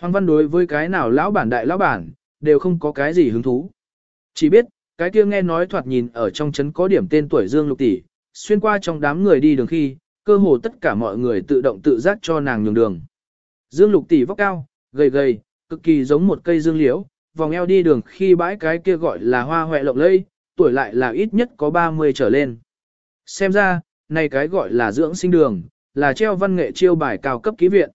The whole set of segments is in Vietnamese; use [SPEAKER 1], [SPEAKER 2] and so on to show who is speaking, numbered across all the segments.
[SPEAKER 1] Hoàng Văn đối với cái nào lão bản đại lão bản, đều không có cái gì hứng thú. Chỉ biết, cái kia nghe nói thoạt nhìn ở trong trấn có điểm tên tuổi Dương Lục Tỷ, xuyên qua trong đám người đi đường khi, cơ hồ tất cả mọi người tự động tự giác cho nàng nhường đường. Dương Lục Tỷ vóc cao, gầy gầy, cực kỳ giống một cây dương liễu, vòng eo đi đường khi bãi cái kia gọi là hoa hoẹ lộng lây, tuổi lại là ít nhất có 30 trở lên. Xem ra, này cái gọi là dưỡng sinh đường, là treo văn nghệ chiêu bài cao cấp ký viện.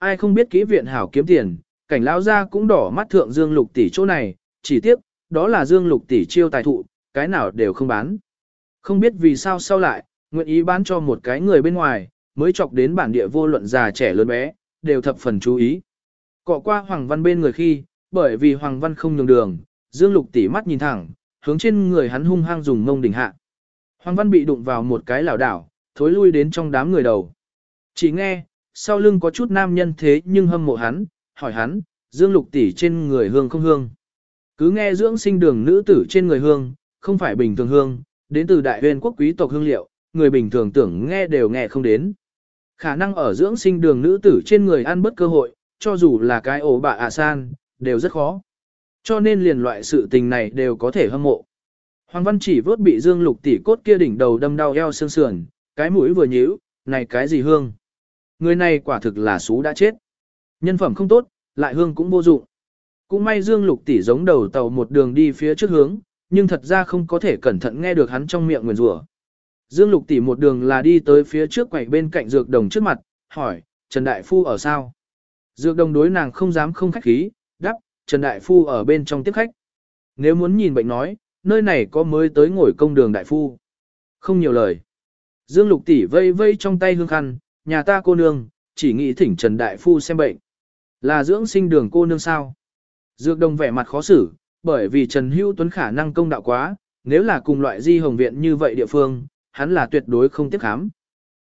[SPEAKER 1] Ai không biết kỹ viện hảo kiếm tiền, cảnh lão gia cũng đỏ mắt thượng Dương Lục tỷ chỗ này, chỉ tiếc, đó là Dương Lục tỷ chiêu tài thụ, cái nào đều không bán. Không biết vì sao sau lại, nguyện ý bán cho một cái người bên ngoài, mới chọc đến bản địa vô luận già trẻ lớn bé, đều thập phần chú ý. Cọ qua Hoàng Văn bên người khi, bởi vì Hoàng Văn không nhường đường, Dương Lục tỷ mắt nhìn thẳng, hướng trên người hắn hung hăng dùng mông đỉnh hạ. Hoàng Văn bị đụng vào một cái lảo đảo, thối lui đến trong đám người đầu. Chỉ nghe, sau lưng có chút nam nhân thế nhưng hâm mộ hắn, hỏi hắn, Dương Lục tỷ trên người hương không hương. Cứ nghe dưỡng sinh đường nữ tử trên người hương, không phải bình thường hương, đến từ đại huyền quốc quý tộc hương liệu, người bình thường tưởng nghe đều nghe không đến. Khả năng ở dưỡng sinh đường nữ tử trên người ăn bất cơ hội, cho dù là cái ổ bạ ạ san, đều rất khó. Cho nên liền loại sự tình này đều có thể hâm mộ. Hoàng Văn chỉ vớt bị Dương Lục tỷ cốt kia đỉnh đầu đâm đau eo xương sườn, cái mũi vừa nhíu, này cái gì hương? Người này quả thực là xú đã chết. Nhân phẩm không tốt, lại hương cũng vô dụng. Cũng may Dương Lục tỷ giống đầu tàu một đường đi phía trước hướng, nhưng thật ra không có thể cẩn thận nghe được hắn trong miệng nguyền rủa. Dương Lục tỷ một đường là đi tới phía trước quầy bên cạnh dược đồng trước mặt, hỏi, Trần Đại Phu ở sao? Dược đồng đối nàng không dám không khách khí, đáp, Trần Đại Phu ở bên trong tiếp khách. Nếu muốn nhìn bệnh nói, nơi này có mới tới ngồi công đường Đại Phu. Không nhiều lời. Dương Lục tỷ vây vây trong tay hương khăn, nhà ta cô nương, chỉ nghĩ thỉnh Trần Đại Phu xem bệnh. Là dưỡng sinh đường cô nương sao? Dược đồng vẻ mặt khó xử, bởi vì Trần Hữu Tuấn khả năng công đạo quá, nếu là cùng loại di hồng viện như vậy địa phương, hắn là tuyệt đối không tiếp khám.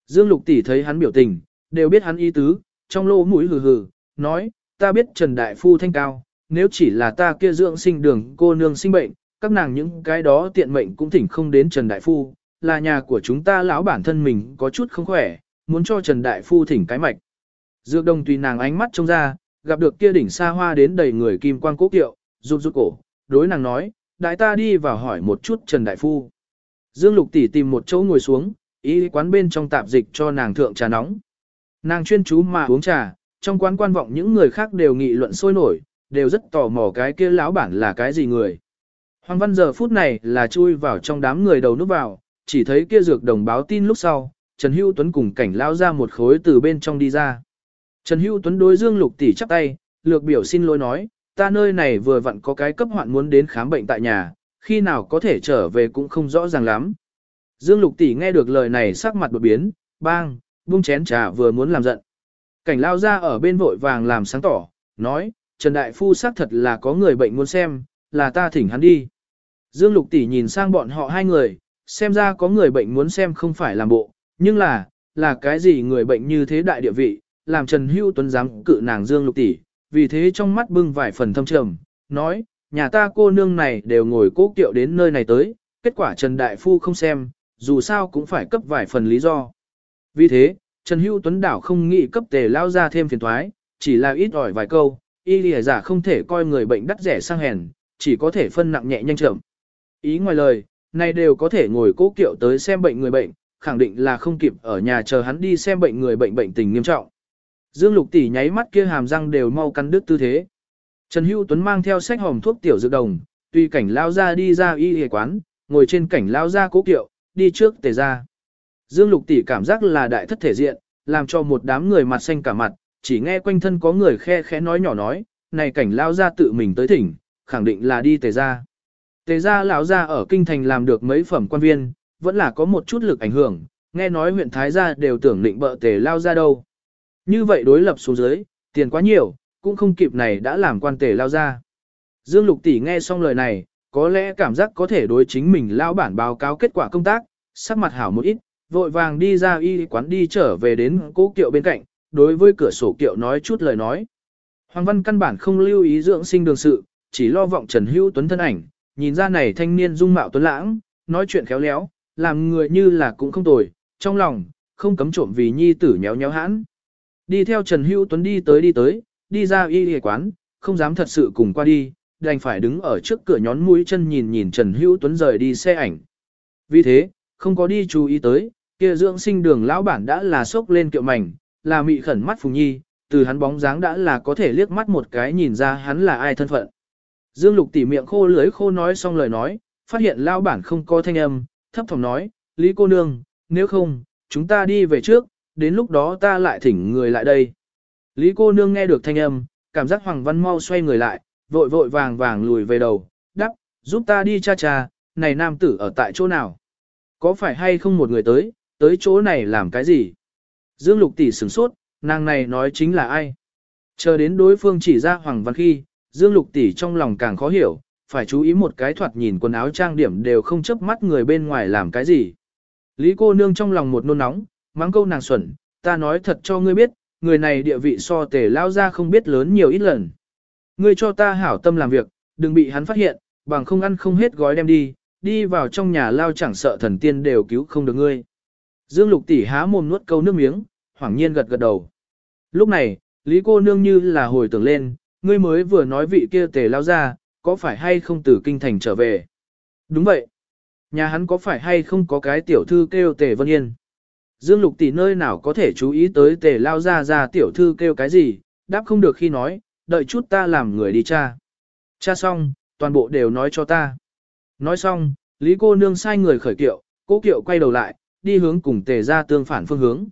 [SPEAKER 1] Dương Lục tỷ thấy hắn biểu tình, đều biết hắn ý tứ, trong lỗ mũi hừ hừ, nói, ta biết Trần Đại Phu thanh cao, nếu chỉ là ta kia dưỡng sinh đường cô nương sinh bệnh, các nàng những cái đó tiện mệnh cũng thỉnh không đến Trần Đại Phu, là nhà của chúng ta lão bản thân mình có chút không khỏe, muốn cho Trần Đại Phu thỉnh cái mạch. Dược đồng tùy nàng ánh mắt trông ra, gặp được kia đỉnh xa hoa đến đầy người kim quang cố kiệu, rụt rụt cổ, đối nàng nói, đại ta đi vào hỏi một chút Trần Đại Phu. Dương Lục tỷ tìm một chỗ ngồi xuống, ý quán bên trong tạp dịch cho nàng thượng trà nóng. Nàng chuyên chú mà uống trà, trong quán quan vọng những người khác đều nghị luận sôi nổi, đều rất tò mò cái kia lão bản là cái gì người. Hoàng Văn giờ phút này là chui vào trong đám người đầu núp vào, chỉ thấy kia dược đồng báo tin lúc sau, Trần Hữu Tuấn cùng cảnh lao ra một khối từ bên trong đi ra. Trần Hữu Tuấn đối Dương Lục tỷ chắp tay, lược biểu xin lỗi nói, ta nơi này vừa vặn có cái cấp hoạn muốn đến khám bệnh tại nhà, khi nào có thể trở về cũng không rõ ràng lắm. Dương Lục tỷ nghe được lời này sắc mặt đột biến, bang, buông chén trà vừa muốn làm giận. Cảnh lao ra ở bên vội vàng làm sáng tỏ, nói, Trần Đại Phu xác thật là có người bệnh muốn xem, là ta thỉnh hắn đi. Dương Lục tỷ nhìn sang bọn họ hai người, xem ra có người bệnh muốn xem không phải làm bộ, nhưng là, là cái gì người bệnh như thế đại địa vị, làm Trần Hữu Tuấn dám cự nàng Dương Lục tỷ, vì thế trong mắt bưng vài phần thâm trầm, nói, nhà ta cô nương này đều ngồi cố kiệu đến nơi này tới, kết quả Trần Đại Phu không xem, dù sao cũng phải cấp vài phần lý do. Vì thế, Trần Hữu Tuấn Đảo không nghĩ cấp tề lao ra thêm phiền thoái, chỉ là ít ỏi vài câu, y lìa giả không thể coi người bệnh đắt rẻ sang hèn, chỉ có thể phân nặng nhẹ nhanh chậm. Ý ngoài lời, này đều có thể ngồi cố kiệu tới xem bệnh người bệnh, khẳng định là không kịp ở nhà chờ hắn đi xem bệnh người bệnh bệnh tình nghiêm trọng. Dương Lục tỷ nháy mắt kia hàm răng đều mau cắn đứt tư thế. Trần Hữu Tuấn mang theo sách hòm thuốc tiểu dược đồng, tuy cảnh lao ra đi ra y y quán, ngồi trên cảnh lao ra cố kiệu, đi trước tề ra. Dương Lục tỷ cảm giác là đại thất thể diện, làm cho một đám người mặt xanh cả mặt, chỉ nghe quanh thân có người khe khẽ nói nhỏ nói, này cảnh lao ra tự mình tới thỉnh, khẳng định là đi tề ra. Tề ra lão ra ở kinh thành làm được mấy phẩm quan viên, vẫn là có một chút lực ảnh hưởng, nghe nói huyện Thái gia đều tưởng định bợ tề lao ra đâu. Như vậy đối lập xuống dưới, tiền quá nhiều, cũng không kịp này đã làm quan tề lao ra. Dương Lục tỷ nghe xong lời này, có lẽ cảm giác có thể đối chính mình lao bản báo cáo kết quả công tác, sắc mặt hảo một ít, vội vàng đi ra y quán đi trở về đến cố kiệu bên cạnh, đối với cửa sổ kiệu nói chút lời nói. Hoàng Văn căn bản không lưu ý dưỡng sinh đường sự, chỉ lo vọng Trần Hữu Tuấn thân ảnh, nhìn ra này thanh niên dung mạo tuấn lãng, nói chuyện khéo léo, làm người như là cũng không tồi, trong lòng, không cấm trộm vì nhi tử nhéo nhéo hãn. Đi theo Trần Hữu Tuấn đi tới đi tới, đi ra y y quán, không dám thật sự cùng qua đi, đành phải đứng ở trước cửa nhón mũi chân nhìn nhìn Trần Hữu Tuấn rời đi xe ảnh. Vì thế, không có đi chú ý tới, kia dưỡng sinh đường lão bản đã là sốc lên kiệu mảnh, là mị khẩn mắt Phùng Nhi, từ hắn bóng dáng đã là có thể liếc mắt một cái nhìn ra hắn là ai thân phận. Dương Lục tỉ miệng khô lưới khô nói xong lời nói, phát hiện lão bản không có thanh âm, thấp thỏm nói, Lý cô nương, nếu không, chúng ta đi về trước, đến lúc đó ta lại thỉnh người lại đây. Lý cô nương nghe được thanh âm, cảm giác Hoàng Văn mau xoay người lại, vội vội vàng vàng lùi về đầu, đắp, giúp ta đi cha cha, này nam tử ở tại chỗ nào? Có phải hay không một người tới, tới chỗ này làm cái gì? Dương Lục tỷ sửng sốt, nàng này nói chính là ai? Chờ đến đối phương chỉ ra Hoàng Văn khi, Dương Lục tỷ trong lòng càng khó hiểu, phải chú ý một cái thoạt nhìn quần áo trang điểm đều không chớp mắt người bên ngoài làm cái gì. Lý cô nương trong lòng một nôn nóng, mắng câu nàng xuẩn, ta nói thật cho ngươi biết, người này địa vị so tề lao ra không biết lớn nhiều ít lần. Ngươi cho ta hảo tâm làm việc, đừng bị hắn phát hiện, bằng không ăn không hết gói đem đi, đi vào trong nhà lao chẳng sợ thần tiên đều cứu không được ngươi. Dương lục tỷ há mồm nuốt câu nước miếng, hoảng nhiên gật gật đầu. Lúc này, Lý cô nương như là hồi tưởng lên, ngươi mới vừa nói vị kia tề lao ra, có phải hay không từ kinh thành trở về? Đúng vậy. Nhà hắn có phải hay không có cái tiểu thư kêu tề vân yên? Dương lục tỷ nơi nào có thể chú ý tới tề lao ra ra tiểu thư kêu cái gì, đáp không được khi nói, đợi chút ta làm người đi cha. Cha xong, toàn bộ đều nói cho ta. Nói xong, Lý cô nương sai người khởi kiệu, cố kiệu quay đầu lại, đi hướng cùng tề ra tương phản phương hướng.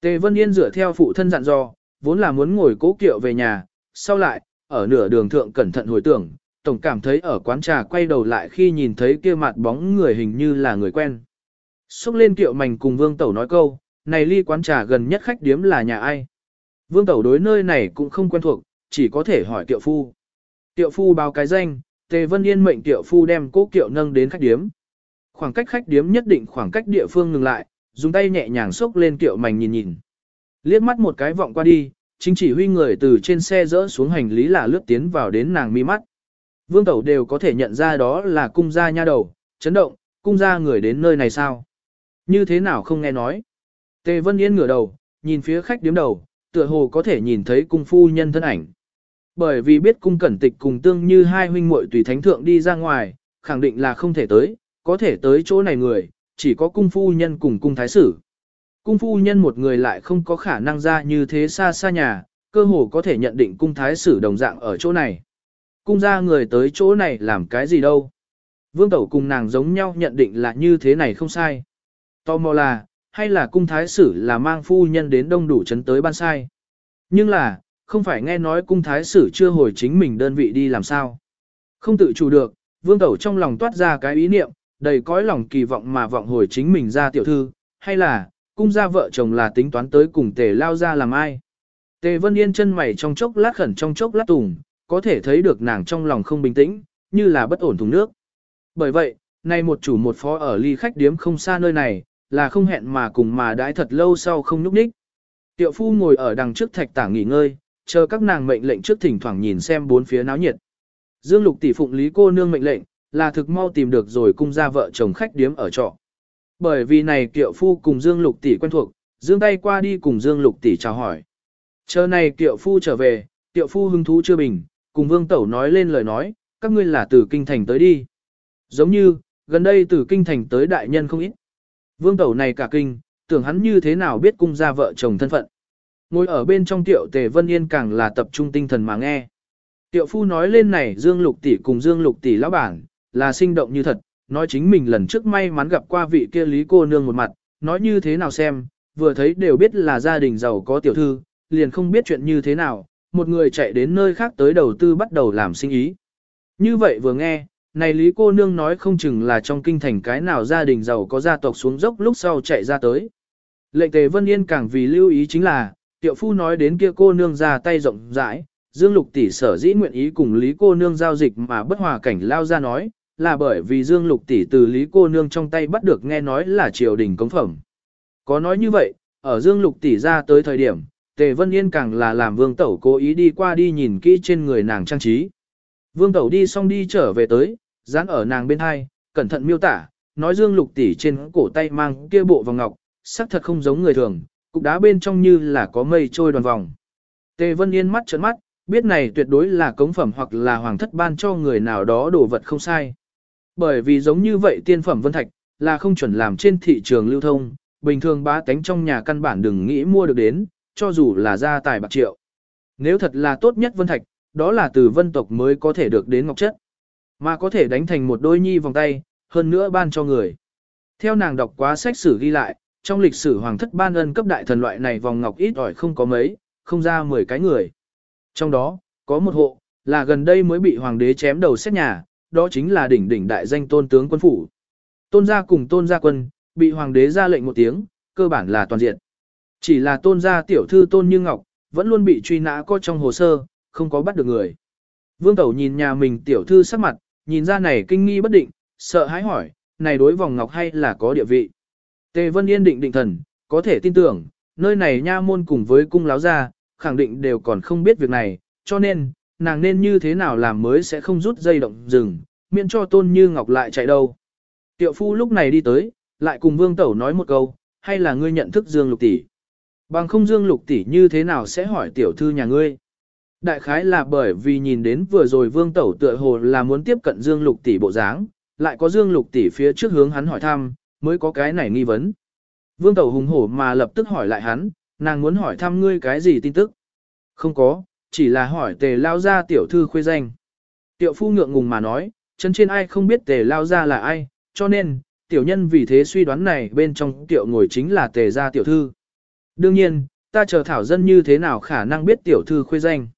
[SPEAKER 1] Tề Vân Yên dựa theo phụ thân dặn dò, vốn là muốn ngồi cố kiệu về nhà, sau lại, ở nửa đường thượng cẩn thận hồi tưởng, tổng cảm thấy ở quán trà quay đầu lại khi nhìn thấy kia mặt bóng người hình như là người quen. Xúc lên kiệu mảnh cùng Vương Tẩu nói câu, này ly quán trà gần nhất khách điếm là nhà ai? Vương Tẩu đối nơi này cũng không quen thuộc, chỉ có thể hỏi tiệu phu. Tiệu phu báo cái danh, Tề Vân Yên mệnh tiệu phu đem cố kiệu nâng đến khách điếm. Khoảng cách khách điếm nhất định khoảng cách địa phương ngừng lại, dùng tay nhẹ nhàng xúc lên kiệu mảnh nhìn nhìn. Liếc mắt một cái vọng qua đi, chính chỉ huy người từ trên xe dỡ xuống hành lý là lướt tiến vào đến nàng mi mắt. Vương Tẩu đều có thể nhận ra đó là cung gia nha đầu, chấn động, cung gia người đến nơi này sao? Như thế nào không nghe nói? Tề Vân Yên ngửa đầu, nhìn phía khách điếm đầu, tựa hồ có thể nhìn thấy cung phu nhân thân ảnh. Bởi vì biết cung cẩn tịch cùng tương như hai huynh muội tùy thánh thượng đi ra ngoài, khẳng định là không thể tới, có thể tới chỗ này người, chỉ có cung phu nhân cùng cung thái sử. Cung phu nhân một người lại không có khả năng ra như thế xa xa nhà, cơ hồ có thể nhận định cung thái sử đồng dạng ở chỗ này. Cung ra người tới chỗ này làm cái gì đâu. Vương tẩu cùng nàng giống nhau nhận định là như thế này không sai. Tò mò là, hay là cung thái sử là mang phu nhân đến đông đủ chấn tới ban sai. Nhưng là, không phải nghe nói cung thái sử chưa hồi chính mình đơn vị đi làm sao. Không tự chủ được, vương tẩu trong lòng toát ra cái ý niệm, đầy cõi lòng kỳ vọng mà vọng hồi chính mình ra tiểu thư, hay là, cung gia vợ chồng là tính toán tới cùng tề lao ra làm ai. Tề vân yên chân mày trong chốc lát khẩn trong chốc lát tùng, có thể thấy được nàng trong lòng không bình tĩnh, như là bất ổn thùng nước. Bởi vậy, nay một chủ một phó ở ly khách điếm không xa nơi này, là không hẹn mà cùng mà đãi thật lâu sau không nhúc nhích. Tiệu phu ngồi ở đằng trước thạch tảng nghỉ ngơi, chờ các nàng mệnh lệnh trước thỉnh thoảng nhìn xem bốn phía náo nhiệt. Dương Lục tỷ phụng lý cô nương mệnh lệnh, là thực mau tìm được rồi cung ra vợ chồng khách điếm ở trọ. Bởi vì này kiệu phu cùng Dương Lục tỷ quen thuộc, dương tay qua đi cùng Dương Lục tỷ chào hỏi. Chờ này kiệu phu trở về, kiệu phu hứng thú chưa bình, cùng Vương Tẩu nói lên lời nói, các ngươi là từ kinh thành tới đi. Giống như, gần đây từ kinh thành tới đại nhân không ít. Vương Tẩu này cả kinh, tưởng hắn như thế nào biết cung gia vợ chồng thân phận. Ngồi ở bên trong tiệu tề vân yên càng là tập trung tinh thần mà nghe. Tiệu phu nói lên này Dương Lục tỷ cùng Dương Lục tỷ lão bản, là sinh động như thật, nói chính mình lần trước may mắn gặp qua vị kia lý cô nương một mặt, nói như thế nào xem, vừa thấy đều biết là gia đình giàu có tiểu thư, liền không biết chuyện như thế nào, một người chạy đến nơi khác tới đầu tư bắt đầu làm sinh ý. Như vậy vừa nghe, này Lý cô nương nói không chừng là trong kinh thành cái nào gia đình giàu có gia tộc xuống dốc lúc sau chạy ra tới. Lệnh tề Vân Yên càng vì lưu ý chính là, tiệu phu nói đến kia cô nương ra tay rộng rãi, Dương Lục tỷ sở dĩ nguyện ý cùng Lý cô nương giao dịch mà bất hòa cảnh lao ra nói, là bởi vì Dương Lục tỷ từ Lý cô nương trong tay bắt được nghe nói là triều đình cống phẩm. Có nói như vậy, ở Dương Lục tỷ ra tới thời điểm, Tề Vân Yên càng là làm Vương Tẩu cố ý đi qua đi nhìn kỹ trên người nàng trang trí. Vương Tẩu đi xong đi trở về tới, dán ở nàng bên hai, cẩn thận miêu tả, nói Dương Lục tỷ trên cổ tay mang kia bộ vòng ngọc, sắc thật không giống người thường, cục đá bên trong như là có mây trôi đoàn vòng. Tề Vân Yên mắt trợn mắt, Biết này tuyệt đối là cống phẩm hoặc là hoàng thất ban cho người nào đó đồ vật không sai. Bởi vì giống như vậy tiên phẩm vân thạch, là không chuẩn làm trên thị trường lưu thông, bình thường bá tánh trong nhà căn bản đừng nghĩ mua được đến, cho dù là gia tài bạc triệu. Nếu thật là tốt nhất vân thạch, đó là từ vân tộc mới có thể được đến ngọc chất. Mà có thể đánh thành một đôi nhi vòng tay, hơn nữa ban cho người. Theo nàng đọc quá sách sử ghi lại, trong lịch sử hoàng thất ban ân cấp đại thần loại này vòng ngọc ít ỏi không có mấy, không ra 10 cái người. Trong đó, có một hộ, là gần đây mới bị hoàng đế chém đầu xét nhà, đó chính là đỉnh đỉnh đại danh tôn tướng quân phủ. Tôn gia cùng tôn gia quân, bị hoàng đế ra lệnh một tiếng, cơ bản là toàn diện. Chỉ là tôn gia tiểu thư tôn như ngọc, vẫn luôn bị truy nã có trong hồ sơ, không có bắt được người. Vương Tẩu nhìn nhà mình tiểu thư sắc mặt, nhìn ra này kinh nghi bất định, sợ hãi hỏi, này đối vòng ngọc hay là có địa vị. Tề Vân Yên định định thần, có thể tin tưởng, nơi này nha môn cùng với cung láo gia, khẳng định đều còn không biết việc này, cho nên, nàng nên như thế nào làm mới sẽ không rút dây động rừng, miễn cho tôn như ngọc lại chạy đâu. Tiệu phu lúc này đi tới, lại cùng vương tẩu nói một câu, hay là ngươi nhận thức Dương Lục Tỷ. Bằng không Dương Lục Tỷ như thế nào sẽ hỏi tiểu thư nhà ngươi. Đại khái là bởi vì nhìn đến vừa rồi vương tẩu tựa hồ là muốn tiếp cận Dương Lục Tỷ bộ dáng, lại có Dương Lục Tỷ phía trước hướng hắn hỏi thăm, mới có cái này nghi vấn. Vương tẩu hùng hổ mà lập tức hỏi lại hắn, nàng muốn hỏi thăm ngươi cái gì tin tức. Không có, chỉ là hỏi tề lao ra tiểu thư khuê danh. tiểu phu ngượng ngùng mà nói, chân trên ai không biết tề lao ra là ai, cho nên, tiểu nhân vì thế suy đoán này bên trong tiểu ngồi chính là tề gia tiểu thư. Đương nhiên, ta chờ thảo dân như thế nào khả năng biết tiểu thư khuê danh.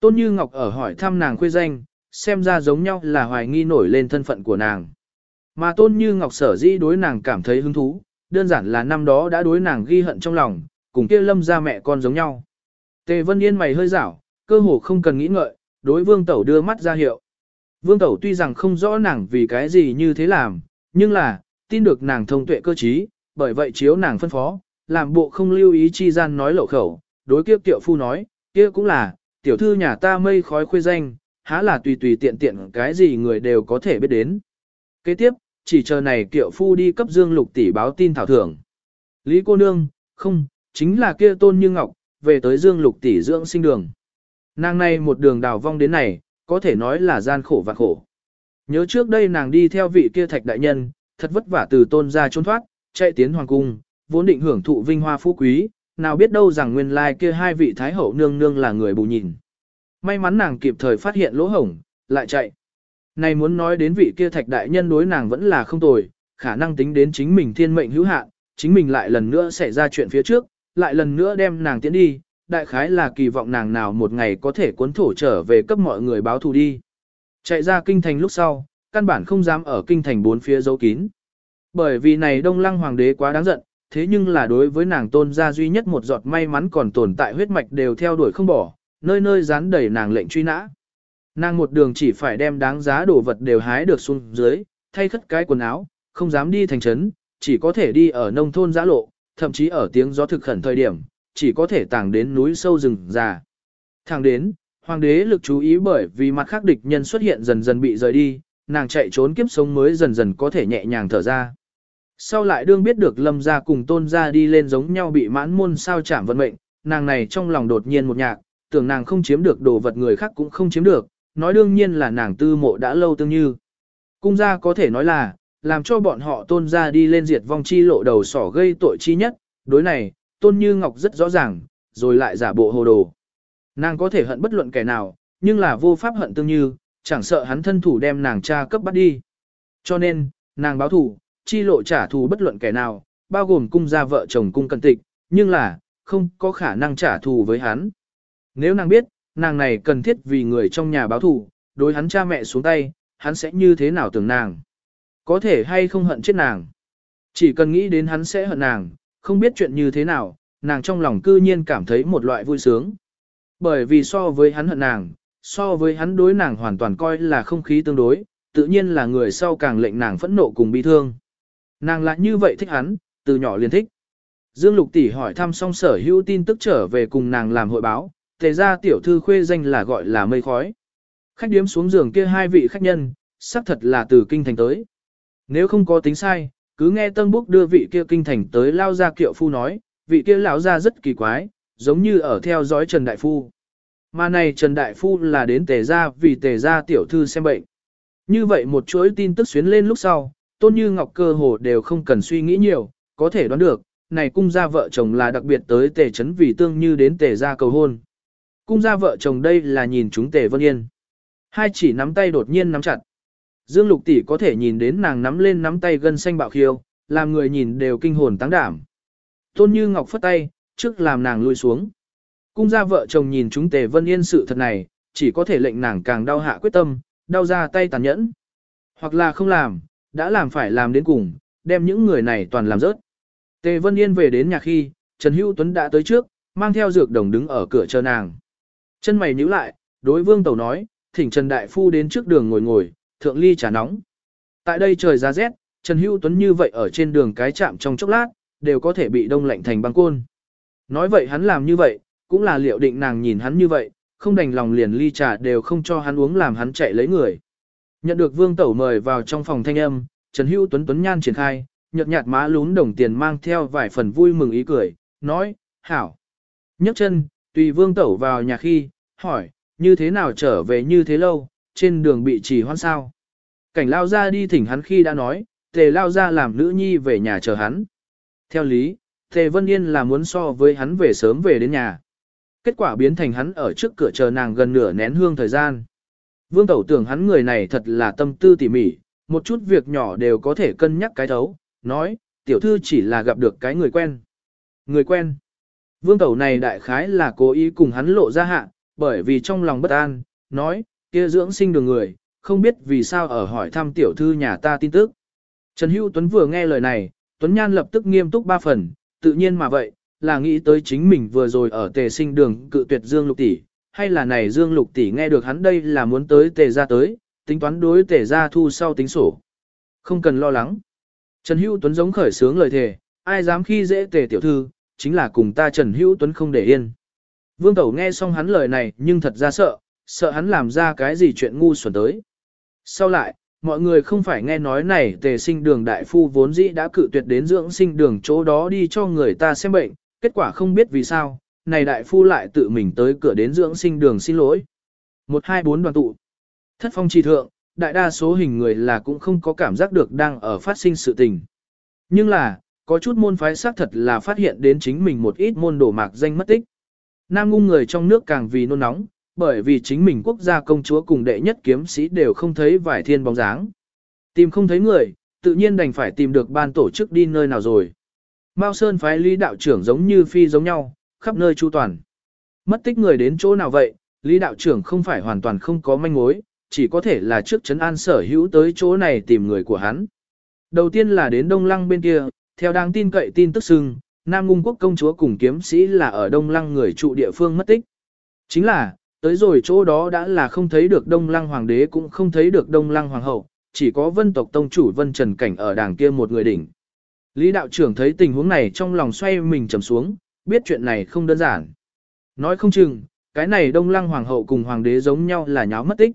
[SPEAKER 1] Tôn Như Ngọc ở hỏi thăm nàng khuê danh, xem ra giống nhau là hoài nghi nổi lên thân phận của nàng. Mà Tôn Như Ngọc sở dĩ đối nàng cảm thấy hứng thú, đơn giản là năm đó đã đối nàng ghi hận trong lòng, cùng kia lâm ra mẹ con giống nhau. Tề Vân Yên mày hơi rảo, cơ hồ không cần nghĩ ngợi, đối Vương Tẩu đưa mắt ra hiệu. Vương Tẩu tuy rằng không rõ nàng vì cái gì như thế làm, nhưng là, tin được nàng thông tuệ cơ trí, bởi vậy chiếu nàng phân phó, làm bộ không lưu ý chi gian nói lộ khẩu, đối kiếp tiểu phu nói, kia cũng là, tiểu thư nhà ta mây khói khuê danh, há là tùy tùy tiện tiện cái gì người đều có thể biết đến. Kế tiếp, chỉ chờ này kiệu phu đi cấp dương lục tỷ báo tin thảo thưởng. Lý cô nương, không, chính là kia tôn như ngọc, về tới dương lục tỷ dưỡng sinh đường. Nàng này một đường đào vong đến này, có thể nói là gian khổ và khổ. Nhớ trước đây nàng đi theo vị kia thạch đại nhân, thật vất vả từ tôn ra trốn thoát, chạy tiến hoàng cung, vốn định hưởng thụ vinh hoa phú quý, nào biết đâu rằng nguyên lai kia hai vị thái hậu nương nương là người bù nhìn. May mắn nàng kịp thời phát hiện lỗ hổng, lại chạy. Này muốn nói đến vị kia thạch đại nhân đối nàng vẫn là không tồi, khả năng tính đến chính mình thiên mệnh hữu hạn, chính mình lại lần nữa xảy ra chuyện phía trước, lại lần nữa đem nàng tiến đi, đại khái là kỳ vọng nàng nào một ngày có thể cuốn thổ trở về cấp mọi người báo thù đi. Chạy ra kinh thành lúc sau, căn bản không dám ở kinh thành bốn phía giấu kín. Bởi vì này đông lăng hoàng đế quá đáng giận, thế nhưng là đối với nàng tôn gia duy nhất một giọt may mắn còn tồn tại huyết mạch đều theo đuổi không bỏ, nơi nơi dán đầy nàng lệnh truy nã. Nàng một đường chỉ phải đem đáng giá đồ vật đều hái được xuống dưới, thay khất cái quần áo, không dám đi thành trấn, chỉ có thể đi ở nông thôn giã lộ, thậm chí ở tiếng gió thực khẩn thời điểm, chỉ có thể tàng đến núi sâu rừng già. Thẳng đến, hoàng đế lực chú ý bởi vì mặt khác địch nhân xuất hiện dần dần bị rời đi, nàng chạy trốn kiếp sống mới dần dần có thể nhẹ nhàng thở ra. Sau lại đương biết được lâm gia cùng tôn gia đi lên giống nhau bị mãn môn sao chạm vận mệnh, nàng này trong lòng đột nhiên một nhạc, tưởng nàng không chiếm được đồ vật người khác cũng không chiếm được, nói đương nhiên là nàng tư mộ đã lâu tương như. Cung gia có thể nói là, làm cho bọn họ tôn gia đi lên diệt vong chi lộ đầu sỏ gây tội chi nhất, đối này, tôn như ngọc rất rõ ràng, rồi lại giả bộ hồ đồ. Nàng có thể hận bất luận kẻ nào, nhưng là vô pháp hận tương như, chẳng sợ hắn thân thủ đem nàng cha cấp bắt đi. Cho nên, nàng báo thủ, chi lộ trả thù bất luận kẻ nào, bao gồm cung gia vợ chồng cung cận tịch, nhưng là, không có khả năng trả thù với hắn. Nếu nàng biết, nàng này cần thiết vì người trong nhà báo thù, đối hắn cha mẹ xuống tay, hắn sẽ như thế nào tưởng nàng. Có thể hay không hận chết nàng. Chỉ cần nghĩ đến hắn sẽ hận nàng, không biết chuyện như thế nào, nàng trong lòng cư nhiên cảm thấy một loại vui sướng. Bởi vì so với hắn hận nàng, so với hắn đối nàng hoàn toàn coi là không khí tương đối, tự nhiên là người sau càng lệnh nàng phẫn nộ cùng bi thương. Nàng lại như vậy thích hắn, từ nhỏ liền thích. Dương Lục tỷ hỏi thăm xong sở hữu tin tức trở về cùng nàng làm hội báo, tề ra tiểu thư khuê danh là gọi là mây khói. Khách điếm xuống giường kia hai vị khách nhân, xác thật là từ kinh thành tới. Nếu không có tính sai, cứ nghe Tân Búc đưa vị kia kinh thành tới lao ra kiệu phu nói, vị kia lão ra rất kỳ quái, giống như ở theo dõi Trần Đại Phu. Mà này Trần Đại Phu là đến tề gia vì tề gia tiểu thư xem bệnh. Như vậy một chuỗi tin tức xuyến lên lúc sau, Tôn Như Ngọc cơ hồ đều không cần suy nghĩ nhiều, có thể đoán được, này cung gia vợ chồng là đặc biệt tới tề chấn vì tương như đến tề gia cầu hôn. Cung gia vợ chồng đây là nhìn chúng tề vân yên. Hai chỉ nắm tay đột nhiên nắm chặt. Dương Lục tỷ có thể nhìn đến nàng nắm lên nắm tay gân xanh bạo khiêu, làm người nhìn đều kinh hồn tăng đảm. Tôn Như Ngọc phất tay, trước làm nàng lui xuống. Cung gia vợ chồng nhìn chúng tề vân yên sự thật này, chỉ có thể lệnh nàng càng đau hạ quyết tâm, đau ra tay tàn nhẫn. Hoặc là không làm, đã làm phải làm đến cùng, đem những người này toàn làm rớt. Tề Vân Yên về đến nhà khi, Trần Hữu Tuấn đã tới trước, mang theo dược đồng đứng ở cửa chờ nàng. Chân mày nhíu lại, đối vương tẩu nói, thỉnh Trần Đại Phu đến trước đường ngồi ngồi, thượng ly trà nóng. Tại đây trời ra rét, Trần Hữu Tuấn như vậy ở trên đường cái chạm trong chốc lát, đều có thể bị đông lạnh thành băng côn. Nói vậy hắn làm như vậy, cũng là liệu định nàng nhìn hắn như vậy, không đành lòng liền ly trà đều không cho hắn uống làm hắn chạy lấy người. Nhận được vương tẩu mời vào trong phòng thanh âm, Trần Hữu Tuấn Tuấn Nhan triển khai, nhợt nhạt má lún đồng tiền mang theo vài phần vui mừng ý cười, nói, hảo. nhấc chân, tùy vương tẩu vào nhà khi, hỏi, như thế nào trở về như thế lâu, trên đường bị trì hoãn sao. Cảnh lao ra đi thỉnh hắn khi đã nói, tề lao ra làm nữ nhi về nhà chờ hắn. Theo lý, tề vân yên là muốn so với hắn về sớm về đến nhà. Kết quả biến thành hắn ở trước cửa chờ nàng gần nửa nén hương thời gian. Vương tẩu tưởng hắn người này thật là tâm tư tỉ mỉ, một chút việc nhỏ đều có thể cân nhắc cái thấu, nói, tiểu thư chỉ là gặp được cái người quen. Người quen. Vương tẩu này đại khái là cố ý cùng hắn lộ ra hạ, bởi vì trong lòng bất an, nói, kia dưỡng sinh đường người, không biết vì sao ở hỏi thăm tiểu thư nhà ta tin tức. Trần Hữu Tuấn vừa nghe lời này, Tuấn Nhan lập tức nghiêm túc ba phần, tự nhiên mà vậy, là nghĩ tới chính mình vừa rồi ở tề sinh đường cự tuyệt Dương Lục Tỷ, hay là này Dương Lục Tỷ nghe được hắn đây là muốn tới tề ra tới, tính toán đối tề ra thu sau tính sổ. Không cần lo lắng. Trần Hữu Tuấn giống khởi sướng lời thề, ai dám khi dễ tề tiểu thư, chính là cùng ta Trần Hữu Tuấn không để yên. Vương Tẩu nghe xong hắn lời này nhưng thật ra sợ, sợ hắn làm ra cái gì chuyện ngu xuẩn tới. Sau lại, mọi người không phải nghe nói này tề sinh đường đại phu vốn dĩ đã cự tuyệt đến dưỡng sinh đường chỗ đó đi cho người ta xem bệnh, kết quả không biết vì sao, này đại phu lại tự mình tới cửa đến dưỡng sinh đường xin lỗi. 124 đoàn tụ. Thất phong trì thượng, đại đa số hình người là cũng không có cảm giác được đang ở phát sinh sự tình. Nhưng là, có chút môn phái xác thật là phát hiện đến chính mình một ít môn đổ mạc danh mất tích. Nam ngung người trong nước càng vì nôn nóng, bởi vì chính mình quốc gia công chúa cùng đệ nhất kiếm sĩ đều không thấy vải thiên bóng dáng. Tìm không thấy người, tự nhiên đành phải tìm được ban tổ chức đi nơi nào rồi. Mao Sơn phái lý đạo trưởng giống như phi giống nhau, khắp nơi chu toàn. Mất tích người đến chỗ nào vậy, lý đạo trưởng không phải hoàn toàn không có manh mối, chỉ có thể là trước chấn an sở hữu tới chỗ này tìm người của hắn. Đầu tiên là đến Đông Lăng bên kia, theo đáng tin cậy tin tức xưng, Nam Ngung quốc công chúa cùng kiếm sĩ là ở Đông Lăng người trụ địa phương mất tích. Chính là, tới rồi chỗ đó đã là không thấy được Đông Lăng hoàng đế cũng không thấy được Đông Lăng hoàng hậu, chỉ có vân tộc tông chủ vân trần cảnh ở đàng kia một người đỉnh. Lý đạo trưởng thấy tình huống này trong lòng xoay mình trầm xuống, biết chuyện này không đơn giản. Nói không chừng, cái này Đông Lăng hoàng hậu cùng hoàng đế giống nhau là nháo mất tích.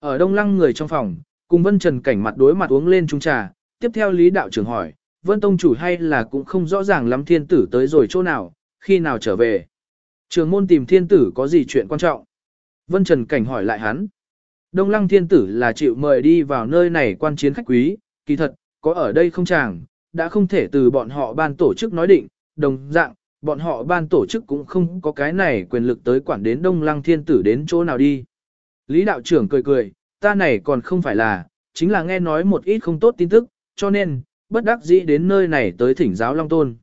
[SPEAKER 1] Ở Đông Lăng người trong phòng, cùng Vân Trần cảnh mặt đối mặt uống lên chung trà, tiếp theo Lý đạo trưởng hỏi, Vân Tông chủ hay là cũng không rõ ràng lắm thiên tử tới rồi chỗ nào, khi nào trở về. Trường môn tìm thiên tử có gì chuyện quan trọng? Vân Trần cảnh hỏi lại hắn. Đông Lăng thiên tử là chịu mời đi vào nơi này quan chiến khách quý, kỳ thật, có ở đây không chàng, đã không thể từ bọn họ ban tổ chức nói định, đồng dạng, bọn họ ban tổ chức cũng không có cái này quyền lực tới quản đến Đông Lăng thiên tử đến chỗ nào đi. Lý đạo trưởng cười cười, ta này còn không phải là, chính là nghe nói một ít không tốt tin tức, cho nên, bất đắc dĩ đến nơi này tới thỉnh giáo Long Tôn.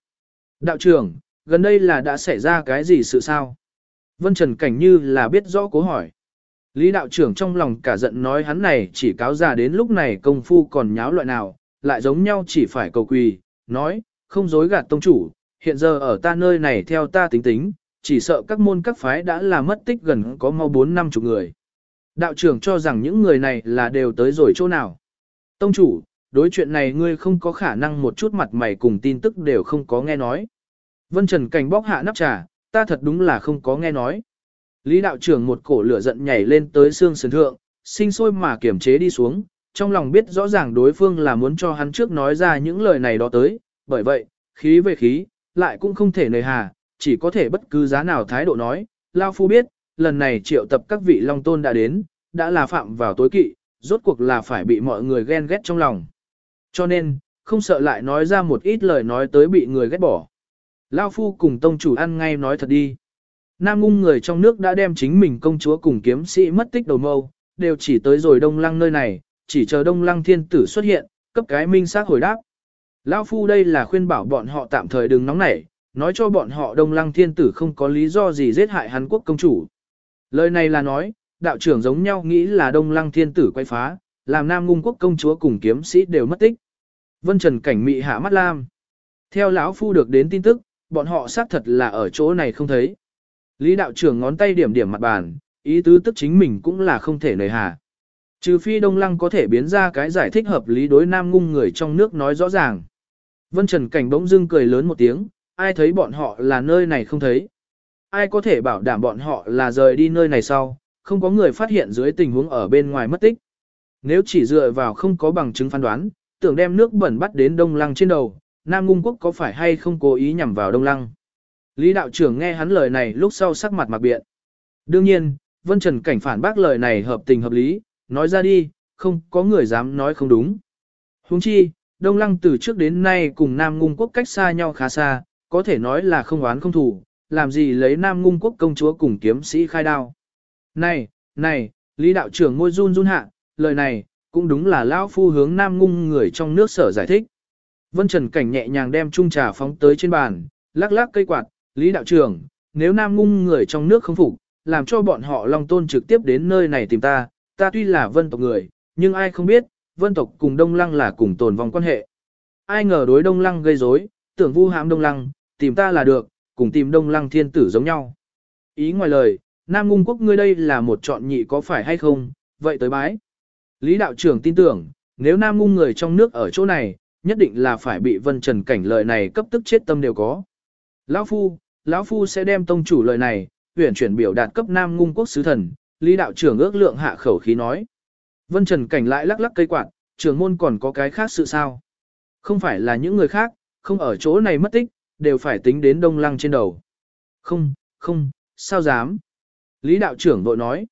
[SPEAKER 1] Đạo trưởng, gần đây là đã xảy ra cái gì sự sao? Vân Trần Cảnh như là biết rõ cố hỏi. Lý đạo trưởng trong lòng cả giận nói hắn này chỉ cáo già đến lúc này công phu còn nháo loại nào, lại giống nhau chỉ phải cầu quỳ, nói, không dối gạt tông chủ, hiện giờ ở ta nơi này theo ta tính tính, chỉ sợ các môn các phái đã là mất tích gần có mau 4 năm chục người. Đạo trưởng cho rằng những người này là đều tới rồi chỗ nào. Tông chủ, đối chuyện này ngươi không có khả năng một chút mặt mày cùng tin tức đều không có nghe nói. Vân Trần Cảnh bóc hạ nắp trà, ta thật đúng là không có nghe nói. Lý đạo trưởng một cổ lửa giận nhảy lên tới xương sườn thượng, sinh sôi mà kiểm chế đi xuống, trong lòng biết rõ ràng đối phương là muốn cho hắn trước nói ra những lời này đó tới, bởi vậy, khí về khí, lại cũng không thể nề hà, chỉ có thể bất cứ giá nào thái độ nói, Lao Phu biết, lần này triệu tập các vị long tôn đã đến, đã là phạm vào tối kỵ, rốt cuộc là phải bị mọi người ghen ghét trong lòng. Cho nên, không sợ lại nói ra một ít lời nói tới bị người ghét bỏ. Lao phu cùng tông chủ ăn ngay nói thật đi. Nam ngung người trong nước đã đem chính mình công chúa cùng kiếm sĩ mất tích đầu mâu, đều chỉ tới rồi đông lăng nơi này, chỉ chờ đông lăng thiên tử xuất hiện, cấp cái minh xác hồi đáp. Lão phu đây là khuyên bảo bọn họ tạm thời đừng nóng nảy, nói cho bọn họ đông lăng thiên tử không có lý do gì giết hại Hàn Quốc công chủ. Lời này là nói, đạo trưởng giống nhau nghĩ là đông lăng thiên tử quay phá, làm nam ngung quốc công chúa cùng kiếm sĩ đều mất tích. Vân Trần cảnh mị hạ mắt lam. Theo lão phu được đến tin tức, bọn họ xác thật là ở chỗ này không thấy. Lý đạo trưởng ngón tay điểm điểm mặt bàn, ý tứ tức chính mình cũng là không thể nời hà. Trừ phi Đông Lăng có thể biến ra cái giải thích hợp lý đối nam ngung người trong nước nói rõ ràng. Vân Trần Cảnh bỗng dưng cười lớn một tiếng, ai thấy bọn họ là nơi này không thấy. Ai có thể bảo đảm bọn họ là rời đi nơi này sau, không có người phát hiện dưới tình huống ở bên ngoài mất tích. Nếu chỉ dựa vào không có bằng chứng phán đoán, tưởng đem nước bẩn bắt đến Đông Lăng trên đầu, Nam Ngung Quốc có phải hay không cố ý nhằm vào Đông Lăng. Lý đạo trưởng nghe hắn lời này lúc sau sắc mặt mặc biện. Đương nhiên, Vân Trần Cảnh phản bác lời này hợp tình hợp lý, nói ra đi, không có người dám nói không đúng. Huống chi, Đông Lăng từ trước đến nay cùng Nam Ngung Quốc cách xa nhau khá xa, có thể nói là không oán không thù, làm gì lấy Nam Ngung Quốc công chúa cùng kiếm sĩ khai đao. Này, này, Lý đạo trưởng môi run run hạ, lời này, cũng đúng là lão phu hướng Nam Ngung người trong nước sở giải thích. Vân Trần Cảnh nhẹ nhàng đem chung trà phóng tới trên bàn, lắc lắc cây quạt, Lý đạo trưởng, nếu Nam Ngung người trong nước không phục, làm cho bọn họ Long Tôn trực tiếp đến nơi này tìm ta, ta tuy là vân tộc người, nhưng ai không biết, vân tộc cùng Đông Lăng là cùng tồn vong quan hệ. Ai ngờ đối Đông Lăng gây rối, tưởng vu hãm Đông Lăng, tìm ta là được, cùng tìm Đông Lăng thiên tử giống nhau. Ý ngoài lời, Nam Ngung quốc ngươi đây là một chọn nhị có phải hay không, vậy tới bái. Lý đạo trưởng tin tưởng, nếu Nam Ngung người trong nước ở chỗ này, nhất định là phải bị Vân Trần cảnh lời này cấp tức chết tâm đều có. Lão Phu, lão Phu sẽ đem tông chủ lời này, huyển chuyển biểu đạt cấp Nam Ngung quốc sứ thần, Lý đạo trưởng ước lượng hạ khẩu khí nói. Vân Trần cảnh lại lắc lắc cây quạt, trưởng môn còn có cái khác sự sao? Không phải là những người khác, không ở chỗ này mất tích, đều phải tính đến đông lăng trên đầu. Không, không, sao dám? Lý đạo trưởng vội nói.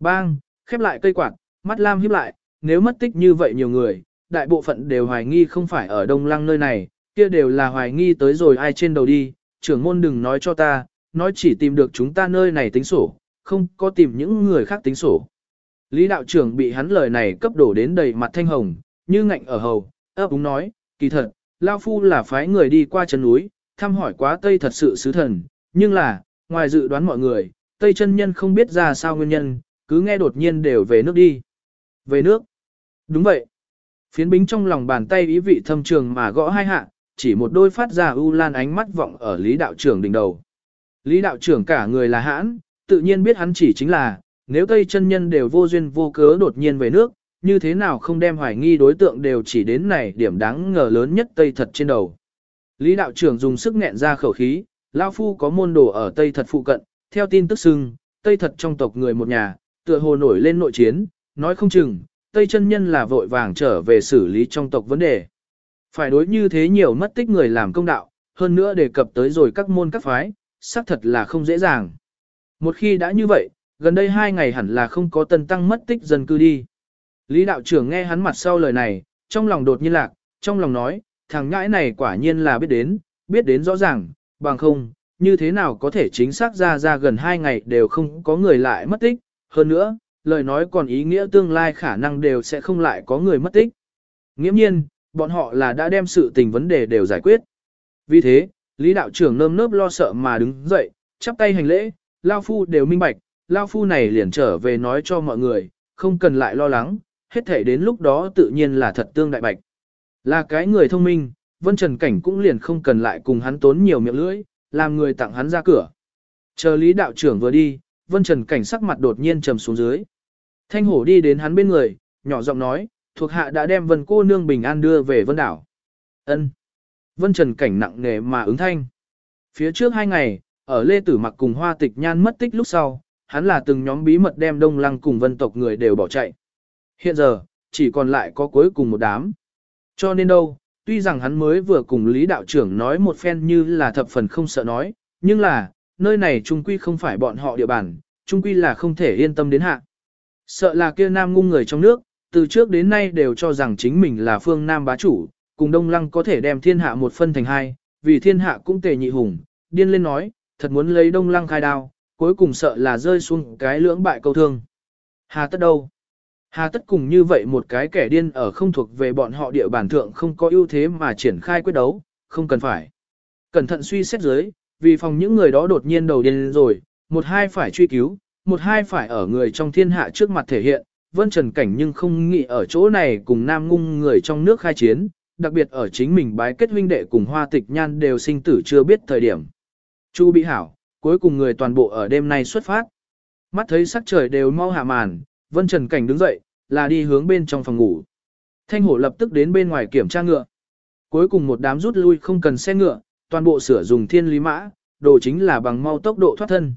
[SPEAKER 1] Bang, khép lại cây quạt, mắt lam híp lại, nếu mất tích như vậy nhiều người, đại bộ phận đều hoài nghi không phải ở đông lăng nơi này, kia đều là hoài nghi tới rồi ai trên đầu đi, trưởng môn đừng nói cho ta, nói chỉ tìm được chúng ta nơi này tính sổ, không có tìm những người khác tính sổ. Lý đạo trưởng bị hắn lời này cấp đổ đến đầy mặt thanh hồng, như ngạnh ở hầu, ấp úng nói, kỳ thật, Lao Phu là phái người đi qua chân núi, thăm hỏi quá Tây thật sự sứ thần, nhưng là, ngoài dự đoán mọi người, Tây chân nhân không biết ra sao nguyên nhân, cứ nghe đột nhiên đều về nước đi. Về nước. Đúng vậy. Phiến bính trong lòng bàn tay ý vị thâm trường mà gõ hai hạ, chỉ một đôi phát ra u lan ánh mắt vọng ở Lý đạo trưởng đỉnh đầu. Lý đạo trưởng cả người là hãn, tự nhiên biết hắn chỉ chính là, nếu Tây chân nhân đều vô duyên vô cớ đột nhiên về nước, như thế nào không đem hoài nghi đối tượng đều chỉ đến này điểm đáng ngờ lớn nhất Tây thật trên đầu. Lý đạo trưởng dùng sức nghẹn ra khẩu khí, Lao Phu có môn đồ ở Tây thật phụ cận, theo tin tức xưng, Tây thật trong tộc người một nhà, tựa hồ nổi lên nội chiến, nói không chừng, Tây chân nhân là vội vàng trở về xử lý trong tộc vấn đề. Phải đối như thế nhiều mất tích người làm công đạo, hơn nữa đề cập tới rồi các môn các phái, xác thật là không dễ dàng. Một khi đã như vậy, gần đây hai ngày hẳn là không có tân tăng mất tích dân cư đi. Lý đạo trưởng nghe hắn mặt sau lời này, trong lòng đột nhiên lạc, trong lòng nói, thằng ngãi này quả nhiên là biết đến, biết đến rõ ràng, bằng không, như thế nào có thể chính xác ra ra gần hai ngày đều không có người lại mất tích, hơn nữa, lời nói còn ý nghĩa tương lai khả năng đều sẽ không lại có người mất tích. Nghiễm nhiên, bọn họ là đã đem sự tình vấn đề đều giải quyết. Vì thế, Lý đạo trưởng nơm nớp lo sợ mà đứng dậy, chắp tay hành lễ, Lao Phu đều minh bạch, Lao Phu này liền trở về nói cho mọi người, không cần lại lo lắng, hết thể đến lúc đó tự nhiên là thật tương đại bạch. Là cái người thông minh, Vân Trần Cảnh cũng liền không cần lại cùng hắn tốn nhiều miệng lưỡi, làm người tặng hắn ra cửa. Chờ Lý đạo trưởng vừa đi, Vân Trần Cảnh sắc mặt đột nhiên trầm xuống dưới. Thanh hổ đi đến hắn bên người, nhỏ giọng nói, thuộc hạ đã đem Vân cô nương bình an đưa về Vân đảo. Ân. Vân Trần Cảnh nặng nề mà ứng thanh. Phía trước hai ngày, ở Lê Tử Mặc cùng Hoa Tịch Nhan mất tích lúc sau, hắn là từng nhóm bí mật đem Đông Lăng cùng vân tộc người đều bỏ chạy. Hiện giờ, chỉ còn lại có cuối cùng một đám. Cho nên đâu, tuy rằng hắn mới vừa cùng Lý Đạo trưởng nói một phen như là thập phần không sợ nói, nhưng là, nơi này trung quy không phải bọn họ địa bàn, trung quy là không thể yên tâm đến hạ. Sợ là kia nam ngung người trong nước, từ trước đến nay đều cho rằng chính mình là phương nam bá chủ, cùng đông lăng có thể đem thiên hạ một phân thành hai, vì thiên hạ cũng tề nhị hùng, điên lên nói, thật muốn lấy đông lăng khai đao, cuối cùng sợ là rơi xuống cái lưỡng bại câu thương. Hà tất đâu? Hà tất cùng như vậy một cái kẻ điên ở không thuộc về bọn họ địa bàn thượng không có ưu thế mà triển khai quyết đấu, không cần phải. Cẩn thận suy xét dưới, vì phòng những người đó đột nhiên đầu điên rồi, một hai phải truy cứu, một hai phải ở người trong thiên hạ trước mặt thể hiện, vân trần cảnh nhưng không nghĩ ở chỗ này cùng nam ngung người trong nước khai chiến, đặc biệt ở chính mình bái kết huynh đệ cùng hoa tịch nhan đều sinh tử chưa biết thời điểm. Chu bị hảo, cuối cùng người toàn bộ ở đêm nay xuất phát. Mắt thấy sắc trời đều mau hạ màn, vân trần cảnh đứng dậy, là đi hướng bên trong phòng ngủ. Thanh hổ lập tức đến bên ngoài kiểm tra ngựa. Cuối cùng một đám rút lui không cần xe ngựa, toàn bộ sửa dùng thiên lý mã, đồ chính là bằng mau tốc độ thoát thân.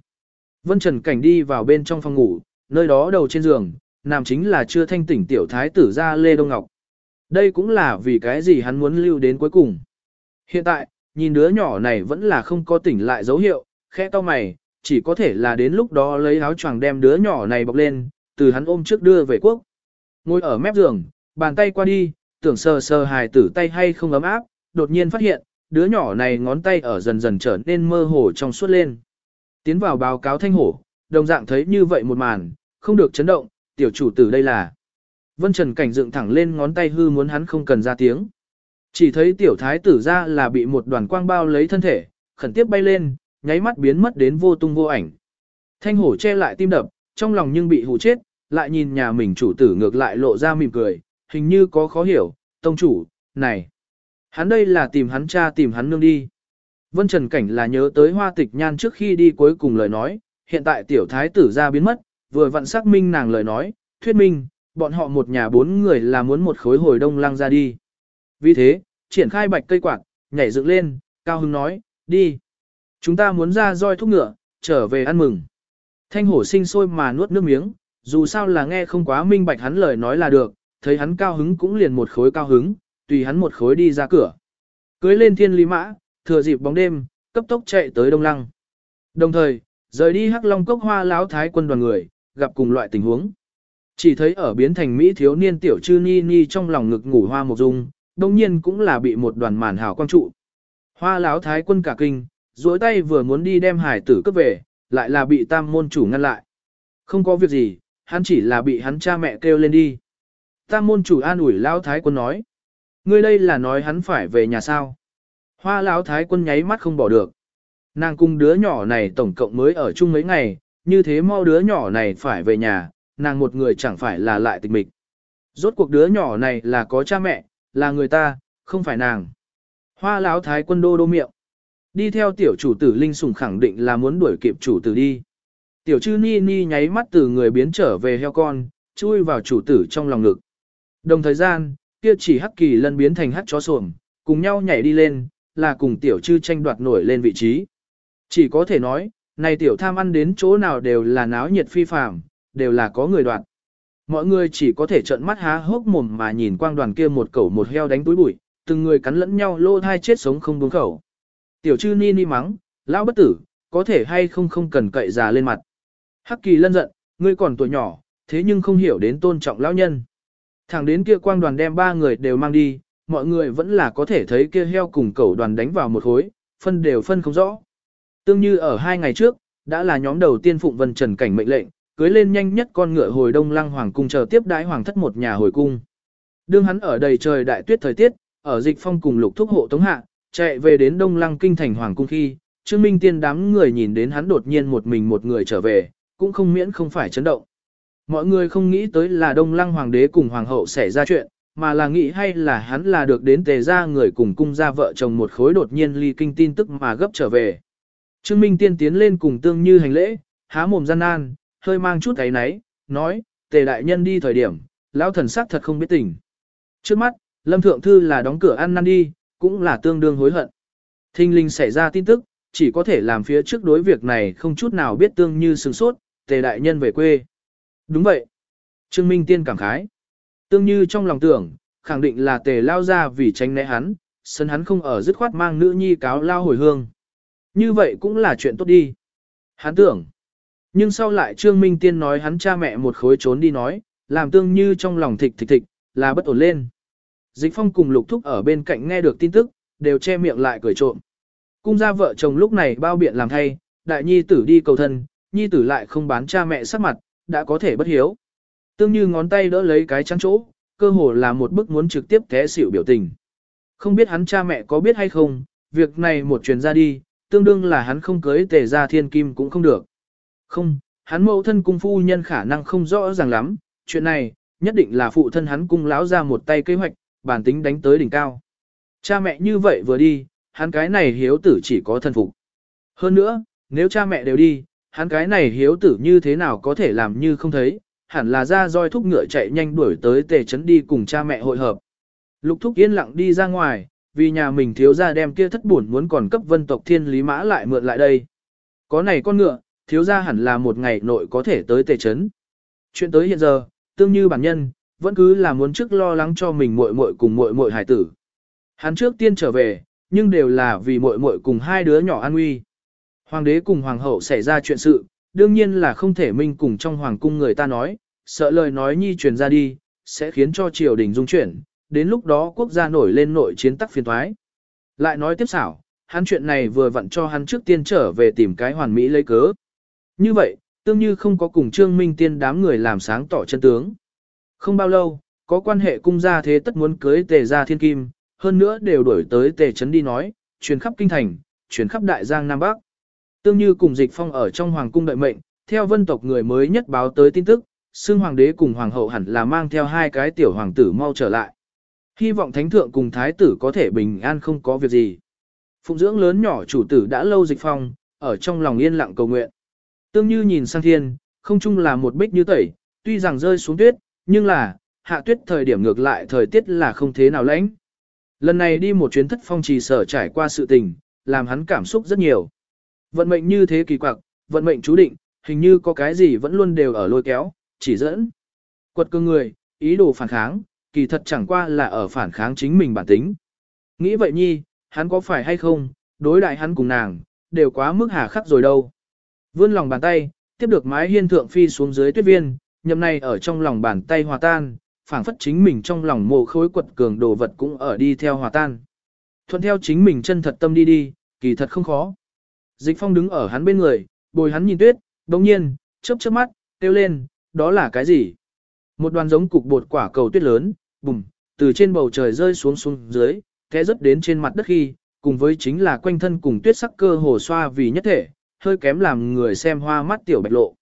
[SPEAKER 1] Vân Trần Cảnh đi vào bên trong phòng ngủ, nơi đó đầu trên giường, nằm chính là chưa thanh tỉnh tiểu thái tử ra Lê Đông Ngọc. Đây cũng là vì cái gì hắn muốn lưu đến cuối cùng. Hiện tại, nhìn đứa nhỏ này vẫn là không có tỉnh lại dấu hiệu, khẽ to mày, chỉ có thể là đến lúc đó lấy áo choàng đem đứa nhỏ này bọc lên, từ hắn ôm trước đưa về quốc. Ngồi ở mép giường, bàn tay qua đi, tưởng sờ sờ hài tử tay hay không ấm áp, đột nhiên phát hiện, đứa nhỏ này ngón tay ở dần dần trở nên mơ hồ trong suốt lên. Tiến vào báo cáo thanh hổ, đồng dạng thấy như vậy một màn, không được chấn động, tiểu chủ tử đây là. Vân Trần cảnh dựng thẳng lên ngón tay hư muốn hắn không cần ra tiếng. Chỉ thấy tiểu thái tử ra là bị một đoàn quang bao lấy thân thể, khẩn tiếp bay lên, nháy mắt biến mất đến vô tung vô ảnh. Thanh hổ che lại tim đập, trong lòng nhưng bị hù chết, lại nhìn nhà mình chủ tử ngược lại lộ ra mỉm cười, hình như có khó hiểu, tông chủ, này. Hắn đây là tìm hắn cha tìm hắn nương đi. Vân Trần Cảnh là nhớ tới hoa tịch nhan trước khi đi cuối cùng lời nói, hiện tại tiểu thái tử ra biến mất, vừa vặn xác minh nàng lời nói, thuyết minh, bọn họ một nhà bốn người là muốn một khối hồi đông lăng ra đi. Vì thế, triển khai bạch cây quạt, nhảy dựng lên, cao hưng nói, đi. Chúng ta muốn ra roi thúc ngựa, trở về ăn mừng. Thanh hổ sinh sôi mà nuốt nước miếng, dù sao là nghe không quá minh bạch hắn lời nói là được, thấy hắn cao hứng cũng liền một khối cao hứng, tùy hắn một khối đi ra cửa. Cưới lên thiên lý mã, thừa dịp bóng đêm, cấp tốc chạy tới Đông Lăng. Đồng thời, rời đi Hắc Long cốc hoa láo thái quân đoàn người, gặp cùng loại tình huống. Chỉ thấy ở biến thành Mỹ thiếu niên tiểu chư ni ni trong lòng ngực ngủ hoa một dung, đồng nhiên cũng là bị một đoàn màn hào quang trụ. Hoa láo thái quân cả kinh, duỗi tay vừa muốn đi đem hải tử cướp về, lại là bị tam môn chủ ngăn lại. Không có việc gì, hắn chỉ là bị hắn cha mẹ kêu lên đi. Tam môn chủ an ủi Lão thái quân nói. Ngươi đây là nói hắn phải về nhà sao. Hoa lão thái quân nháy mắt không bỏ được. Nàng cùng đứa nhỏ này tổng cộng mới ở chung mấy ngày, như thế mau đứa nhỏ này phải về nhà, nàng một người chẳng phải là lại tịch mịch. Rốt cuộc đứa nhỏ này là có cha mẹ, là người ta, không phải nàng. Hoa lão thái quân đô đô miệng. Đi theo tiểu chủ tử Linh Sùng khẳng định là muốn đuổi kịp chủ tử đi. Tiểu chư ni ni nháy mắt từ người biến trở về heo con, chui vào chủ tử trong lòng ngực. Đồng thời gian, kia chỉ hắc kỳ lân biến thành hắc chó sồm, cùng nhau nhảy đi lên, là cùng tiểu chư tranh đoạt nổi lên vị trí. Chỉ có thể nói, này tiểu tham ăn đến chỗ nào đều là náo nhiệt phi phàm, đều là có người đoạt. Mọi người chỉ có thể trợn mắt há hốc mồm mà nhìn quang đoàn kia một cẩu một heo đánh túi bụi, từng người cắn lẫn nhau lô thai chết sống không buông khẩu. Tiểu chư ni ni mắng, lão bất tử, có thể hay không không cần cậy già lên mặt. Hắc kỳ lân giận, ngươi còn tuổi nhỏ, thế nhưng không hiểu đến tôn trọng lão nhân. Thẳng đến kia quang đoàn đem ba người đều mang đi, mọi người vẫn là có thể thấy kia heo cùng cẩu đoàn đánh vào một khối, phân đều phân không rõ. Tương như ở hai ngày trước, đã là nhóm đầu tiên Phụng Vân Trần Cảnh mệnh lệnh, cưới lên nhanh nhất con ngựa hồi Đông Lăng Hoàng cung chờ tiếp đái hoàng thất một nhà hồi cung. Đương hắn ở đầy trời đại tuyết thời tiết, ở dịch phong cùng lục thúc hộ tống hạ, chạy về đến Đông Lăng kinh thành hoàng cung khi, Trương Minh Tiên đám người nhìn đến hắn đột nhiên một mình một người trở về, cũng không miễn không phải chấn động. Mọi người không nghĩ tới là Đông Lăng Hoàng đế cùng Hoàng hậu xảy ra chuyện, mà là nghĩ hay là hắn là được đến tề ra người cùng cung ra vợ chồng một khối đột nhiên ly kinh tin tức mà gấp trở về. Trương Minh Tiên tiến lên cùng tương như hành lễ, há mồm gian nan, hơi mang chút ấy náy, nói, tề đại nhân đi thời điểm, lão thần sắc thật không biết tình. Trước mắt, Lâm Thượng Thư là đóng cửa ăn năn đi, cũng là tương đương hối hận. Thinh linh xảy ra tin tức, chỉ có thể làm phía trước đối việc này không chút nào biết tương như sừng sốt, tề đại nhân về quê. Đúng vậy. Trương Minh Tiên cảm khái. Tương như trong lòng tưởng, khẳng định là tề lao ra vì tránh né hắn, sân hắn không ở dứt khoát mang nữ nhi cáo lao hồi hương. Như vậy cũng là chuyện tốt đi. Hắn tưởng, Nhưng sau lại Trương Minh Tiên nói hắn cha mẹ một khối trốn đi nói, làm tương như trong lòng thịch thịch thịch, là bất ổn lên. Dịch phong cùng lục thúc ở bên cạnh nghe được tin tức, đều che miệng lại cười trộm. Cung gia vợ chồng lúc này bao biện làm thay, đại nhi tử đi cầu thân, nhi tử lại không bán cha mẹ sắc mặt, đã có thể bất hiếu. Tương như ngón tay đỡ lấy cái trắng chỗ, cơ hồ là một bức muốn trực tiếp té xỉu biểu tình. Không biết hắn cha mẹ có biết hay không, việc này một truyền ra đi, tương đương là hắn không cưới tề ra thiên kim cũng không được. Không, hắn mẫu thân cung phu nhân khả năng không rõ ràng lắm, chuyện này, nhất định là phụ thân hắn cung lão ra một tay kế hoạch, bản tính đánh tới đỉnh cao. Cha mẹ như vậy vừa đi, hắn cái này hiếu tử chỉ có thân phục. Hơn nữa, nếu cha mẹ đều đi, hắn cái này hiếu tử như thế nào có thể làm như không thấy, hẳn là ra roi thúc ngựa chạy nhanh đuổi tới tề trấn đi cùng cha mẹ hội hợp. Lục thúc yên lặng đi ra ngoài, vì nhà mình thiếu gia đem kia thất buồn muốn còn cấp vân tộc thiên lý mã lại mượn lại đây. Có này con ngựa, thiếu gia hẳn là một ngày nội có thể tới tề trấn. Chuyện tới hiện giờ, tương như bản nhân, vẫn cứ là muốn trước lo lắng cho mình muội muội cùng muội muội hải tử. Hắn trước tiên trở về, nhưng đều là vì muội muội cùng hai đứa nhỏ an nguy. Hoàng đế cùng hoàng hậu xảy ra chuyện sự, đương nhiên là không thể minh cùng trong hoàng cung người ta nói, sợ lời nói nhi truyền ra đi, sẽ khiến cho triều đình dung chuyển, đến lúc đó quốc gia nổi lên nội chiến tắc phiền thoái. Lại nói tiếp xảo, hắn chuyện này vừa vặn cho hắn trước tiên trở về tìm cái hoàn mỹ lấy cớ. Như vậy, tương như không có cùng Trương Minh Tiên đám người làm sáng tỏ chân tướng. Không bao lâu, có quan hệ cung gia thế tất muốn cưới tề gia thiên kim, hơn nữa đều đổi tới tề trấn đi nói, truyền khắp kinh thành, truyền khắp đại giang Nam Bắc. Tương như cùng dịch phong ở trong hoàng cung đợi mệnh, theo vân tộc người mới nhất báo tới tin tức, xương hoàng đế cùng hoàng hậu hẳn là mang theo hai cái tiểu hoàng tử mau trở lại. Hy vọng thánh thượng cùng thái tử có thể bình an không có việc gì. Phụng dưỡng lớn nhỏ chủ tử đã lâu dịch phong, ở trong lòng yên lặng cầu nguyện. Tương như nhìn sang thiên, không chung là một bích như tẩy, tuy rằng rơi xuống tuyết, nhưng là, hạ tuyết thời điểm ngược lại thời tiết là không thế nào lãnh. Lần này đi một chuyến thất phong trì sở trải qua sự tình, làm hắn cảm xúc rất nhiều. Vận mệnh như thế kỳ quặc, vận mệnh chú định, hình như có cái gì vẫn luôn đều ở lôi kéo, chỉ dẫn. Quật cơ người, ý đồ phản kháng, kỳ thật chẳng qua là ở phản kháng chính mình bản tính. Nghĩ vậy nhi, hắn có phải hay không, đối đại hắn cùng nàng, đều quá mức hà khắc rồi đâu. Vươn lòng bàn tay, tiếp được mái hiên thượng phi xuống dưới tuyết viên, nhậm này ở trong lòng bàn tay hòa tan, phảng phất chính mình trong lòng mồ khối quật cường đồ vật cũng ở đi theo hòa tan. Thuận theo chính mình chân thật tâm đi đi, kỳ thật không khó. Dịch phong đứng ở hắn bên người, bồi hắn nhìn tuyết, đồng nhiên, chớp chớp mắt, kêu lên, đó là cái gì? Một đoàn giống cục bột quả cầu tuyết lớn, bùm, từ trên bầu trời rơi xuống xuống dưới, té rớt đến trên mặt đất khi, cùng với chính là quanh thân cùng tuyết sắc cơ hồ xoa vì nhất thể, hơi kém làm người xem hoa mắt tiểu bạch lộ.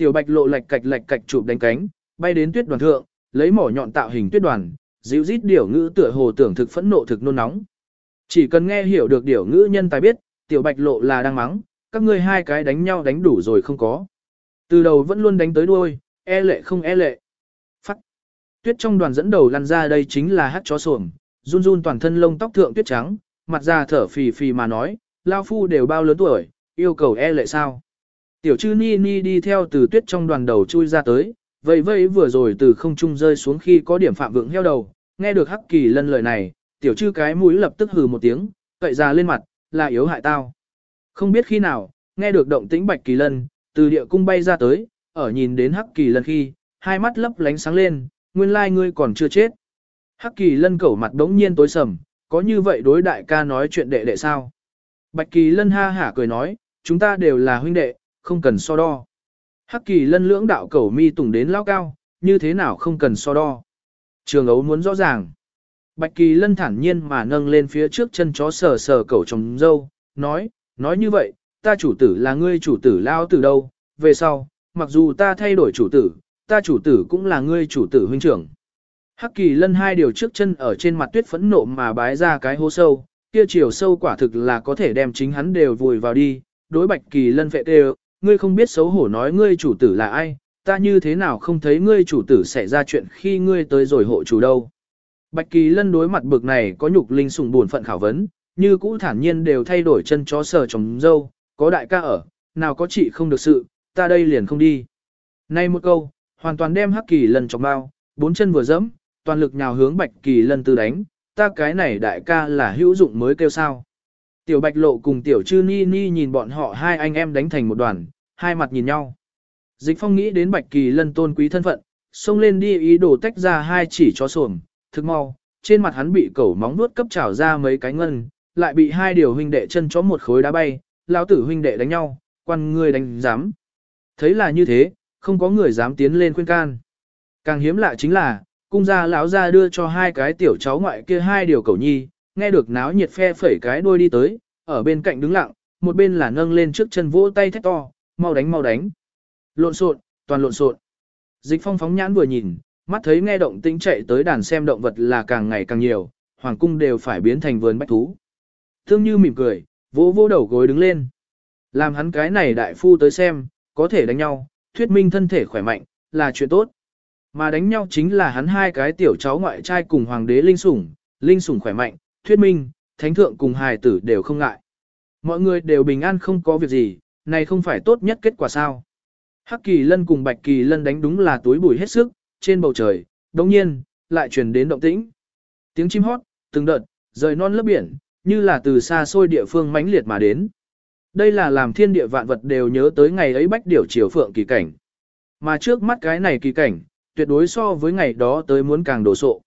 [SPEAKER 1] Tiểu bạch lộ lạch cạch lạch cạch chụp đánh cánh, bay đến tuyết đoàn thượng, lấy mỏ nhọn tạo hình tuyết đoàn, dịu rít điểu ngữ tựa hồ tưởng thực phẫn nộ thực nôn nóng. Chỉ cần nghe hiểu được điểu ngữ nhân tài biết, tiểu bạch lộ là đang mắng, các ngươi hai cái đánh nhau đánh đủ rồi không có. Từ đầu vẫn luôn đánh tới đuôi, e lệ không e lệ. Phát. Tuyết trong đoàn dẫn đầu lăn ra đây chính là hát chó sổm, run run toàn thân lông tóc thượng tuyết trắng, mặt ra thở phì phì mà nói, lao phu đều bao lớn tuổi, yêu cầu e lệ sao. Tiểu chư ni ni đi theo từ tuyết trong đoàn đầu chui ra tới, vậy vây vừa rồi từ không trung rơi xuống khi có điểm phạm vượng heo đầu, nghe được hắc kỳ lân lời này, tiểu chư cái mũi lập tức hừ một tiếng, cậy ra lên mặt, là yếu hại tao. Không biết khi nào, nghe được động tĩnh bạch kỳ lân, từ địa cung bay ra tới, ở nhìn đến hắc kỳ lân khi, hai mắt lấp lánh sáng lên, nguyên lai ngươi còn chưa chết. Hắc kỳ lân cẩu mặt đống nhiên tối sầm, có như vậy đối đại ca nói chuyện đệ đệ sao? Bạch kỳ lân ha hả cười nói, chúng ta đều là huynh đệ, không cần so đo. Hắc kỳ lân lưỡng đạo cẩu mi tùng đến lao cao, như thế nào không cần so đo. Trường ấu muốn rõ ràng. Bạch kỳ lân thản nhiên mà nâng lên phía trước chân chó sờ sờ cẩu trồng dâu, nói, nói như vậy, ta chủ tử là ngươi chủ tử lao từ đâu, về sau, mặc dù ta thay đổi chủ tử, ta chủ tử cũng là ngươi chủ tử huynh trưởng. Hắc kỳ lân hai điều trước chân ở trên mặt tuyết phẫn nộ mà bái ra cái hố sâu, kia chiều sâu quả thực là có thể đem chính hắn đều vùi vào đi, đối bạch kỳ lân vệ đều, ngươi không biết xấu hổ nói ngươi chủ tử là ai, ta như thế nào không thấy ngươi chủ tử xảy ra chuyện khi ngươi tới rồi hộ chủ đâu. Bạch kỳ lân đối mặt bực này có nhục linh sùng buồn phận khảo vấn, như cũ thản nhiên đều thay đổi chân chó sờ trồng dâu, có đại ca ở, nào có chị không được sự, ta đây liền không đi. Nay một câu, hoàn toàn đem hắc kỳ lân trong bao, bốn chân vừa dẫm, toàn lực nhào hướng bạch kỳ lân tư đánh, ta cái này đại ca là hữu dụng mới kêu sao. Tiểu bạch lộ cùng tiểu Trư ni ni nhìn bọn họ hai anh em đánh thành một đoàn, hai mặt nhìn nhau. Dịch phong nghĩ đến bạch kỳ lân tôn quý thân phận, xông lên đi ý đồ tách ra hai chỉ chó sồm, thực mau, trên mặt hắn bị cẩu móng nuốt cấp trào ra mấy cái ngân, lại bị hai điều huynh đệ chân chó một khối đá bay, lão tử huynh đệ đánh nhau, quan người đánh dám. Thấy là như thế, không có người dám tiến lên khuyên can. Càng hiếm lạ chính là, cung gia lão gia đưa cho hai cái tiểu cháu ngoại kia hai điều cẩu nhi, nghe được náo nhiệt phe phẩy cái đuôi đi tới, ở bên cạnh đứng lặng, một bên là nâng lên trước chân vỗ tay thét to, mau đánh mau đánh. Lộn xộn, toàn lộn xộn. Dịch phong phóng nhãn vừa nhìn, mắt thấy nghe động tĩnh chạy tới đàn xem động vật là càng ngày càng nhiều, hoàng cung đều phải biến thành vườn bách thú. Thương như mỉm cười, vỗ vỗ đầu gối đứng lên. Làm hắn cái này đại phu tới xem, có thể đánh nhau, thuyết minh thân thể khỏe mạnh, là chuyện tốt. Mà đánh nhau chính là hắn hai cái tiểu cháu ngoại trai cùng hoàng đế linh sủng, linh sủng khỏe mạnh, thuyết minh, thánh thượng cùng hài tử đều không ngại. Mọi người đều bình an không có việc gì, này không phải tốt nhất kết quả sao. Hắc kỳ lân cùng bạch kỳ lân đánh đúng là túi bụi hết sức, trên bầu trời, đồng nhiên, lại truyền đến động tĩnh. Tiếng chim hót, từng đợt, rời non lớp biển, như là từ xa xôi địa phương mãnh liệt mà đến. Đây là làm thiên địa vạn vật đều nhớ tới ngày ấy bách điểu chiều phượng kỳ cảnh. Mà trước mắt cái này kỳ cảnh, tuyệt đối so với ngày đó tới muốn càng đổ sộ.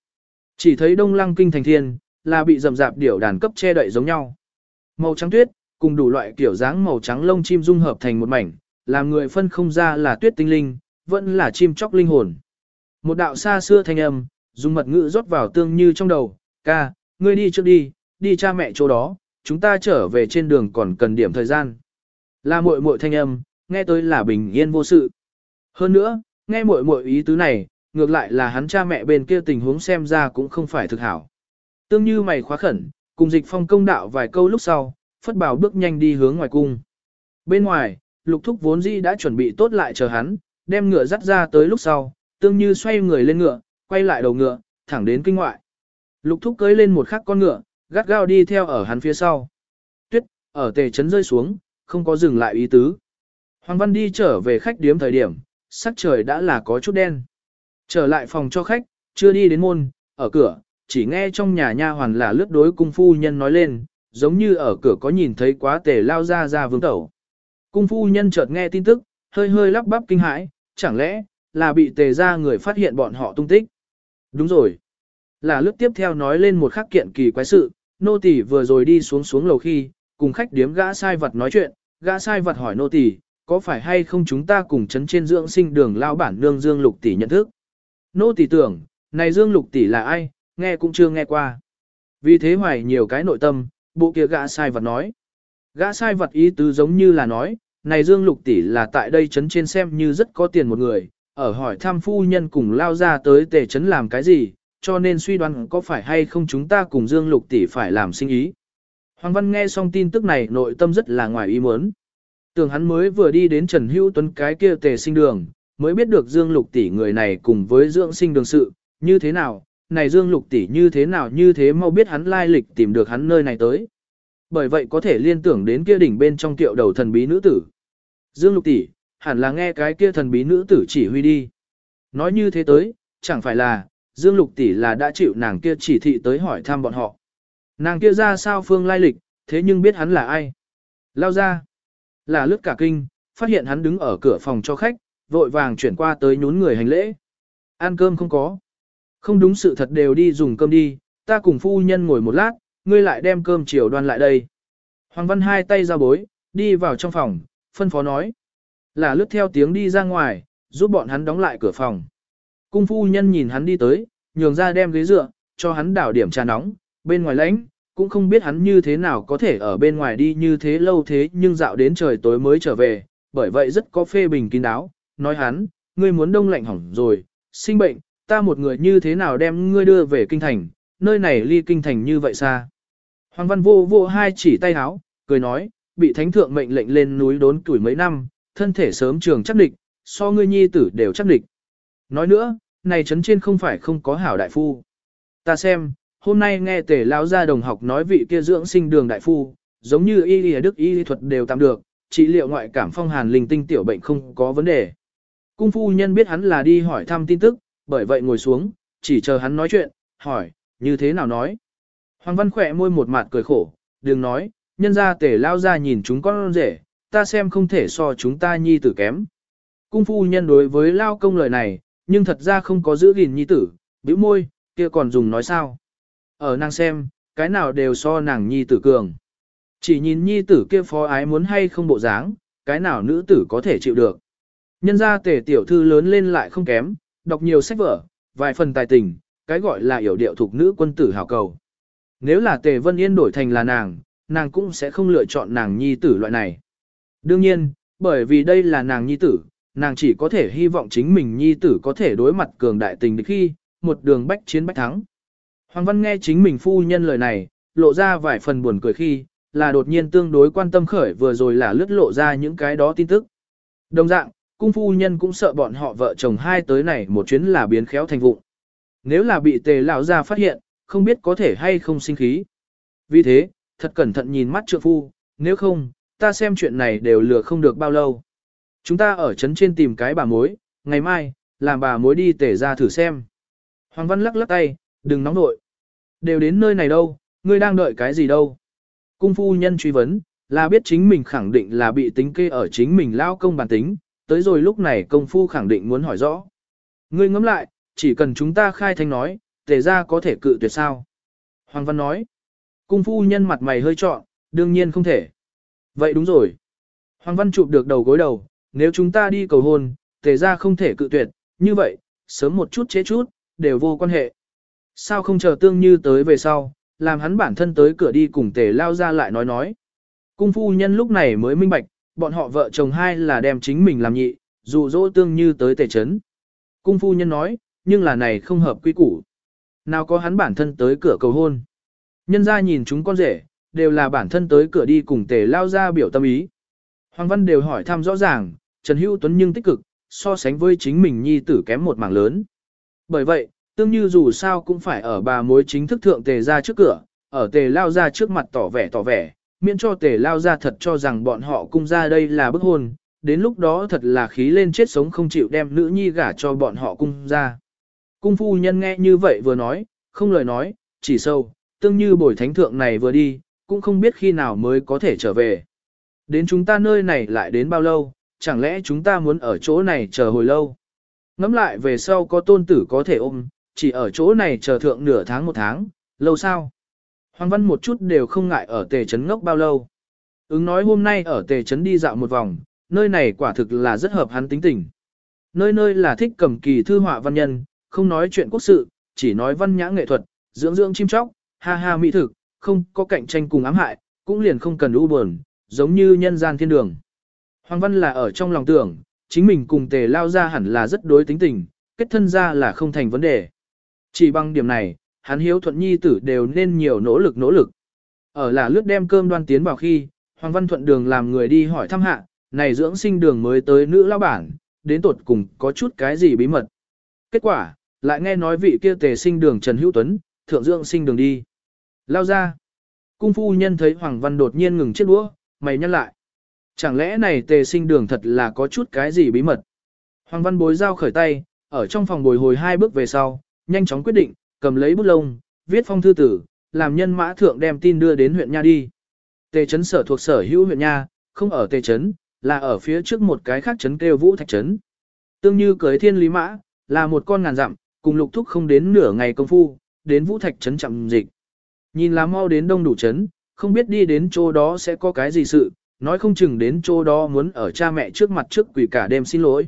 [SPEAKER 1] Chỉ thấy đông lăng kinh thành thiên, là bị rầm rạp điểu đàn cấp che đậy giống nhau. Màu trắng tuyết, cùng đủ loại kiểu dáng màu trắng lông chim dung hợp thành một mảnh, làm người phân không ra là tuyết tinh linh, vẫn là chim chóc linh hồn. Một đạo xa xưa thanh âm, dùng mật ngữ rót vào tương như trong đầu, ca, ngươi đi trước đi, đi cha mẹ chỗ đó, chúng ta trở về trên đường còn cần điểm thời gian. Là muội muội thanh âm, nghe tới là bình yên vô sự. Hơn nữa, nghe muội muội ý tứ này, ngược lại là hắn cha mẹ bên kia tình huống xem ra cũng không phải thực hảo. Tương như mày khóa khẩn, cùng dịch phong công đạo vài câu lúc sau, phất bảo bước nhanh đi hướng ngoài cung. Bên ngoài, lục thúc vốn dĩ đã chuẩn bị tốt lại chờ hắn, đem ngựa dắt ra tới lúc sau, tương như xoay người lên ngựa, quay lại đầu ngựa, thẳng đến kinh ngoại. Lục thúc cưới lên một khắc con ngựa, gắt gao đi theo ở hắn phía sau. Tuyết, ở tề trấn rơi xuống, không có dừng lại ý tứ. Hoàng Văn đi trở về khách điếm thời điểm, sắc trời đã là có chút đen. Trở lại phòng cho khách, chưa đi đến môn, ở cửa, chỉ nghe trong nhà nha hoàn là lướt đối cung phu nhân nói lên, giống như ở cửa có nhìn thấy quá tề lao ra ra vương tẩu. Cung phu nhân chợt nghe tin tức, hơi hơi lắp bắp kinh hãi, chẳng lẽ là bị tề ra người phát hiện bọn họ tung tích. Đúng rồi. Là lướt tiếp theo nói lên một khắc kiện kỳ quái sự, nô tỳ vừa rồi đi xuống xuống lầu khi, cùng khách điếm gã sai vật nói chuyện, gã sai vật hỏi nô tỳ, có phải hay không chúng ta cùng chấn trên dưỡng sinh đường lao bản nương Dương Lục tỷ nhận thức. Nô tỳ tưởng, này Dương Lục tỷ là ai, nghe cũng chưa nghe qua. Vì thế hoài nhiều cái nội tâm, bộ kia gã sai vật nói. Gã sai vật ý tứ giống như là nói, này Dương Lục tỷ là tại đây chấn trên xem như rất có tiền một người, ở hỏi thăm phu nhân cùng lao ra tới tề chấn làm cái gì, cho nên suy đoán có phải hay không chúng ta cùng Dương Lục tỷ phải làm sinh ý. Hoàng Văn nghe xong tin tức này nội tâm rất là ngoài ý muốn. Tưởng hắn mới vừa đi đến Trần Hữu Tuấn cái kia tề sinh đường, mới biết được Dương Lục tỷ người này cùng với dưỡng sinh đường sự, như thế nào, này Dương Lục tỷ như thế nào như thế mau biết hắn lai lịch tìm được hắn nơi này tới. Bởi vậy có thể liên tưởng đến kia đỉnh bên trong tiệu đầu thần bí nữ tử. Dương Lục tỷ, hẳn là nghe cái kia thần bí nữ tử chỉ huy đi. Nói như thế tới, chẳng phải là, Dương Lục tỷ là đã chịu nàng kia chỉ thị tới hỏi thăm bọn họ. Nàng kia ra sao phương lai lịch, thế nhưng biết hắn là ai. Lao ra, là lướt cả kinh, phát hiện hắn đứng ở cửa phòng cho khách, vội vàng chuyển qua tới nhún người hành lễ. Ăn cơm không có. Không đúng sự thật đều đi dùng cơm đi, ta cùng phu nhân ngồi một lát, ngươi lại đem cơm chiều đoan lại đây. Hoàng Văn hai tay ra bối, đi vào trong phòng, phân phó nói. Là lướt theo tiếng đi ra ngoài, giúp bọn hắn đóng lại cửa phòng. Cung phu nhân nhìn hắn đi tới, nhường ra đem ghế dựa, cho hắn đảo điểm trà nóng, bên ngoài lãnh, cũng không biết hắn như thế nào có thể ở bên ngoài đi như thế lâu thế nhưng dạo đến trời tối mới trở về, bởi vậy rất có phê bình kín đáo, nói hắn, ngươi muốn đông lạnh hỏng rồi, sinh bệnh, ta một người như thế nào đem ngươi đưa về kinh thành, nơi này ly kinh thành như vậy xa. Hoàng văn vô vô hai chỉ tay háo, cười nói, bị thánh thượng mệnh lệnh lên núi đốn tuổi mấy năm, thân thể sớm trường chắc địch, so ngươi nhi tử đều chắc địch. Nói nữa, này trấn trên không phải không có hảo đại phu. Ta xem, hôm nay nghe tể lão gia đồng học nói vị kia dưỡng sinh đường đại phu, giống như y y đức y thuật đều tạm được, trị liệu ngoại cảm phong hàn linh tinh tiểu bệnh không có vấn đề. Cung phu nhân biết hắn là đi hỏi thăm tin tức, bởi vậy ngồi xuống, chỉ chờ hắn nói chuyện, hỏi, như thế nào nói. Hoàng Văn khỏe môi một mặt cười khổ, đừng nói, nhân ra tể lao ra nhìn chúng con rể, ta xem không thể so chúng ta nhi tử kém. Cung phu nhân đối với lao công lời này, nhưng thật ra không có giữ gìn nhi tử, bĩu môi, kia còn dùng nói sao. Ở nàng xem, cái nào đều so nàng nhi tử cường. Chỉ nhìn nhi tử kia phó ái muốn hay không bộ dáng, cái nào nữ tử có thể chịu được. Nhân ra tể tiểu thư lớn lên lại không kém, đọc nhiều sách vở, vài phần tài tình, cái gọi là hiểu điệu thuộc nữ quân tử hào cầu. Nếu là tề vân yên đổi thành là nàng, nàng cũng sẽ không lựa chọn nàng nhi tử loại này. Đương nhiên, bởi vì đây là nàng nhi tử, nàng chỉ có thể hy vọng chính mình nhi tử có thể đối mặt cường đại tình địch khi, một đường bách chiến bách thắng. Hoàng Văn nghe chính mình phu nhân lời này, lộ ra vài phần buồn cười khi, là đột nhiên tương đối quan tâm khởi vừa rồi là lướt lộ ra những cái đó tin tức. Đồng dạng, cung phu nhân cũng sợ bọn họ vợ chồng hai tới này một chuyến là biến khéo thành vụ. Nếu là bị tề lão ra phát hiện, không biết có thể hay không sinh khí. Vì thế, thật cẩn thận nhìn mắt trượng phu, nếu không, ta xem chuyện này đều lừa không được bao lâu. Chúng ta ở trấn trên tìm cái bà mối, ngày mai, làm bà mối đi tể ra thử xem. Hoàng Văn lắc lắc tay, đừng nóng nội. Đều đến nơi này đâu, ngươi đang đợi cái gì đâu. Cung phu nhân truy vấn, là biết chính mình khẳng định là bị tính kê ở chính mình lao công bản tính, tới rồi lúc này công phu khẳng định muốn hỏi rõ. Ngươi ngẫm lại, chỉ cần chúng ta khai thanh nói, tề ra có thể cự tuyệt sao. Hoàng Văn nói, cung phu nhân mặt mày hơi trọn, đương nhiên không thể. Vậy đúng rồi. Hoàng Văn chụp được đầu gối đầu, nếu chúng ta đi cầu hôn, tề ra không thể cự tuyệt, như vậy, sớm một chút chế chút, đều vô quan hệ. Sao không chờ tương như tới về sau, làm hắn bản thân tới cửa đi cùng tề lao ra lại nói nói. Cung phu nhân lúc này mới minh bạch, bọn họ vợ chồng hai là đem chính mình làm nhị, dù dỗ tương như tới tề chấn. Cung phu nhân nói, nhưng là này không hợp quy củ. Nào có hắn bản thân tới cửa cầu hôn. Nhân ra nhìn chúng con rể, đều là bản thân tới cửa đi cùng tề lao ra biểu tâm ý. Hoàng Văn đều hỏi thăm rõ ràng, Trần Hữu Tuấn nhưng tích cực, so sánh với chính mình nhi tử kém một mảng lớn. Bởi vậy, tương như dù sao cũng phải ở bà mối chính thức thượng tề ra trước cửa, ở tề lao ra trước mặt tỏ vẻ tỏ vẻ, miễn cho tề lao ra thật cho rằng bọn họ cung ra đây là bức hôn, đến lúc đó thật là khí lên chết sống không chịu đem nữ nhi gả cho bọn họ cung ra. Cung phu nhân nghe như vậy vừa nói, không lời nói, chỉ sâu, tương như bồi thánh thượng này vừa đi, cũng không biết khi nào mới có thể trở về. Đến chúng ta nơi này lại đến bao lâu, chẳng lẽ chúng ta muốn ở chỗ này chờ hồi lâu. Ngắm lại về sau có tôn tử có thể ôm, chỉ ở chỗ này chờ thượng nửa tháng một tháng, lâu sao? Hoàng Văn một chút đều không ngại ở tề trấn ngốc bao lâu. Ứng nói hôm nay ở tề trấn đi dạo một vòng, nơi này quả thực là rất hợp hắn tính tình. Nơi nơi là thích cầm kỳ thư họa văn nhân, không nói chuyện quốc sự, chỉ nói văn nhã nghệ thuật, dưỡng dưỡng chim chóc, ha ha mỹ thực, không có cạnh tranh cùng ám hại, cũng liền không cần u buồn, giống như nhân gian thiên đường. Hoàng Văn là ở trong lòng tưởng, chính mình cùng tề lao ra hẳn là rất đối tính tình, kết thân ra là không thành vấn đề. Chỉ bằng điểm này, hắn hiếu thuận nhi tử đều nên nhiều nỗ lực nỗ lực. Ở là lướt đem cơm đoan tiến vào khi, Hoàng Văn thuận đường làm người đi hỏi thăm hạ, này dưỡng sinh đường mới tới nữ lao bản, đến tột cùng có chút cái gì bí mật. Kết quả, lại nghe nói vị kia tề sinh đường Trần Hữu Tuấn, thượng dưỡng sinh đường đi. Lao ra. Cung phu nhân thấy Hoàng Văn đột nhiên ngừng chiếc đũa, mày nhăn lại. Chẳng lẽ này tề sinh đường thật là có chút cái gì bí mật? Hoàng Văn bối giao khởi tay, ở trong phòng bồi hồi hai bước về sau, nhanh chóng quyết định, cầm lấy bút lông, viết phong thư tử, làm nhân mã thượng đem tin đưa đến huyện Nha đi. Tề trấn sở thuộc sở hữu huyện Nha, không ở tề trấn, là ở phía trước một cái khác trấn kêu vũ thạch trấn. Tương như cưới thiên lý mã, là một con ngàn dặm, cùng lục thúc không đến nửa ngày công phu, đến vũ thạch trấn chậm dịch. Nhìn là mau đến đông đủ trấn, không biết đi đến chỗ đó sẽ có cái gì sự, nói không chừng đến chỗ đó muốn ở cha mẹ trước mặt trước quỷ cả đêm xin lỗi.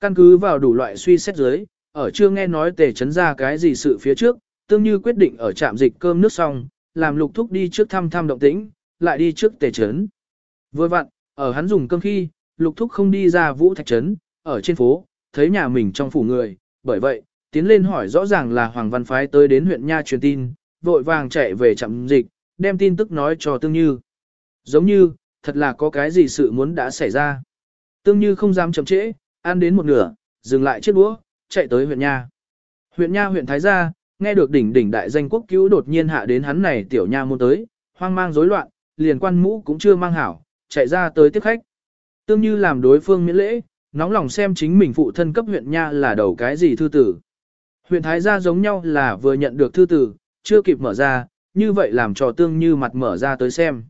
[SPEAKER 1] Căn cứ vào đủ loại suy xét dưới, ở chưa nghe nói tề chấn ra cái gì sự phía trước, tương như quyết định ở trạm dịch cơm nước xong, làm lục thúc đi trước thăm thăm động tĩnh, lại đi trước tề chấn. Vừa vặn, ở hắn dùng cơm khi, lục thúc không đi ra vũ thạch trấn, ở trên phố, thấy nhà mình trong phủ người, bởi vậy, tiến lên hỏi rõ ràng là Hoàng Văn Phái tới đến huyện Nha truyền tin, vội vàng chạy về trạm dịch, đem tin tức nói cho Tương Như. Giống như, thật là có cái gì sự muốn đã xảy ra. Tương Như không dám chậm trễ, ăn đến một nửa, dừng lại chiếc đũa, chạy tới huyện Nha. Huyện Nha huyện Thái Gia, nghe được đỉnh đỉnh đại danh quốc cứu đột nhiên hạ đến hắn này tiểu nha môn tới, hoang mang rối loạn, liền quan mũ cũng chưa mang hảo, chạy ra tới tiếp khách. Tương Như làm đối phương miễn lễ, nóng lòng xem chính mình phụ thân cấp huyện Nha là đầu cái gì thư tử. Huyện Thái Gia giống nhau là vừa nhận được thư tử, chưa kịp mở ra, như vậy làm cho Tương Như mặt mở ra tới xem.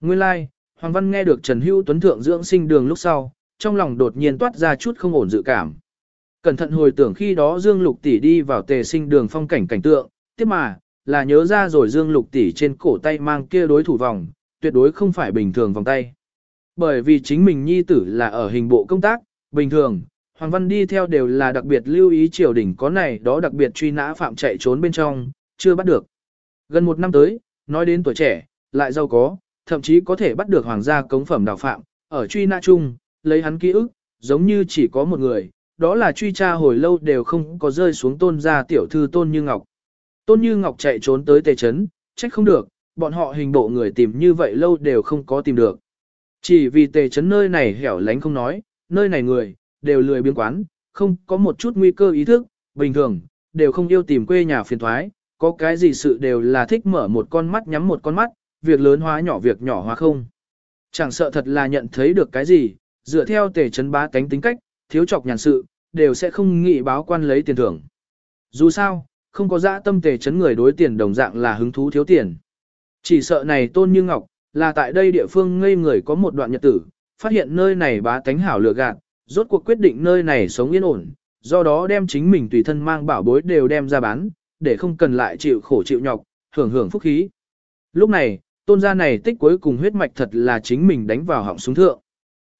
[SPEAKER 1] Nguyên lai, like, Hoàng Văn nghe được Trần Hữu Tuấn thượng dưỡng sinh đường lúc sau, trong lòng đột nhiên toát ra chút không ổn dự cảm. Cẩn thận hồi tưởng khi đó Dương Lục tỷ đi vào tề sinh đường phong cảnh cảnh tượng, tiếp mà, là nhớ ra rồi Dương Lục tỷ trên cổ tay mang kia đối thủ vòng, tuyệt đối không phải bình thường vòng tay. Bởi vì chính mình nhi tử là ở hình bộ công tác, bình thường, Hoàng Văn đi theo đều là đặc biệt lưu ý triều đình có này đó đặc biệt truy nã phạm chạy trốn bên trong, chưa bắt được. Gần một năm tới, nói đến tuổi trẻ, lại giàu có, thậm chí có thể bắt được hoàng gia cống phẩm đào phạm, ở truy nã chung, lấy hắn ký ức, giống như chỉ có một người, đó là truy tra hồi lâu đều không có rơi xuống tôn gia tiểu thư tôn như ngọc. Tôn như ngọc chạy trốn tới tề trấn, trách không được, bọn họ hình bộ người tìm như vậy lâu đều không có tìm được. Chỉ vì tề trấn nơi này hẻo lánh không nói, nơi này người, đều lười biếng quán, không có một chút nguy cơ ý thức, bình thường, đều không yêu tìm quê nhà phiền thoái, có cái gì sự đều là thích mở một con mắt nhắm một con mắt, việc lớn hóa nhỏ việc nhỏ hóa không. Chẳng sợ thật là nhận thấy được cái gì, dựa theo tề chấn bá tánh tính cách, thiếu chọc nhàn sự, đều sẽ không nghĩ báo quan lấy tiền thưởng. Dù sao, không có dã tâm tề chấn người đối tiền đồng dạng là hứng thú thiếu tiền. Chỉ sợ này tôn như ngọc, là tại đây địa phương ngây người có một đoạn nhật tử, phát hiện nơi này bá tánh hảo lừa gạt, rốt cuộc quyết định nơi này sống yên ổn, do đó đem chính mình tùy thân mang bảo bối đều đem ra bán, để không cần lại chịu khổ chịu nhọc, hưởng hưởng phúc khí. Lúc này, tôn gia này tích cuối cùng huyết mạch thật là chính mình đánh vào họng súng thượng.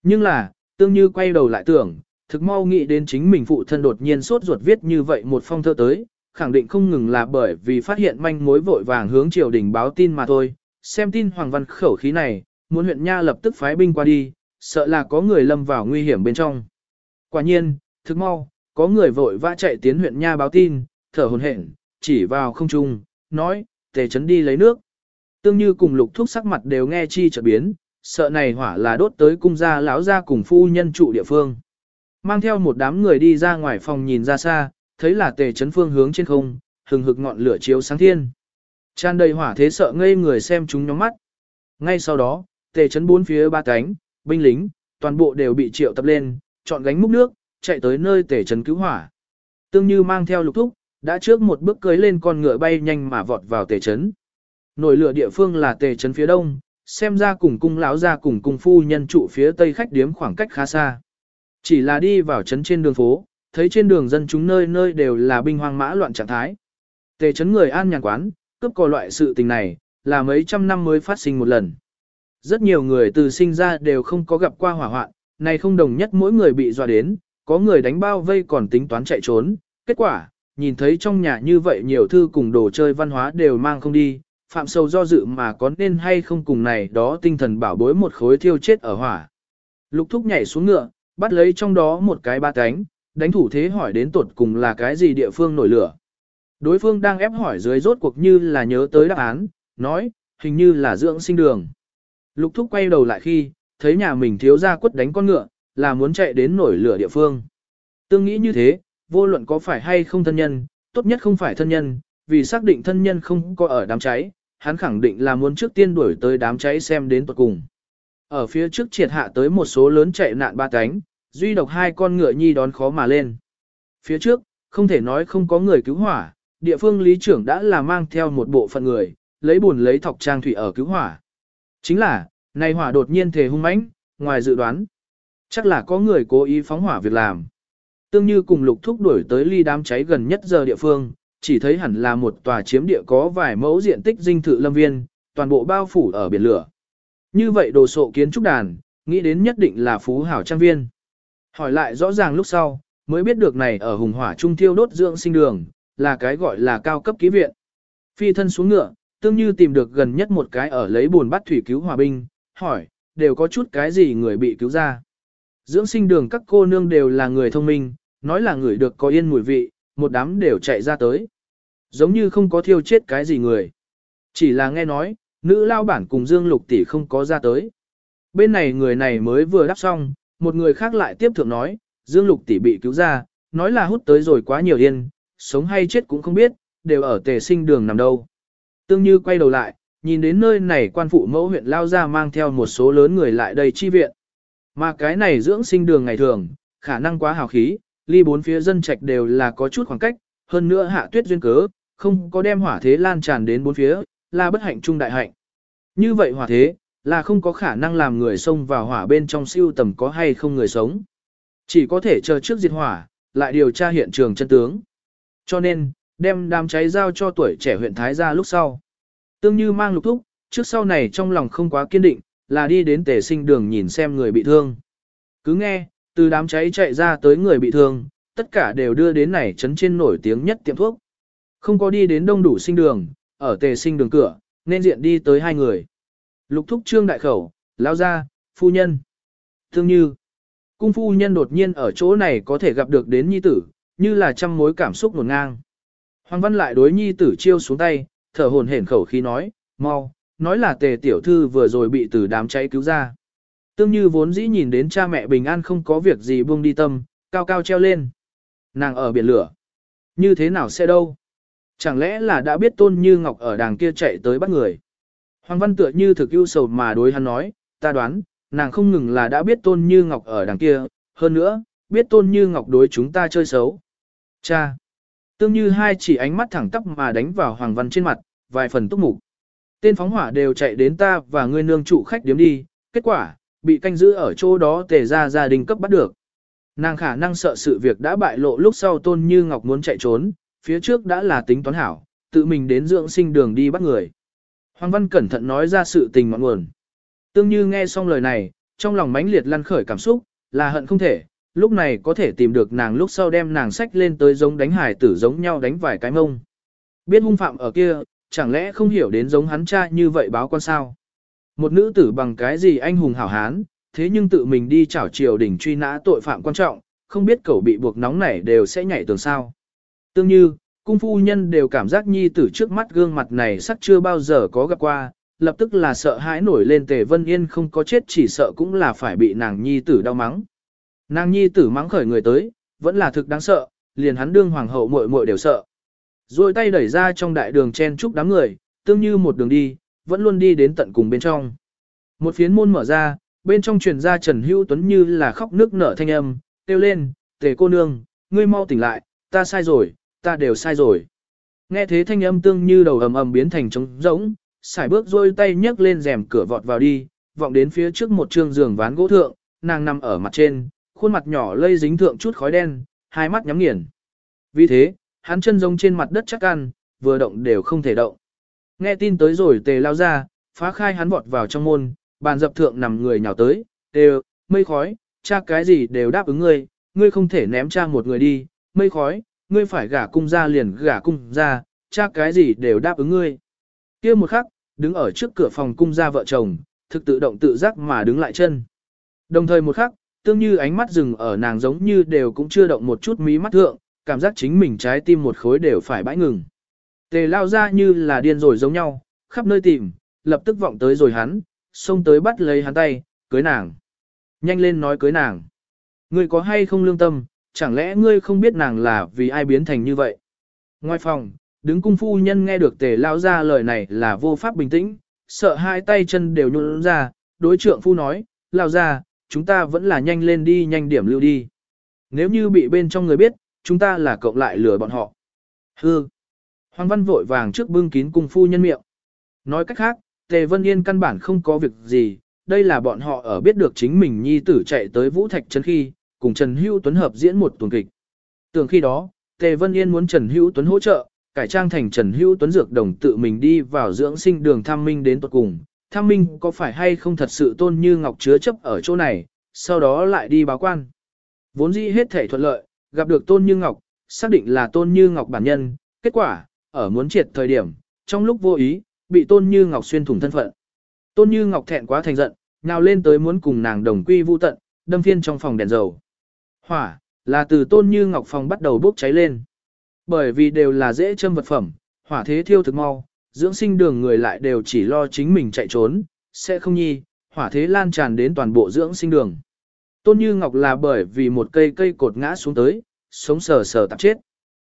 [SPEAKER 1] Nhưng là, tương như quay đầu lại tưởng, thực mau nghĩ đến chính mình phụ thân đột nhiên sốt ruột viết như vậy một phong thơ tới, khẳng định không ngừng là bởi vì phát hiện manh mối vội vàng hướng triều đình báo tin mà thôi. Xem tin Hoàng Văn khẩu khí này, muốn huyện Nha lập tức phái binh qua đi, sợ là có người lâm vào nguy hiểm bên trong. Quả nhiên, thực mau, có người vội vã chạy tiến huyện Nha báo tin, thở hồn hển, chỉ vào không trung, nói, tề chấn đi lấy nước. Tương như cùng lục thuốc sắc mặt đều nghe chi trở biến, sợ này hỏa là đốt tới cung gia lão gia cùng phu nhân trụ địa phương. Mang theo một đám người đi ra ngoài phòng nhìn ra xa, thấy là tề chấn phương hướng trên không, hừng hực ngọn lửa chiếu sáng thiên. Tràn đầy hỏa thế sợ ngây người xem chúng nhóm mắt. Ngay sau đó, tề chấn bốn phía ba cánh, binh lính, toàn bộ đều bị triệu tập lên, chọn gánh múc nước, chạy tới nơi tề chấn cứu hỏa. Tương như mang theo lục thúc, đã trước một bước cưới lên con ngựa bay nhanh mà vọt vào tề chấn. Nổi lửa địa phương là tề chấn phía đông, xem ra cùng cung lão ra cùng cung phu nhân trụ phía tây khách điếm khoảng cách khá xa. Chỉ là đi vào trấn trên đường phố, thấy trên đường dân chúng nơi nơi đều là binh hoang mã loạn trạng thái. Tề trấn người an nhàn quán, cướp cò loại sự tình này, là mấy trăm năm mới phát sinh một lần. Rất nhiều người từ sinh ra đều không có gặp qua hỏa hoạn, này không đồng nhất mỗi người bị dọa đến, có người đánh bao vây còn tính toán chạy trốn. Kết quả, nhìn thấy trong nhà như vậy nhiều thư cùng đồ chơi văn hóa đều mang không đi, phạm sâu do dự mà có nên hay không cùng này đó tinh thần bảo bối một khối thiêu chết ở hỏa. Lục thúc nhảy xuống ngựa, bắt lấy trong đó một cái ba cánh, đánh thủ thế hỏi đến tột cùng là cái gì địa phương nổi lửa. Đối phương đang ép hỏi dưới rốt cuộc như là nhớ tới đáp án, nói, hình như là dưỡng sinh đường. Lục thúc quay đầu lại khi, thấy nhà mình thiếu ra quất đánh con ngựa, là muốn chạy đến nổi lửa địa phương. Tương nghĩ như thế, vô luận có phải hay không thân nhân, tốt nhất không phải thân nhân, vì xác định thân nhân không có ở đám cháy, hắn khẳng định là muốn trước tiên đuổi tới đám cháy xem đến tuật cùng. Ở phía trước triệt hạ tới một số lớn chạy nạn ba cánh, duy độc hai con ngựa nhi đón khó mà lên. Phía trước, không thể nói không có người cứu hỏa, địa phương lý trưởng đã là mang theo một bộ phận người, lấy buồn lấy thọc trang thủy ở cứu hỏa. Chính là, này hỏa đột nhiên thể hung mãnh, ngoài dự đoán. Chắc là có người cố ý phóng hỏa việc làm. Tương như cùng lục thúc đuổi tới ly đám cháy gần nhất giờ địa phương, chỉ thấy hẳn là một tòa chiếm địa có vài mẫu diện tích dinh thự lâm viên, toàn bộ bao phủ ở biển lửa. Như vậy đồ sộ kiến trúc đàn, nghĩ đến nhất định là phú hảo trang viên. Hỏi lại rõ ràng lúc sau, mới biết được này ở hùng hỏa trung thiêu đốt dưỡng sinh đường, là cái gọi là cao cấp ký viện. Phi thân xuống ngựa, tương như tìm được gần nhất một cái ở lấy buồn bắt thủy cứu hòa binh, hỏi, đều có chút cái gì người bị cứu ra. Dưỡng sinh đường các cô nương đều là người thông minh, nói là người được có yên mùi vị, một đám đều chạy ra tới. Giống như không có thiêu chết cái gì người. Chỉ là nghe nói, nữ lao bản cùng Dương Lục tỷ không có ra tới. Bên này người này mới vừa đáp xong, một người khác lại tiếp thượng nói, Dương Lục tỷ bị cứu ra, nói là hút tới rồi quá nhiều yên, sống hay chết cũng không biết, đều ở tề sinh đường nằm đâu. Tương Như quay đầu lại, nhìn đến nơi này quan phụ mẫu huyện lao ra mang theo một số lớn người lại đây chi viện. Mà cái này dưỡng sinh đường ngày thường, khả năng quá hào khí, ly bốn phía dân trạch đều là có chút khoảng cách, hơn nữa hạ tuyết duyên cớ, không có đem hỏa thế lan tràn đến bốn phía, là bất hạnh trung đại hạnh. Như vậy hỏa thế, là không có khả năng làm người xông vào hỏa bên trong siêu tầm có hay không người sống. Chỉ có thể chờ trước diệt hỏa, lại điều tra hiện trường chân tướng. Cho nên, đem đám cháy giao cho tuổi trẻ huyện Thái gia lúc sau. Tương như mang lục thúc, trước sau này trong lòng không quá kiên định, là đi đến tề sinh đường nhìn xem người bị thương. Cứ nghe, từ đám cháy chạy ra tới người bị thương, tất cả đều đưa đến này trấn trên nổi tiếng nhất tiệm thuốc. Không có đi đến đông đủ sinh đường, ở tề sinh đường cửa, nên diện đi tới hai người. Lục thúc trương đại khẩu, lao ra, phu nhân. Thương như, cung phu nhân đột nhiên ở chỗ này có thể gặp được đến nhi tử, như là trăm mối cảm xúc nổn ngang. Hoàng văn lại đối nhi tử chiêu xuống tay, thở hồn hển khẩu khí nói, mau, nói là tề tiểu thư vừa rồi bị từ đám cháy cứu ra. Tương như vốn dĩ nhìn đến cha mẹ bình an không có việc gì buông đi tâm, cao cao treo lên. Nàng ở biển lửa. Như thế nào sẽ đâu? Chẳng lẽ là đã biết tôn như ngọc ở đàng kia chạy tới bắt người? Hoàng văn tựa như thực ưu sầu mà đối hắn nói, ta đoán, nàng không ngừng là đã biết tôn như ngọc ở đằng kia, hơn nữa, biết tôn như ngọc đối chúng ta chơi xấu. Cha! Tương như hai chỉ ánh mắt thẳng tắp mà đánh vào hoàng văn trên mặt, vài phần túc mục. Tên phóng hỏa đều chạy đến ta và ngươi nương trụ khách điếm đi, kết quả, bị canh giữ ở chỗ đó tề ra gia đình cấp bắt được. Nàng khả năng sợ sự việc đã bại lộ lúc sau tôn như ngọc muốn chạy trốn, phía trước đã là tính toán hảo, tự mình đến dưỡng sinh đường đi bắt người. Hoàng Văn cẩn thận nói ra sự tình ngọn nguồn. Tương Như nghe xong lời này, trong lòng mãnh liệt lăn khởi cảm xúc, là hận không thể, lúc này có thể tìm được nàng lúc sau đem nàng sách lên tới giống đánh hải tử giống nhau đánh vài cái mông. Biết hung phạm ở kia, chẳng lẽ không hiểu đến giống hắn cha như vậy báo quan sao? Một nữ tử bằng cái gì anh hùng hảo hán, thế nhưng tự mình đi chảo triều đỉnh truy nã tội phạm quan trọng, không biết cậu bị buộc nóng nảy đều sẽ nhảy tường sao. Tương như, cung phu nhân đều cảm giác nhi tử trước mắt gương mặt này sắc chưa bao giờ có gặp qua, lập tức là sợ hãi nổi lên tề vân yên không có chết chỉ sợ cũng là phải bị nàng nhi tử đau mắng. Nàng nhi tử mắng khởi người tới, vẫn là thực đáng sợ, liền hắn đương hoàng hậu muội muội đều sợ. Rồi tay đẩy ra trong đại đường chen chúc đám người, tương như một đường đi, vẫn luôn đi đến tận cùng bên trong. Một phiến môn mở ra, bên trong truyền ra Trần Hữu Tuấn như là khóc nước nở thanh âm, kêu lên, tề cô nương, ngươi mau tỉnh lại, ta sai rồi, ta đều sai rồi. Nghe thế thanh âm tương như đầu ầm ầm biến thành trống rỗng, xài bước rôi tay nhấc lên rèm cửa vọt vào đi, vọng đến phía trước một trương giường ván gỗ thượng, nàng nằm ở mặt trên, khuôn mặt nhỏ lây dính thượng chút khói đen, hai mắt nhắm nghiền. Vì thế, hắn chân giống trên mặt đất chắc ăn, vừa động đều không thể động. Nghe tin tới rồi tề lao ra, phá khai hắn vọt vào trong môn, bàn dập thượng nằm người nhào tới, đều, mây khói, cha cái gì đều đáp ứng ngươi, ngươi không thể ném cha một người đi, mây khói, ngươi phải gả cung ra liền gả cung ra, cha cái gì đều đáp ứng ngươi. kia một khắc, đứng ở trước cửa phòng cung ra vợ chồng, thực tự động tự giác mà đứng lại chân. Đồng thời một khắc, tương như ánh mắt dừng ở nàng giống như đều cũng chưa động một chút mí mắt thượng, cảm giác chính mình trái tim một khối đều phải bãi ngừng. Tề lao ra như là điên rồi giống nhau, khắp nơi tìm, lập tức vọng tới rồi hắn, xông tới bắt lấy hắn tay, cưới nàng. Nhanh lên nói cưới nàng. Ngươi có hay không lương tâm, chẳng lẽ ngươi không biết nàng là vì ai biến thành như vậy? Ngoài phòng, đứng cung phu nhân nghe được tề lao ra lời này là vô pháp bình tĩnh, sợ hai tay chân đều nhuận ra, đối trượng phu nói, lao ra, chúng ta vẫn là nhanh lên đi nhanh điểm lưu đi. Nếu như bị bên trong người biết, chúng ta là cộng lại lừa bọn họ. Hư. Hoàng văn vội vàng trước bưng kín cung phu nhân miệng. Nói cách khác, Tề Vân Yên căn bản không có việc gì, đây là bọn họ ở biết được chính mình nhi tử chạy tới Vũ Thạch chân khi, cùng Trần Hữu Tuấn hợp diễn một tuần kịch. Tưởng khi đó, Tề Vân Yên muốn Trần Hữu Tuấn hỗ trợ, cải trang thành Trần Hữu Tuấn dược đồng tự mình đi vào dưỡng sinh đường tham minh đến tuật cùng. Tham minh có phải hay không thật sự tôn như ngọc chứa chấp ở chỗ này, sau đó lại đi báo quan. Vốn dĩ hết thể thuận lợi, gặp được tôn như ngọc, xác định là tôn như ngọc bản nhân, kết quả, ở muốn triệt thời điểm, trong lúc vô ý, bị tôn như ngọc xuyên thủng thân phận. Tôn như ngọc thẹn quá thành giận, nào lên tới muốn cùng nàng đồng quy vu tận, đâm phiên trong phòng đèn dầu. Hỏa, là từ tôn như ngọc phòng bắt đầu bốc cháy lên. Bởi vì đều là dễ châm vật phẩm, hỏa thế thiêu thực mau, dưỡng sinh đường người lại đều chỉ lo chính mình chạy trốn, sẽ không nhi, hỏa thế lan tràn đến toàn bộ dưỡng sinh đường. Tôn Như Ngọc là bởi vì một cây cây cột ngã xuống tới, sống sờ sờ tạp chết.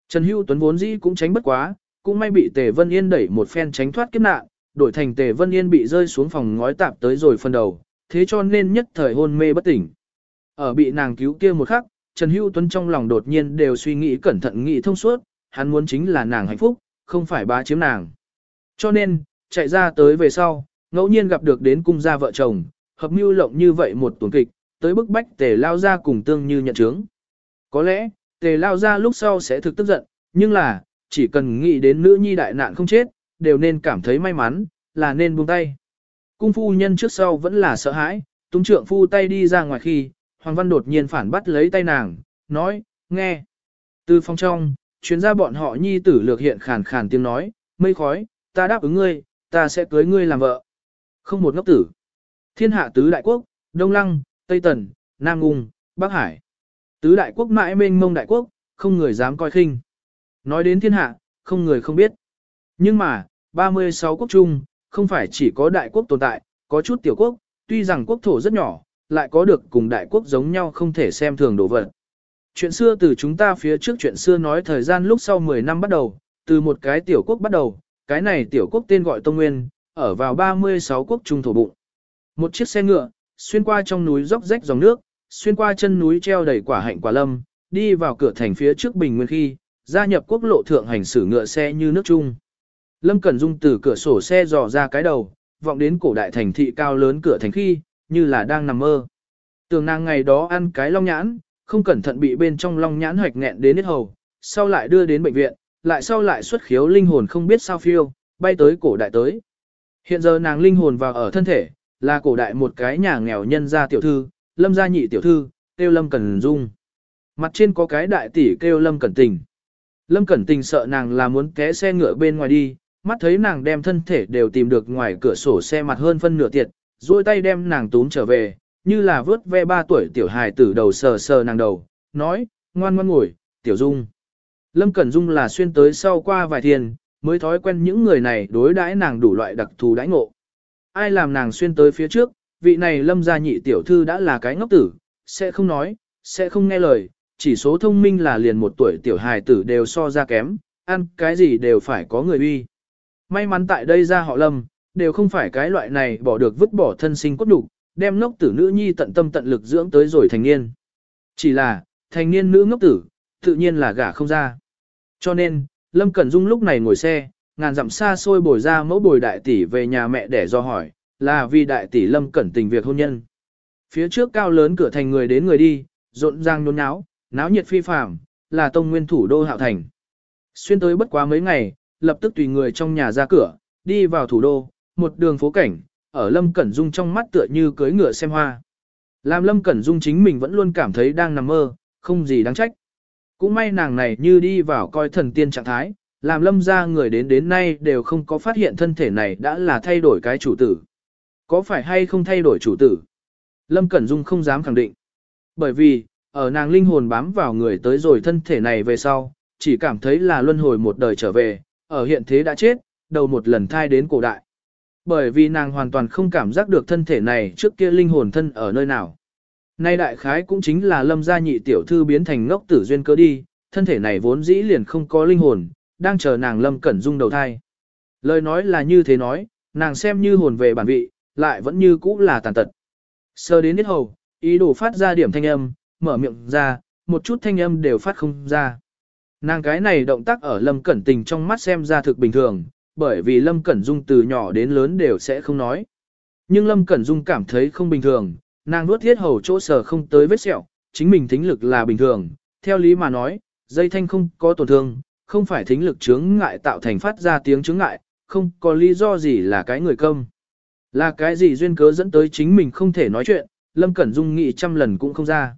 [SPEAKER 1] Trần Hữu Tuấn vốn dĩ cũng tránh bất quá, cũng may bị Tề Vân Yên đẩy một phen tránh thoát kiếp nạn, đổi thành Tề Vân Yên bị rơi xuống phòng ngói tạp tới rồi phần đầu, thế cho nên nhất thời hôn mê bất tỉnh. Ở bị nàng cứu kia một khắc, Trần Hữu Tuấn trong lòng đột nhiên đều suy nghĩ cẩn thận nghĩ thông suốt, hắn muốn chính là nàng hạnh phúc, không phải bá chiếm nàng. Cho nên, chạy ra tới về sau, ngẫu nhiên gặp được đến cung gia vợ chồng, hợp mưu lộng như vậy một tuần kịch, tới bức bách tề lao ra cùng tương như nhận chứng. Có lẽ, tề lao ra lúc sau sẽ thực tức giận, nhưng là, chỉ cần nghĩ đến nữ nhi đại nạn không chết, đều nên cảm thấy may mắn, là nên buông tay. Cung phu nhân trước sau vẫn là sợ hãi, tung trượng phu tay đi ra ngoài khi, Hoàng Văn đột nhiên phản bắt lấy tay nàng, nói, nghe. Từ phòng trong, chuyến ra bọn họ nhi tử lược hiện khàn khàn tiếng nói, mây khói, ta đáp ứng ngươi, ta sẽ cưới ngươi làm vợ. Không một ngốc tử. Thiên hạ tứ đại quốc, Đông Lăng, Tây Tần, Nam Ngung, Bắc Hải. Tứ đại quốc mãi mênh mông đại quốc, không người dám coi khinh. Nói đến thiên hạ, không người không biết. Nhưng mà, 36 quốc chung, không phải chỉ có đại quốc tồn tại, có chút tiểu quốc, tuy rằng quốc thổ rất nhỏ, lại có được cùng đại quốc giống nhau không thể xem thường đồ vật. Chuyện xưa từ chúng ta phía trước chuyện xưa nói thời gian lúc sau 10 năm bắt đầu, từ một cái tiểu quốc bắt đầu, cái này tiểu quốc tên gọi Tông Nguyên, ở vào 36 quốc trung thổ bụng. Một chiếc xe ngựa, xuyên qua trong núi dốc rách dòng nước, xuyên qua chân núi treo đầy quả hạnh quả lâm, đi vào cửa thành phía trước bình nguyên khi, gia nhập quốc lộ thượng hành xử ngựa xe như nước chung. Lâm Cẩn Dung từ cửa sổ xe dò ra cái đầu, vọng đến cổ đại thành thị cao lớn cửa thành khi, như là đang nằm mơ. Tường nàng ngày đó ăn cái long nhãn, không cẩn thận bị bên trong long nhãn hoạch nghẹn đến hết hầu, sau lại đưa đến bệnh viện, lại sau lại xuất khiếu linh hồn không biết sao phiêu, bay tới cổ đại tới. Hiện giờ nàng linh hồn vào ở thân thể, là cổ đại một cái nhà nghèo nhân gia tiểu thư, lâm gia nhị tiểu thư, kêu lâm Cần dung. Mặt trên có cái đại tỷ kêu lâm cẩn tình. Lâm cẩn tình sợ nàng là muốn té xe ngựa bên ngoài đi, mắt thấy nàng đem thân thể đều tìm được ngoài cửa sổ xe mặt hơn phân nửa tiệt, duỗi tay đem nàng túm trở về, như là vớt ve ba tuổi tiểu hài tử đầu sờ sờ nàng đầu, nói, ngoan ngoan ngồi, tiểu dung. Lâm Cẩn Dung là xuyên tới sau qua vài thiên, mới thói quen những người này đối đãi nàng đủ loại đặc thù đãi ngộ. Ai làm nàng xuyên tới phía trước, vị này lâm gia nhị tiểu thư đã là cái ngốc tử, sẽ không nói, sẽ không nghe lời, chỉ số thông minh là liền một tuổi tiểu hài tử đều so ra kém, ăn cái gì đều phải có người uy. May mắn tại đây ra họ lâm, đều không phải cái loại này bỏ được vứt bỏ thân sinh cốt đủ, đem ngốc tử nữ nhi tận tâm tận lực dưỡng tới rồi thành niên. Chỉ là, thành niên nữ ngốc tử, tự nhiên là gả không ra. Cho nên, Lâm Cẩn Dung lúc này ngồi xe, ngàn dặm xa xôi bồi ra mẫu bồi đại tỷ về nhà mẹ để do hỏi, là vì đại tỷ Lâm Cẩn tình việc hôn nhân. Phía trước cao lớn cửa thành người đến người đi, rộn ràng nôn náo, náo nhiệt phi phàm, là tông nguyên thủ đô hạo thành. Xuyên tới bất quá mấy ngày, lập tức tùy người trong nhà ra cửa, đi vào thủ đô, một đường phố cảnh, ở Lâm Cẩn Dung trong mắt tựa như cưới ngựa xem hoa. Làm Lâm Cẩn Dung chính mình vẫn luôn cảm thấy đang nằm mơ, không gì đáng trách. Cũng may nàng này như đi vào coi thần tiên trạng thái, làm lâm ra người đến đến nay đều không có phát hiện thân thể này đã là thay đổi cái chủ tử. Có phải hay không thay đổi chủ tử? Lâm Cẩn Dung không dám khẳng định. Bởi vì, ở nàng linh hồn bám vào người tới rồi thân thể này về sau, chỉ cảm thấy là luân hồi một đời trở về, ở hiện thế đã chết, đầu một lần thai đến cổ đại. Bởi vì nàng hoàn toàn không cảm giác được thân thể này trước kia linh hồn thân ở nơi nào. Nay đại khái cũng chính là lâm gia nhị tiểu thư biến thành ngốc tử duyên cơ đi, thân thể này vốn dĩ liền không có linh hồn, đang chờ nàng lâm cẩn dung đầu thai. Lời nói là như thế nói, nàng xem như hồn về bản vị, lại vẫn như cũ là tàn tật. Sơ đến hết hầu, ý đồ phát ra điểm thanh âm, mở miệng ra, một chút thanh âm đều phát không ra. Nàng cái này động tác ở lâm cẩn tình trong mắt xem ra thực bình thường, bởi vì lâm cẩn dung từ nhỏ đến lớn đều sẽ không nói. Nhưng lâm cẩn dung cảm thấy không bình thường, nàng nuốt thiết hầu chỗ sở không tới vết sẹo, chính mình thính lực là bình thường, theo lý mà nói, dây thanh không có tổn thương, không phải thính lực chướng ngại tạo thành phát ra tiếng chướng ngại, không có lý do gì là cái người công. Là cái gì duyên cớ dẫn tới chính mình không thể nói chuyện, Lâm Cẩn Dung nghĩ trăm lần cũng không ra.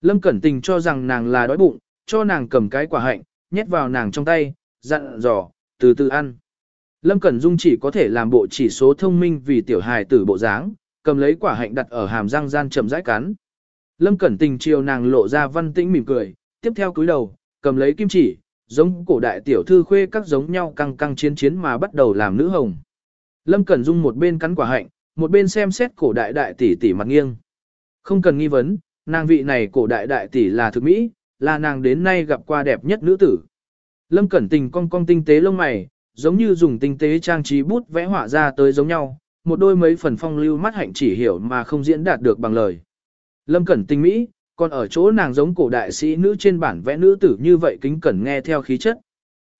[SPEAKER 1] Lâm Cẩn Tình cho rằng nàng là đói bụng, cho nàng cầm cái quả hạnh, nhét vào nàng trong tay, dặn dò, từ từ ăn. Lâm Cẩn Dung chỉ có thể làm bộ chỉ số thông minh vì tiểu hài tử bộ dáng, cầm lấy quả hạnh đặt ở hàm răng gian chậm rãi cắn. Lâm Cẩn Tình chiều nàng lộ ra văn tĩnh mỉm cười, tiếp theo cúi đầu, cầm lấy kim chỉ, giống cổ đại tiểu thư khuê các giống nhau căng căng chiến chiến mà bắt đầu làm nữ hồng. Lâm Cẩn Dung một bên cắn quả hạnh, một bên xem xét cổ đại đại tỷ tỷ mặt nghiêng. Không cần nghi vấn, nàng vị này cổ đại đại tỷ là thực mỹ, là nàng đến nay gặp qua đẹp nhất nữ tử. Lâm Cẩn Tình cong cong tinh tế lông mày, giống như dùng tinh tế trang trí bút vẽ họa ra tới giống nhau, một đôi mấy phần phong lưu mắt hạnh chỉ hiểu mà không diễn đạt được bằng lời. Lâm Cẩn tinh mỹ, còn ở chỗ nàng giống cổ đại sĩ nữ trên bản vẽ nữ tử như vậy kính cẩn nghe theo khí chất.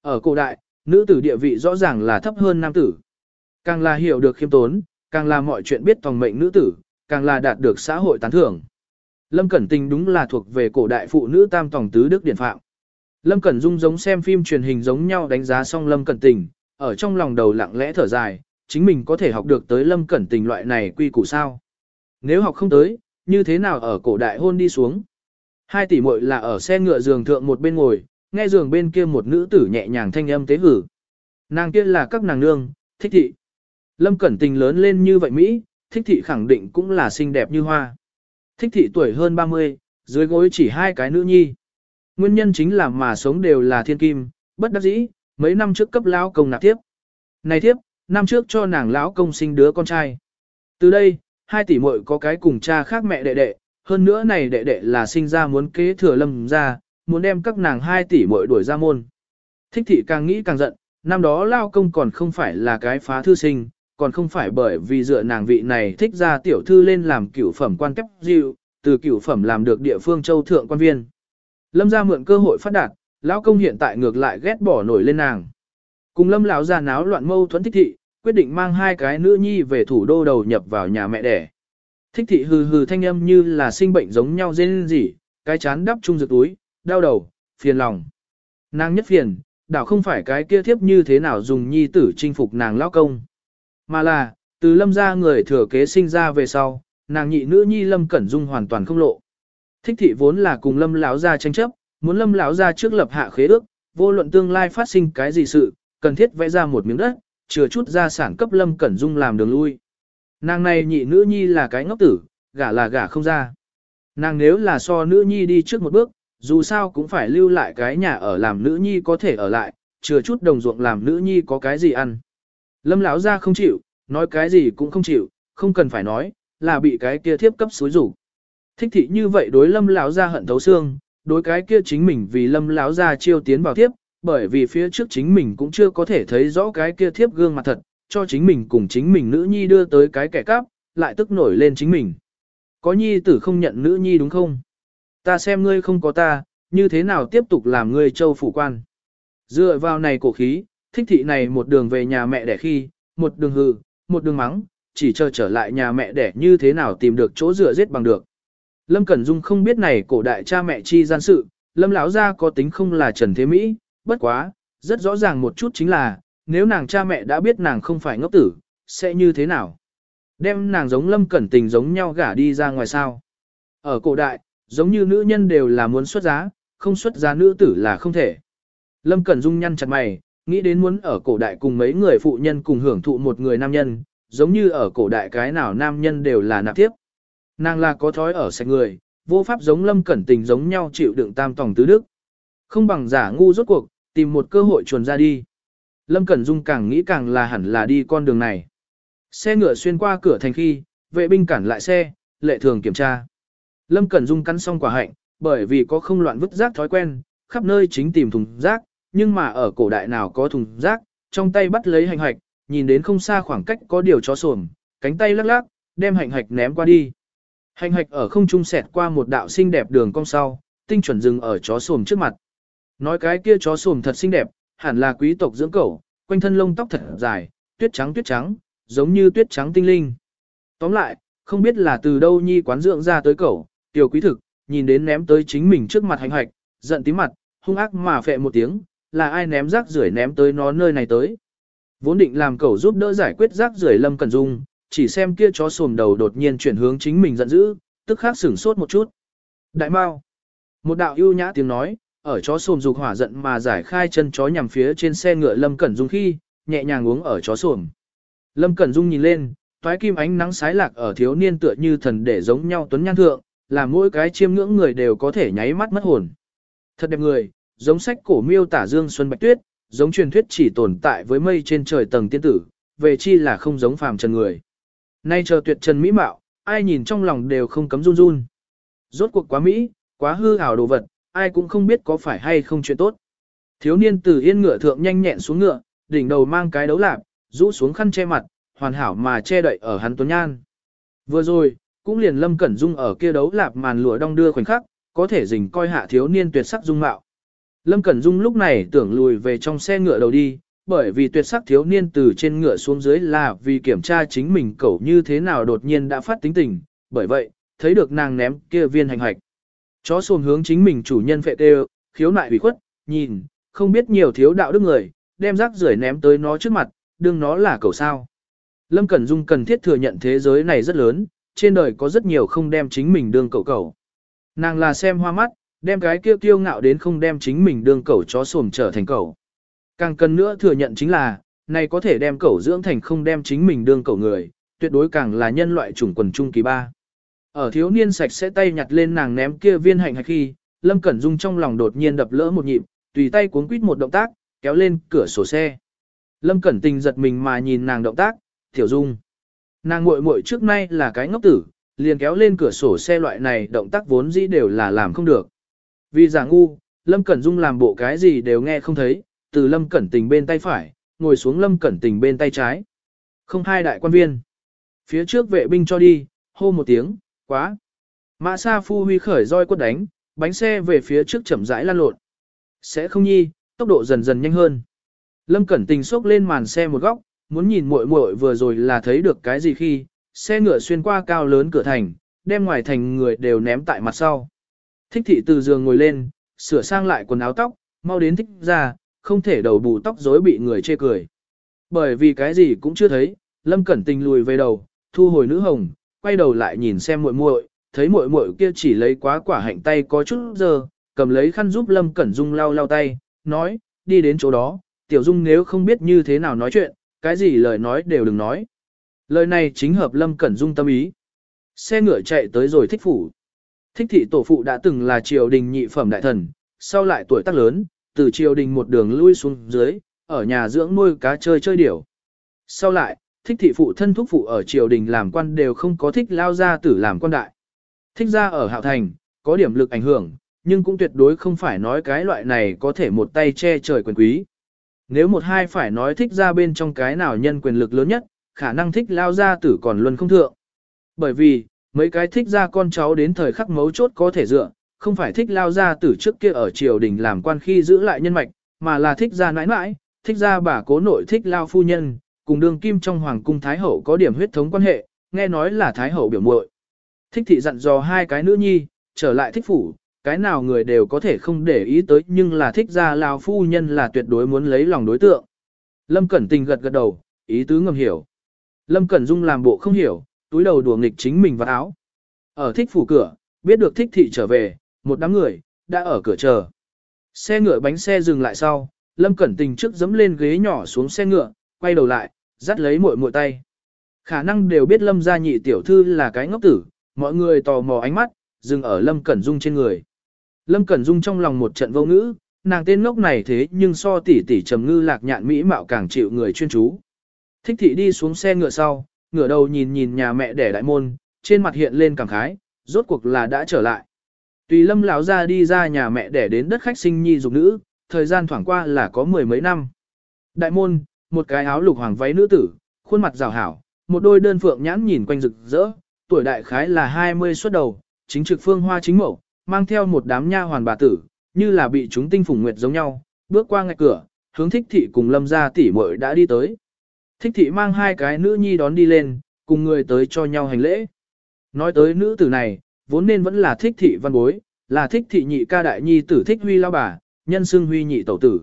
[SPEAKER 1] Ở cổ đại, nữ tử địa vị rõ ràng là thấp hơn nam tử. Càng là hiểu được khiêm tốn, càng là mọi chuyện biết tòng mệnh nữ tử, càng là đạt được xã hội tán thưởng. Lâm Cẩn Tình đúng là thuộc về cổ đại phụ nữ tam tòng tứ đức điển phạm. Lâm Cẩn Dung giống xem phim truyền hình giống nhau đánh giá xong Lâm Cẩn Tình, ở trong lòng đầu lặng lẽ thở dài, chính mình có thể học được tới Lâm Cẩn Tình loại này quy củ sao. Nếu học không tới, như thế nào ở cổ đại hôn đi xuống. Hai tỷ muội là ở xe ngựa giường thượng một bên ngồi, nghe giường bên kia một nữ tử nhẹ nhàng thanh âm tế hử. Nàng kia là các nàng nương, thích thị. Lâm Cẩn Tình lớn lên như vậy Mỹ, thích thị khẳng định cũng là xinh đẹp như hoa. Thích thị tuổi hơn 30, dưới gối chỉ hai cái nữ nhi. Nguyên nhân chính là mà sống đều là thiên kim, bất đắc dĩ, mấy năm trước cấp lão công nạp tiếp. Này tiếp, năm trước cho nàng lão công sinh đứa con trai. Từ đây, hai tỷ muội có cái cùng cha khác mẹ đệ đệ, hơn nữa này đệ đệ là sinh ra muốn kế thừa lâm ra, muốn đem các nàng hai tỷ muội đuổi ra môn. Thích thị càng nghĩ càng giận, năm đó lao công còn không phải là cái phá thư sinh, còn không phải bởi vì dựa nàng vị này thích ra tiểu thư lên làm cửu phẩm quan kép dịu, từ cửu phẩm làm được địa phương châu thượng quan viên. Lâm ra mượn cơ hội phát đạt, lão công hiện tại ngược lại ghét bỏ nổi lên nàng. Cùng lâm lão ra náo loạn mâu thuẫn thích thị, quyết định mang hai cái nữ nhi về thủ đô đầu nhập vào nhà mẹ đẻ. Thích thị hừ hừ thanh âm như là sinh bệnh giống nhau dên gì, cái chán đắp chung rực túi, đau đầu, phiền lòng. Nàng nhất phiền, đảo không phải cái kia thiếp như thế nào dùng nhi tử chinh phục nàng lão công. Mà là, từ lâm ra người thừa kế sinh ra về sau, nàng nhị nữ nhi lâm cẩn dung hoàn toàn không lộ. Thích thị vốn là cùng lâm lão gia tranh chấp, muốn lâm lão gia trước lập hạ khế ước, vô luận tương lai phát sinh cái gì sự, cần thiết vẽ ra một miếng đất, chừa chút gia sản cấp lâm cẩn dung làm đường lui. Nàng này nhị nữ nhi là cái ngốc tử, gả là gả không ra. Nàng nếu là so nữ nhi đi trước một bước, dù sao cũng phải lưu lại cái nhà ở làm nữ nhi có thể ở lại, chừa chút đồng ruộng làm nữ nhi có cái gì ăn. Lâm lão gia không chịu, nói cái gì cũng không chịu, không cần phải nói, là bị cái kia thiếp cấp suối rủ. Thích thị như vậy đối lâm lão ra hận thấu xương, đối cái kia chính mình vì lâm lão ra chiêu tiến vào tiếp, bởi vì phía trước chính mình cũng chưa có thể thấy rõ cái kia thiếp gương mặt thật, cho chính mình cùng chính mình nữ nhi đưa tới cái kẻ cắp, lại tức nổi lên chính mình. Có nhi tử không nhận nữ nhi đúng không? Ta xem ngươi không có ta, như thế nào tiếp tục làm ngươi châu phủ quan. Dựa vào này cổ khí, thích thị này một đường về nhà mẹ đẻ khi, một đường hừ, một đường mắng, chỉ chờ trở lại nhà mẹ đẻ như thế nào tìm được chỗ dựa giết bằng được. Lâm Cẩn Dung không biết này cổ đại cha mẹ chi gian sự, Lâm lão gia có tính không là Trần Thế Mỹ, bất quá, rất rõ ràng một chút chính là, nếu nàng cha mẹ đã biết nàng không phải ngốc tử, sẽ như thế nào? Đem nàng giống Lâm Cẩn Tình giống nhau gả đi ra ngoài sao? Ở cổ đại, giống như nữ nhân đều là muốn xuất giá, không xuất giá nữ tử là không thể. Lâm Cẩn Dung nhăn chặt mày, nghĩ đến muốn ở cổ đại cùng mấy người phụ nhân cùng hưởng thụ một người nam nhân, giống như ở cổ đại cái nào nam nhân đều là nạp tiếp. Nàng là có thói ở sạch người, vô pháp giống Lâm Cẩn Tình giống nhau chịu đựng tam tòng tứ đức. Không bằng giả ngu rốt cuộc, tìm một cơ hội chuồn ra đi. Lâm Cẩn Dung càng nghĩ càng là hẳn là đi con đường này. Xe ngựa xuyên qua cửa thành khi, vệ binh cản lại xe, lệ thường kiểm tra. Lâm Cẩn Dung cắn xong quả hạnh, bởi vì có không loạn vứt rác thói quen, khắp nơi chính tìm thùng rác, nhưng mà ở cổ đại nào có thùng rác, trong tay bắt lấy hành hạch, nhìn đến không xa khoảng cách có điều chó sồm, cánh tay lắc lắc, đem hành hạch ném qua đi. Hành hạch ở không trung xẹt qua một đạo xinh đẹp đường cong sau, tinh chuẩn dừng ở chó sồm trước mặt. Nói cái kia chó sồm thật xinh đẹp, hẳn là quý tộc dưỡng cẩu, quanh thân lông tóc thật dài, tuyết trắng tuyết trắng, giống như tuyết trắng tinh linh. Tóm lại, không biết là từ đâu nhi quán dưỡng ra tới cẩu, tiểu quý thực, nhìn đến ném tới chính mình trước mặt hành Hạch, giận tím mặt, hung ác mà phệ một tiếng, là ai ném rác rưởi ném tới nó nơi này tới. Vốn định làm cẩu giúp đỡ giải quyết rác rưởi Lâm Cần Dung, chỉ xem kia chó sồm đầu đột nhiên chuyển hướng chính mình giận dữ, tức khắc sửng sốt một chút. Đại Mao, một đạo ưu nhã tiếng nói, ở chó sồm dục hỏa giận mà giải khai chân chó nhằm phía trên xe ngựa Lâm Cẩn Dung khi, nhẹ nhàng uống ở chó sồm. Lâm Cẩn Dung nhìn lên, toái kim ánh nắng sái lạc ở thiếu niên tựa như thần để giống nhau tuấn nhan thượng, làm mỗi cái chiêm ngưỡng người đều có thể nháy mắt mất hồn. Thật đẹp người, giống sách cổ miêu tả Dương Xuân Bạch Tuyết, giống truyền thuyết chỉ tồn tại với mây trên trời tầng tiên tử, về chi là không giống phàm trần người. Nay chờ tuyệt trần mỹ mạo, ai nhìn trong lòng đều không cấm run run. Rốt cuộc quá mỹ, quá hư ảo đồ vật, ai cũng không biết có phải hay không chuyện tốt. Thiếu niên từ yên ngựa thượng nhanh nhẹn xuống ngựa, đỉnh đầu mang cái đấu lạp, rũ xuống khăn che mặt, hoàn hảo mà che đậy ở hắn tuấn nhan. Vừa rồi, cũng liền Lâm Cẩn Dung ở kia đấu lạp màn lụa đong đưa khoảnh khắc, có thể dình coi hạ thiếu niên tuyệt sắc dung mạo. Lâm Cẩn Dung lúc này tưởng lùi về trong xe ngựa đầu đi, bởi vì tuyệt sắc thiếu niên từ trên ngựa xuống dưới là vì kiểm tra chính mình cẩu như thế nào đột nhiên đã phát tính tình, bởi vậy, thấy được nàng ném kia viên hành hạch. Chó xuồng hướng chính mình chủ nhân phệ tê, khiếu nại bị khuất, nhìn, không biết nhiều thiếu đạo đức người, đem rác rưởi ném tới nó trước mặt, đương nó là cẩu sao. Lâm Cẩn Dung cần thiết thừa nhận thế giới này rất lớn, trên đời có rất nhiều không đem chính mình đương cẩu cẩu. Nàng là xem hoa mắt, đem cái kia kiêu ngạo đến không đem chính mình đương cẩu chó xồm trở thành cẩu. Càng cần nữa thừa nhận chính là, này có thể đem cẩu dưỡng thành không đem chính mình đương cẩu người, tuyệt đối càng là nhân loại chủng quần trung kỳ ba. Ở thiếu niên sạch sẽ tay nhặt lên nàng ném kia viên hạnh hạch khi, Lâm Cẩn Dung trong lòng đột nhiên đập lỡ một nhịp, tùy tay cuốn quýt một động tác, kéo lên cửa sổ xe. Lâm Cẩn Tình giật mình mà nhìn nàng động tác, Tiểu Dung. Nàng muội muội trước nay là cái ngốc tử, liền kéo lên cửa sổ xe loại này động tác vốn dĩ đều là làm không được. Vì giả ngu, Lâm Cẩn Dung làm bộ cái gì đều nghe không thấy, từ Lâm Cẩn Tình bên tay phải, ngồi xuống Lâm Cẩn Tình bên tay trái. Không hai đại quan viên. Phía trước vệ binh cho đi, hô một tiếng, quá. Mã Sa Phu huy khởi roi quất đánh, bánh xe về phía trước chậm rãi lan lộn. Sẽ không nhi, tốc độ dần dần nhanh hơn. Lâm Cẩn Tình xốc lên màn xe một góc, muốn nhìn muội muội vừa rồi là thấy được cái gì khi, xe ngựa xuyên qua cao lớn cửa thành, đem ngoài thành người đều ném tại mặt sau. Thích thị từ giường ngồi lên, sửa sang lại quần áo tóc, mau đến thích ra, không thể đầu bù tóc rối bị người chê cười. Bởi vì cái gì cũng chưa thấy, Lâm Cẩn Tình lùi về đầu, thu hồi nữ hồng, quay đầu lại nhìn xem muội muội, thấy muội muội kia chỉ lấy quá quả hạnh tay có chút giờ, cầm lấy khăn giúp Lâm Cẩn Dung lau lau tay, nói, đi đến chỗ đó, Tiểu Dung nếu không biết như thế nào nói chuyện, cái gì lời nói đều đừng nói. Lời này chính hợp Lâm Cẩn Dung tâm ý. Xe ngựa chạy tới rồi thích phủ. Thích thị tổ phụ đã từng là triều đình nhị phẩm đại thần, sau lại tuổi tác lớn, từ triều đình một đường lui xuống dưới, ở nhà dưỡng nuôi cá chơi chơi điểu. Sau lại, thích thị phụ thân thúc phụ ở triều đình làm quan đều không có thích lao ra tử làm quan đại. Thích ra ở Hạo Thành, có điểm lực ảnh hưởng, nhưng cũng tuyệt đối không phải nói cái loại này có thể một tay che trời quyền quý. Nếu một hai phải nói thích ra bên trong cái nào nhân quyền lực lớn nhất, khả năng thích lao ra tử còn luân không thượng. Bởi vì, mấy cái thích ra con cháu đến thời khắc mấu chốt có thể dựa, không phải thích lao ra từ trước kia ở triều đình làm quan khi giữ lại nhân mạch, mà là thích ra nãi nãi, thích ra bà cố nội thích lao phu nhân, cùng đương kim trong hoàng cung Thái Hậu có điểm huyết thống quan hệ, nghe nói là Thái Hậu biểu muội. Thích thị dặn dò hai cái nữ nhi, trở lại thích phủ, cái nào người đều có thể không để ý tới nhưng là thích ra lao phu nhân là tuyệt đối muốn lấy lòng đối tượng. Lâm Cẩn Tình gật gật đầu, ý tứ ngầm hiểu. Lâm Cẩn Dung làm bộ không hiểu, túi đầu đùa nghịch chính mình vào áo. Ở thích phủ cửa, biết được thích thị trở về, một đám người, đã ở cửa chờ. Xe ngựa bánh xe dừng lại sau, Lâm Cẩn Tình trước dẫm lên ghế nhỏ xuống xe ngựa, quay đầu lại, dắt lấy muội muội tay. Khả năng đều biết Lâm gia nhị tiểu thư là cái ngốc tử, mọi người tò mò ánh mắt, dừng ở Lâm Cẩn Dung trên người. Lâm Cẩn Dung trong lòng một trận vô ngữ, nàng tên ngốc này thế nhưng so tỷ tỷ trầm ngư lạc nhạn mỹ mạo càng chịu người chuyên chú. Thích thị đi xuống xe ngựa sau, ngửa đầu nhìn nhìn nhà mẹ đẻ đại môn, trên mặt hiện lên cảm khái, rốt cuộc là đã trở lại. Tùy lâm lão ra đi ra nhà mẹ để đến đất khách sinh nhi dục nữ, thời gian thoảng qua là có mười mấy năm. Đại môn, một cái áo lục hoàng váy nữ tử, khuôn mặt rào hảo, một đôi đơn phượng nhãn nhìn quanh rực rỡ, tuổi đại khái là 20 xuất đầu, chính trực phương hoa chính mẫu, mang theo một đám nha hoàn bà tử, như là bị chúng tinh phùng nguyệt giống nhau, bước qua ngạch cửa, hướng thích thị cùng lâm gia tỷ muội đã đi tới. Thích thị mang hai cái nữ nhi đón đi lên, cùng người tới cho nhau hành lễ. Nói tới nữ tử này, vốn nên vẫn là thích thị văn bối, là thích thị nhị ca đại nhi tử thích huy lao bà, nhân xưng huy nhị tẩu tử.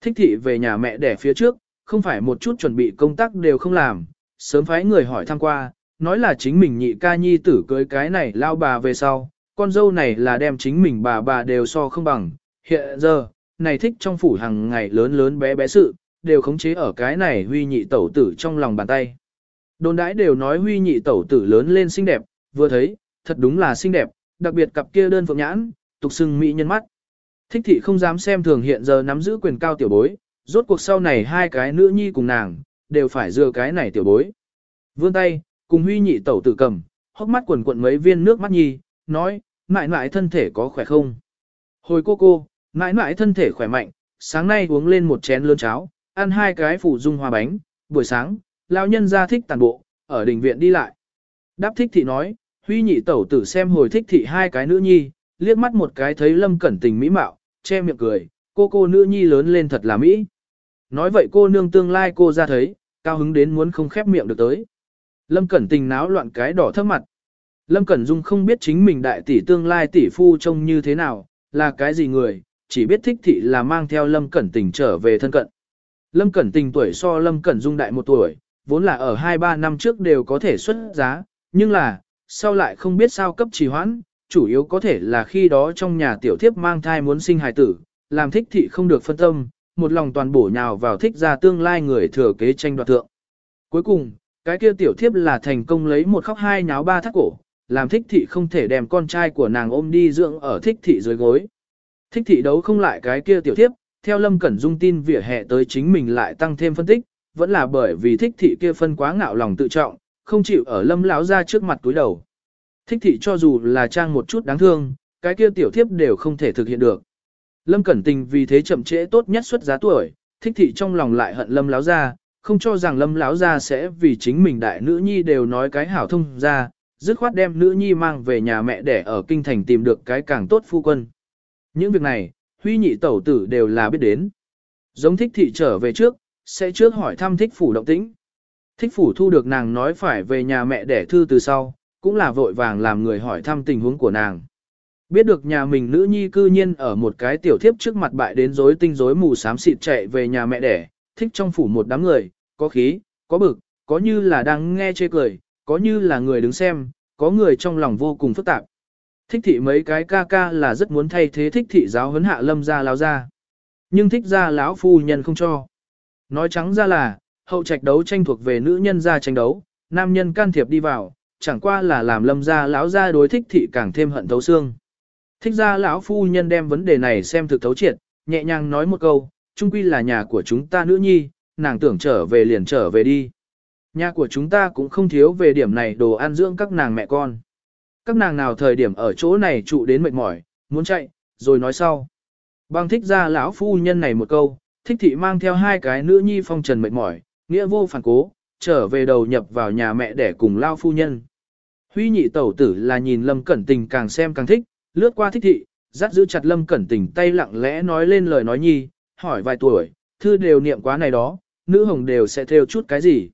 [SPEAKER 1] Thích thị về nhà mẹ đẻ phía trước, không phải một chút chuẩn bị công tác đều không làm, sớm phái người hỏi thăm qua, nói là chính mình nhị ca nhi tử cưới cái này lao bà về sau, con dâu này là đem chính mình bà bà đều so không bằng, hiện giờ, này thích trong phủ hàng ngày lớn lớn bé bé sự, đều khống chế ở cái này huy nhị tẩu tử trong lòng bàn tay. Đồn đãi đều nói huy nhị tẩu tử lớn lên xinh đẹp, vừa thấy, thật đúng là xinh đẹp, đặc biệt cặp kia đơn phượng nhãn, tục xưng mỹ nhân mắt. Thích thị không dám xem thường hiện giờ nắm giữ quyền cao tiểu bối, rốt cuộc sau này hai cái nữ nhi cùng nàng, đều phải dựa cái này tiểu bối. Vươn tay, cùng huy nhị tẩu tử cầm, hốc mắt quần quận mấy viên nước mắt nhi, nói, mãi mãi thân thể có khỏe không? Hồi cô cô, mãi mãi thân thể khỏe mạnh, sáng nay uống lên một chén lớn cháo, ăn hai cái phủ dung hoa bánh, buổi sáng, lão nhân ra thích tàn bộ, ở đình viện đi lại. Đáp thích thị nói, huy nhị tẩu tử xem hồi thích thị hai cái nữ nhi, liếc mắt một cái thấy lâm cẩn tình mỹ mạo, che miệng cười, cô cô nữ nhi lớn lên thật là mỹ. nói vậy cô nương tương lai cô ra thấy, cao hứng đến muốn không khép miệng được tới. Lâm Cẩn Tình náo loạn cái đỏ thấp mặt. Lâm Cẩn Dung không biết chính mình đại tỷ tương lai tỷ phu trông như thế nào, là cái gì người, chỉ biết thích thị là mang theo Lâm Cẩn Tình trở về thân cận. Lâm Cẩn Tình tuổi so Lâm Cẩn Dung đại một tuổi, vốn là ở 2-3 năm trước đều có thể xuất giá, nhưng là, sau lại không biết sao cấp trì hoãn, chủ yếu có thể là khi đó trong nhà tiểu thiếp mang thai muốn sinh hài tử, làm thích thị không được phân tâm, một lòng toàn bổ nhào vào thích ra tương lai người thừa kế tranh đoạt thượng. Cuối cùng, cái kia tiểu thiếp là thành công lấy một khóc hai nháo ba thắt cổ, làm thích thị không thể đem con trai của nàng ôm đi dưỡng ở thích thị dưới gối. Thích thị đấu không lại cái kia tiểu thiếp, theo Lâm Cẩn Dung tin vỉa hè tới chính mình lại tăng thêm phân tích, vẫn là bởi vì thích thị kia phân quá ngạo lòng tự trọng, không chịu ở Lâm lão ra trước mặt túi đầu. Thích thị cho dù là trang một chút đáng thương, cái kia tiểu thiếp đều không thể thực hiện được. Lâm Cẩn Tình vì thế chậm trễ tốt nhất xuất giá tuổi, thích thị trong lòng lại hận Lâm lão ra, không cho rằng Lâm lão ra sẽ vì chính mình đại nữ nhi đều nói cái hảo thông ra, dứt khoát đem nữ nhi mang về nhà mẹ để ở kinh thành tìm được cái càng tốt phu quân. Những việc này, huy nhị tẩu tử đều là biết đến. Giống thích thị trở về trước, sẽ trước hỏi thăm thích phủ động tĩnh. Thích phủ thu được nàng nói phải về nhà mẹ để thư từ sau, cũng là vội vàng làm người hỏi thăm tình huống của nàng. Biết được nhà mình nữ nhi cư nhiên ở một cái tiểu thiếp trước mặt bại đến rối tinh rối mù xám xịt chạy về nhà mẹ đẻ, thích trong phủ một đám người, có khí, có bực, có như là đang nghe chê cười, có như là người đứng xem, có người trong lòng vô cùng phức tạp. Thích thị mấy cái ca ca là rất muốn thay thế thích thị giáo huấn hạ lâm ra láo ra. Nhưng thích ra lão phu nhân không cho. Nói trắng ra là, hậu trạch đấu tranh thuộc về nữ nhân ra tranh đấu, nam nhân can thiệp đi vào, chẳng qua là làm lâm gia lão gia đối thích thị càng thêm hận thấu xương. Thích gia lão phu nhân đem vấn đề này xem thực thấu triệt, nhẹ nhàng nói một câu, trung quy là nhà của chúng ta nữ nhi, nàng tưởng trở về liền trở về đi. Nhà của chúng ta cũng không thiếu về điểm này đồ ăn dưỡng các nàng mẹ con. Các nàng nào thời điểm ở chỗ này trụ đến mệt mỏi, muốn chạy, rồi nói sau. Bằng thích ra lão phu nhân này một câu, thích thị mang theo hai cái nữ nhi phong trần mệt mỏi, nghĩa vô phản cố, trở về đầu nhập vào nhà mẹ để cùng lao phu nhân. Huy nhị tẩu tử là nhìn Lâm Cẩn Tình càng xem càng thích, lướt qua thích thị, dắt giữ chặt Lâm Cẩn Tình tay lặng lẽ nói lên lời nói nhi, hỏi vài tuổi, thư đều niệm quá này đó, nữ hồng đều sẽ theo chút cái gì.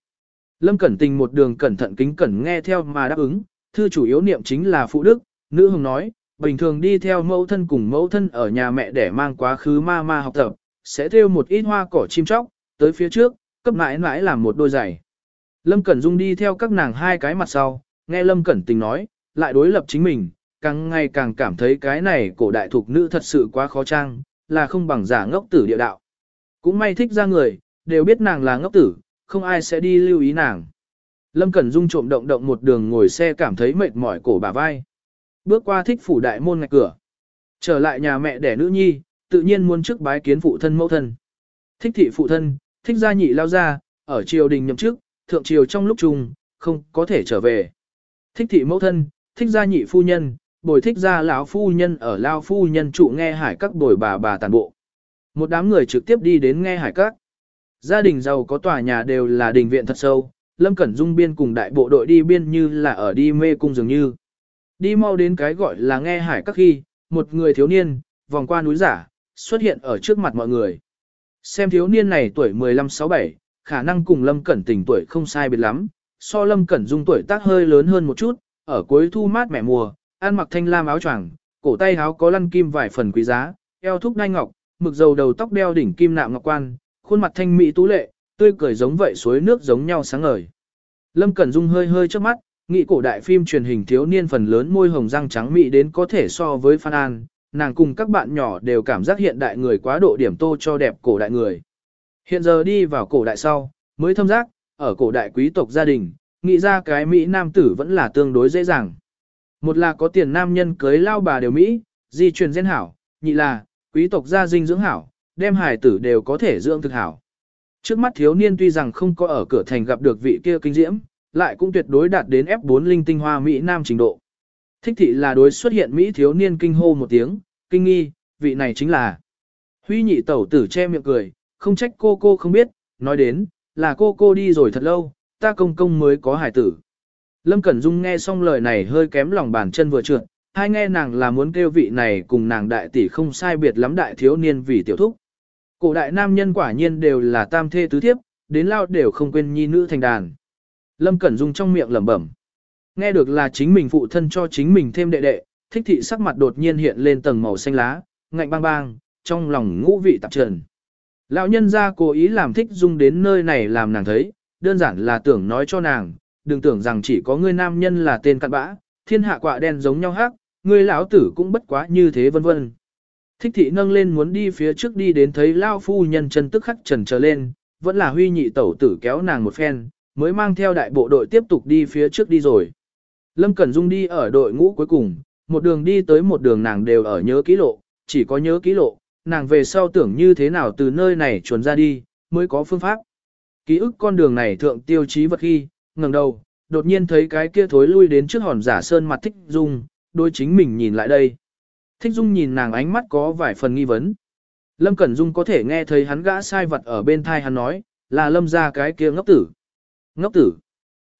[SPEAKER 1] Lâm Cẩn Tình một đường cẩn thận kính cẩn nghe theo mà đáp ứng, thư chủ yếu niệm chính là phụ đức, nữ hồng nói, bình thường đi theo mẫu thân cùng mẫu thân ở nhà mẹ để mang quá khứ ma ma học tập, sẽ theo một ít hoa cỏ chim chóc, tới phía trước, cấp mãi mãi làm một đôi giày. Lâm Cẩn Dung đi theo các nàng hai cái mặt sau, nghe Lâm Cẩn Tình nói, lại đối lập chính mình, càng ngày càng cảm thấy cái này cổ đại thuộc nữ thật sự quá khó trang, là không bằng giả ngốc tử địa đạo. Cũng may thích ra người, đều biết nàng là ngốc tử, không ai sẽ đi lưu ý nàng. Lâm Cẩn Dung trộm động động một đường ngồi xe cảm thấy mệt mỏi cổ bà vai. Bước qua thích phủ đại môn ngạch cửa. Trở lại nhà mẹ đẻ nữ nhi, tự nhiên muốn trước bái kiến phụ thân mẫu thân. Thích thị phụ thân, thích gia nhị lao ra, ở triều đình nhậm chức, thượng triều trong lúc chung, không có thể trở về. Thích thị mẫu thân, thích gia nhị phu nhân, bồi thích gia lão phu nhân ở lao phu nhân trụ nghe hải các bồi bà bà tàn bộ. Một đám người trực tiếp đi đến nghe hải các. Gia đình giàu có tòa nhà đều là đình viện thật sâu, Lâm Cẩn Dung biên cùng đại bộ đội đi biên như là ở đi mê cung dường như. Đi mau đến cái gọi là nghe hải các khi, một người thiếu niên, vòng qua núi giả, xuất hiện ở trước mặt mọi người. Xem thiếu niên này tuổi 15-67, khả năng cùng Lâm Cẩn tình tuổi không sai biệt lắm, so Lâm Cẩn Dung tuổi tác hơi lớn hơn một chút, ở cuối thu mát mẻ mùa, ăn mặc thanh lam áo choàng, cổ tay áo có lăn kim vài phần quý giá, eo thúc đai ngọc, mực dầu đầu tóc đeo đỉnh kim nạm ngọc quan, khuôn mặt thanh mỹ tú lệ, tươi cười giống vậy suối nước giống nhau sáng ngời. Lâm Cẩn Dung hơi hơi trước mắt, nghĩ cổ đại phim truyền hình thiếu niên phần lớn môi hồng răng trắng mỹ đến có thể so với Phan An, nàng cùng các bạn nhỏ đều cảm giác hiện đại người quá độ điểm tô cho đẹp cổ đại người. Hiện giờ đi vào cổ đại sau, mới thâm giác, ở cổ đại quý tộc gia đình, nghĩ ra cái Mỹ nam tử vẫn là tương đối dễ dàng. Một là có tiền nam nhân cưới lao bà đều Mỹ, di truyền gen hảo, nhị là, quý tộc gia dinh dưỡng hảo, đem hài tử đều có thể dưỡng thực hảo. Trước mắt thiếu niên tuy rằng không có ở cửa thành gặp được vị kia kinh diễm, lại cũng tuyệt đối đạt đến F4 linh tinh hoa Mỹ Nam trình độ. Thích thị là đối xuất hiện Mỹ thiếu niên kinh hô một tiếng, kinh nghi, vị này chính là. Huy nhị tẩu tử che miệng cười, không trách cô cô không biết, nói đến, là cô cô đi rồi thật lâu, ta công công mới có hải tử. Lâm Cẩn Dung nghe xong lời này hơi kém lòng bàn chân vừa trượt, hai nghe nàng là muốn kêu vị này cùng nàng đại tỷ không sai biệt lắm đại thiếu niên vì tiểu thúc. Cổ đại nam nhân quả nhiên đều là tam thê tứ thiếp, đến lao đều không quên nhi nữ thành đàn. Lâm Cẩn Dung trong miệng lẩm bẩm. Nghe được là chính mình phụ thân cho chính mình thêm đệ đệ, thích thị sắc mặt đột nhiên hiện lên tầng màu xanh lá, ngạnh bang bang, trong lòng ngũ vị tạp trần. Lão nhân ra cố ý làm thích dung đến nơi này làm nàng thấy, đơn giản là tưởng nói cho nàng, đừng tưởng rằng chỉ có ngươi nam nhân là tên cặn bã, thiên hạ quạ đen giống nhau hắc, ngươi lão tử cũng bất quá như thế vân vân. Thích thị nâng lên muốn đi phía trước đi đến thấy lao phu nhân chân tức khắc trần trở lên, vẫn là huy nhị tẩu tử kéo nàng một phen, mới mang theo đại bộ đội tiếp tục đi phía trước đi rồi. Lâm Cẩn Dung đi ở đội ngũ cuối cùng, một đường đi tới một đường nàng đều ở nhớ ký lộ, chỉ có nhớ ký lộ, nàng về sau tưởng như thế nào từ nơi này chuồn ra đi, mới có phương pháp. Ký ức con đường này thượng tiêu chí vật khi, ngẩng đầu, đột nhiên thấy cái kia thối lui đến trước hòn giả sơn mặt thích dung, đôi chính mình nhìn lại đây. Thích dung nhìn nàng ánh mắt có vài phần nghi vấn. Lâm Cẩn Dung có thể nghe thấy hắn gã sai vật ở bên thai hắn nói, là lâm ra cái kia ngốc tử. Ngốc tử.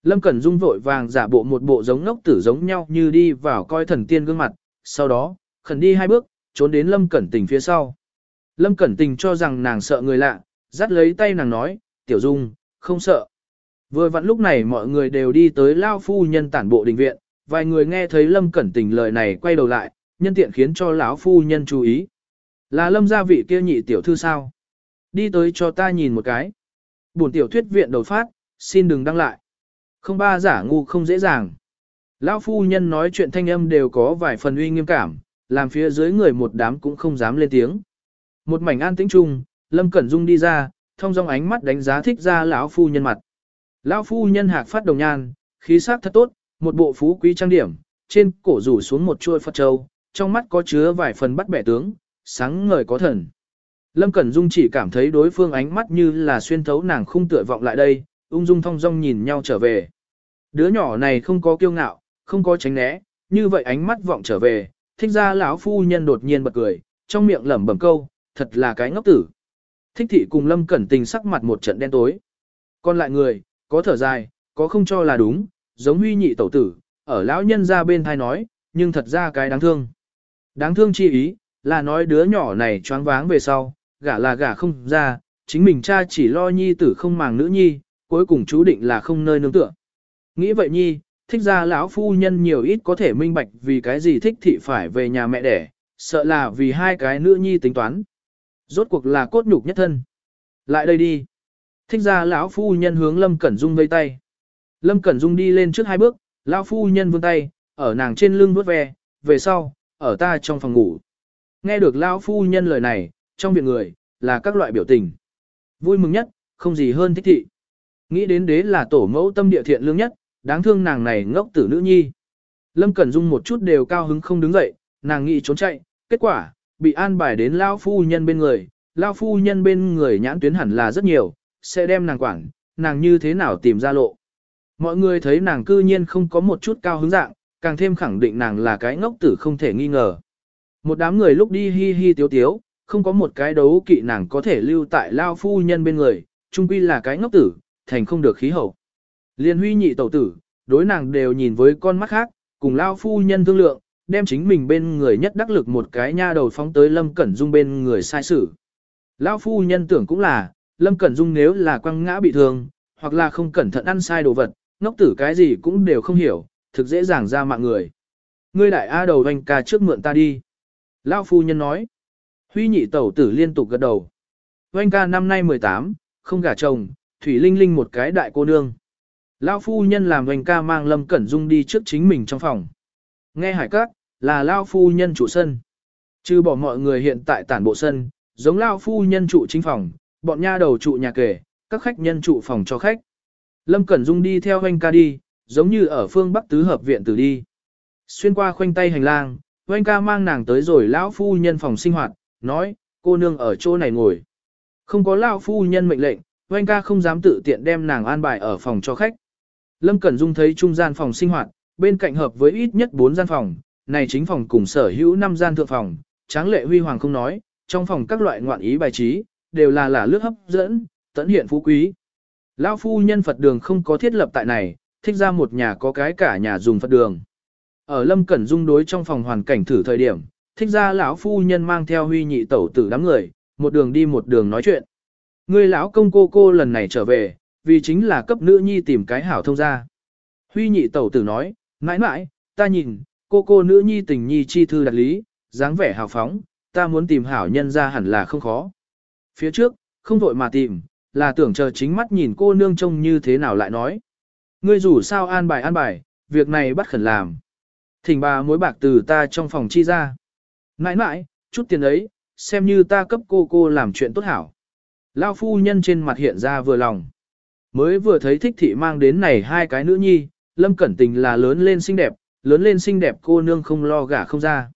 [SPEAKER 1] Lâm Cẩn Dung vội vàng giả bộ một bộ giống ngốc tử giống nhau như đi vào coi thần tiên gương mặt, sau đó, khẩn đi hai bước, trốn đến Lâm Cẩn Tình phía sau. Lâm Cẩn Tình cho rằng nàng sợ người lạ, dắt lấy tay nàng nói, Tiểu Dung, không sợ. Vừa vặn lúc này mọi người đều đi tới Lao Phu Nhân tản bộ đình viện, vài người nghe thấy Lâm Cẩn Tình lời này quay đầu lại, nhân tiện khiến cho lão Phu Nhân chú ý. Là Lâm gia vị kia nhị tiểu thư sao? Đi tới cho ta nhìn một cái. Buồn tiểu thuyết viện đầu phát, xin đừng đăng lại. Không ba giả ngu không dễ dàng. Lão phu nhân nói chuyện thanh âm đều có vài phần uy nghiêm cảm, làm phía dưới người một đám cũng không dám lên tiếng. Một mảnh an tĩnh chung, Lâm Cẩn Dung đi ra, thông dong ánh mắt đánh giá thích ra lão phu nhân mặt. Lão phu nhân hạc phát đồng nhan, khí sắc thật tốt, một bộ phú quý trang điểm, trên cổ rủ xuống một chuôi Phật châu, trong mắt có chứa vài phần bắt bẻ tướng, sáng ngời có thần. Lâm Cẩn Dung chỉ cảm thấy đối phương ánh mắt như là xuyên thấu nàng không tựa vọng lại đây, ung dung thong dong nhìn nhau trở về. Đứa nhỏ này không có kiêu ngạo, không có tránh né, như vậy ánh mắt vọng trở về, thích ra lão phu nhân đột nhiên bật cười, trong miệng lẩm bẩm câu, thật là cái ngốc tử. Thích thị cùng Lâm Cẩn Tình sắc mặt một trận đen tối. Còn lại người, có thở dài, có không cho là đúng, giống huy nhị tẩu tử, ở lão nhân ra bên thai nói, nhưng thật ra cái đáng thương. Đáng thương chi ý, là nói đứa nhỏ này choáng váng về sau, gả là gả không ra, chính mình cha chỉ lo nhi tử không màng nữ nhi, cuối cùng chú định là không nơi nương tựa. Nghĩ vậy nhi, thích ra lão phu nhân nhiều ít có thể minh bạch vì cái gì thích thị phải về nhà mẹ đẻ, sợ là vì hai cái nữ nhi tính toán. Rốt cuộc là cốt nhục nhất thân. Lại đây đi. Thích ra lão phu nhân hướng Lâm Cẩn Dung vây tay. Lâm Cẩn Dung đi lên trước hai bước, lão phu nhân vươn tay, ở nàng trên lưng vuốt ve, về sau, ở ta trong phòng ngủ. Nghe được lão phu nhân lời này, trong viện người, là các loại biểu tình. Vui mừng nhất, không gì hơn thích thị. Nghĩ đến đế là tổ mẫu tâm địa thiện lương nhất, đáng thương nàng này ngốc tử nữ nhi. Lâm Cẩn Dung một chút đều cao hứng không đứng dậy, nàng nghĩ trốn chạy, kết quả, bị an bài đến lao phu nhân bên người, lao phu nhân bên người nhãn tuyến hẳn là rất nhiều, sẽ đem nàng quản, nàng như thế nào tìm ra lộ. Mọi người thấy nàng cư nhiên không có một chút cao hứng dạng, càng thêm khẳng định nàng là cái ngốc tử không thể nghi ngờ. Một đám người lúc đi hi hi tiếu tiếu, không có một cái đấu kỵ nàng có thể lưu tại lao phu nhân bên người, chung quy là cái ngốc tử, thành không được khí hậu. Liên huy nhị tẩu tử, đối nàng đều nhìn với con mắt khác, cùng lao phu nhân thương lượng, đem chính mình bên người nhất đắc lực một cái nha đầu phóng tới Lâm Cẩn Dung bên người sai sử. Lao phu nhân tưởng cũng là, Lâm Cẩn Dung nếu là quăng ngã bị thương, hoặc là không cẩn thận ăn sai đồ vật, ngốc tử cái gì cũng đều không hiểu, thực dễ dàng ra mạng người. Ngươi đại A đầu anh ca trước mượn ta đi. Lao phu nhân nói. Huy nhị tẩu tử liên tục gật đầu. anh ca năm nay 18, không gả chồng, Thủy Linh Linh một cái đại cô nương. Lao phu nhân làm doanh ca mang Lâm Cẩn Dung đi trước chính mình trong phòng. Nghe hải các, là Lao phu nhân chủ sân. Chứ bỏ mọi người hiện tại tản bộ sân, giống Lao phu nhân trụ chính phòng, bọn nha đầu trụ nhà kể, các khách nhân trụ phòng cho khách. Lâm Cẩn Dung đi theo doanh ca đi, giống như ở phương Bắc tứ hợp viện tử đi. Xuyên qua khoanh tay hành lang, doanh ca mang nàng tới rồi lão phu nhân phòng sinh hoạt, nói, cô nương ở chỗ này ngồi. Không có lão phu nhân mệnh lệnh, doanh ca không dám tự tiện đem nàng an bài ở phòng cho khách. Lâm Cẩn Dung thấy trung gian phòng sinh hoạt, bên cạnh hợp với ít nhất 4 gian phòng, này chính phòng cùng sở hữu 5 gian thượng phòng, tráng lệ huy hoàng không nói, trong phòng các loại ngoạn ý bài trí, đều là là lướt hấp dẫn, tận hiện phú quý. Lão phu nhân Phật đường không có thiết lập tại này, thích ra một nhà có cái cả nhà dùng Phật đường. Ở Lâm Cẩn Dung đối trong phòng hoàn cảnh thử thời điểm, thích ra lão phu nhân mang theo huy nhị tẩu tử đám người, một đường đi một đường nói chuyện. Ngươi lão công cô cô lần này trở về, vì chính là cấp nữ nhi tìm cái hảo thông ra. Huy nhị tẩu tử nói, mãi mãi, ta nhìn, cô cô nữ nhi tình nhi chi thư đặt lý, dáng vẻ hào phóng, ta muốn tìm hảo nhân ra hẳn là không khó. Phía trước, không vội mà tìm, là tưởng chờ chính mắt nhìn cô nương trông như thế nào lại nói. Ngươi rủ sao an bài an bài, việc này bắt khẩn làm. Thỉnh bà mối bạc từ ta trong phòng chi ra. Nãi nãi, chút tiền ấy, xem như ta cấp cô cô làm chuyện tốt hảo. Lao phu nhân trên mặt hiện ra vừa lòng. Mới vừa thấy thích thị mang đến này hai cái nữ nhi, Lâm Cẩn Tình là lớn lên xinh đẹp, lớn lên xinh đẹp cô nương không lo gả không ra.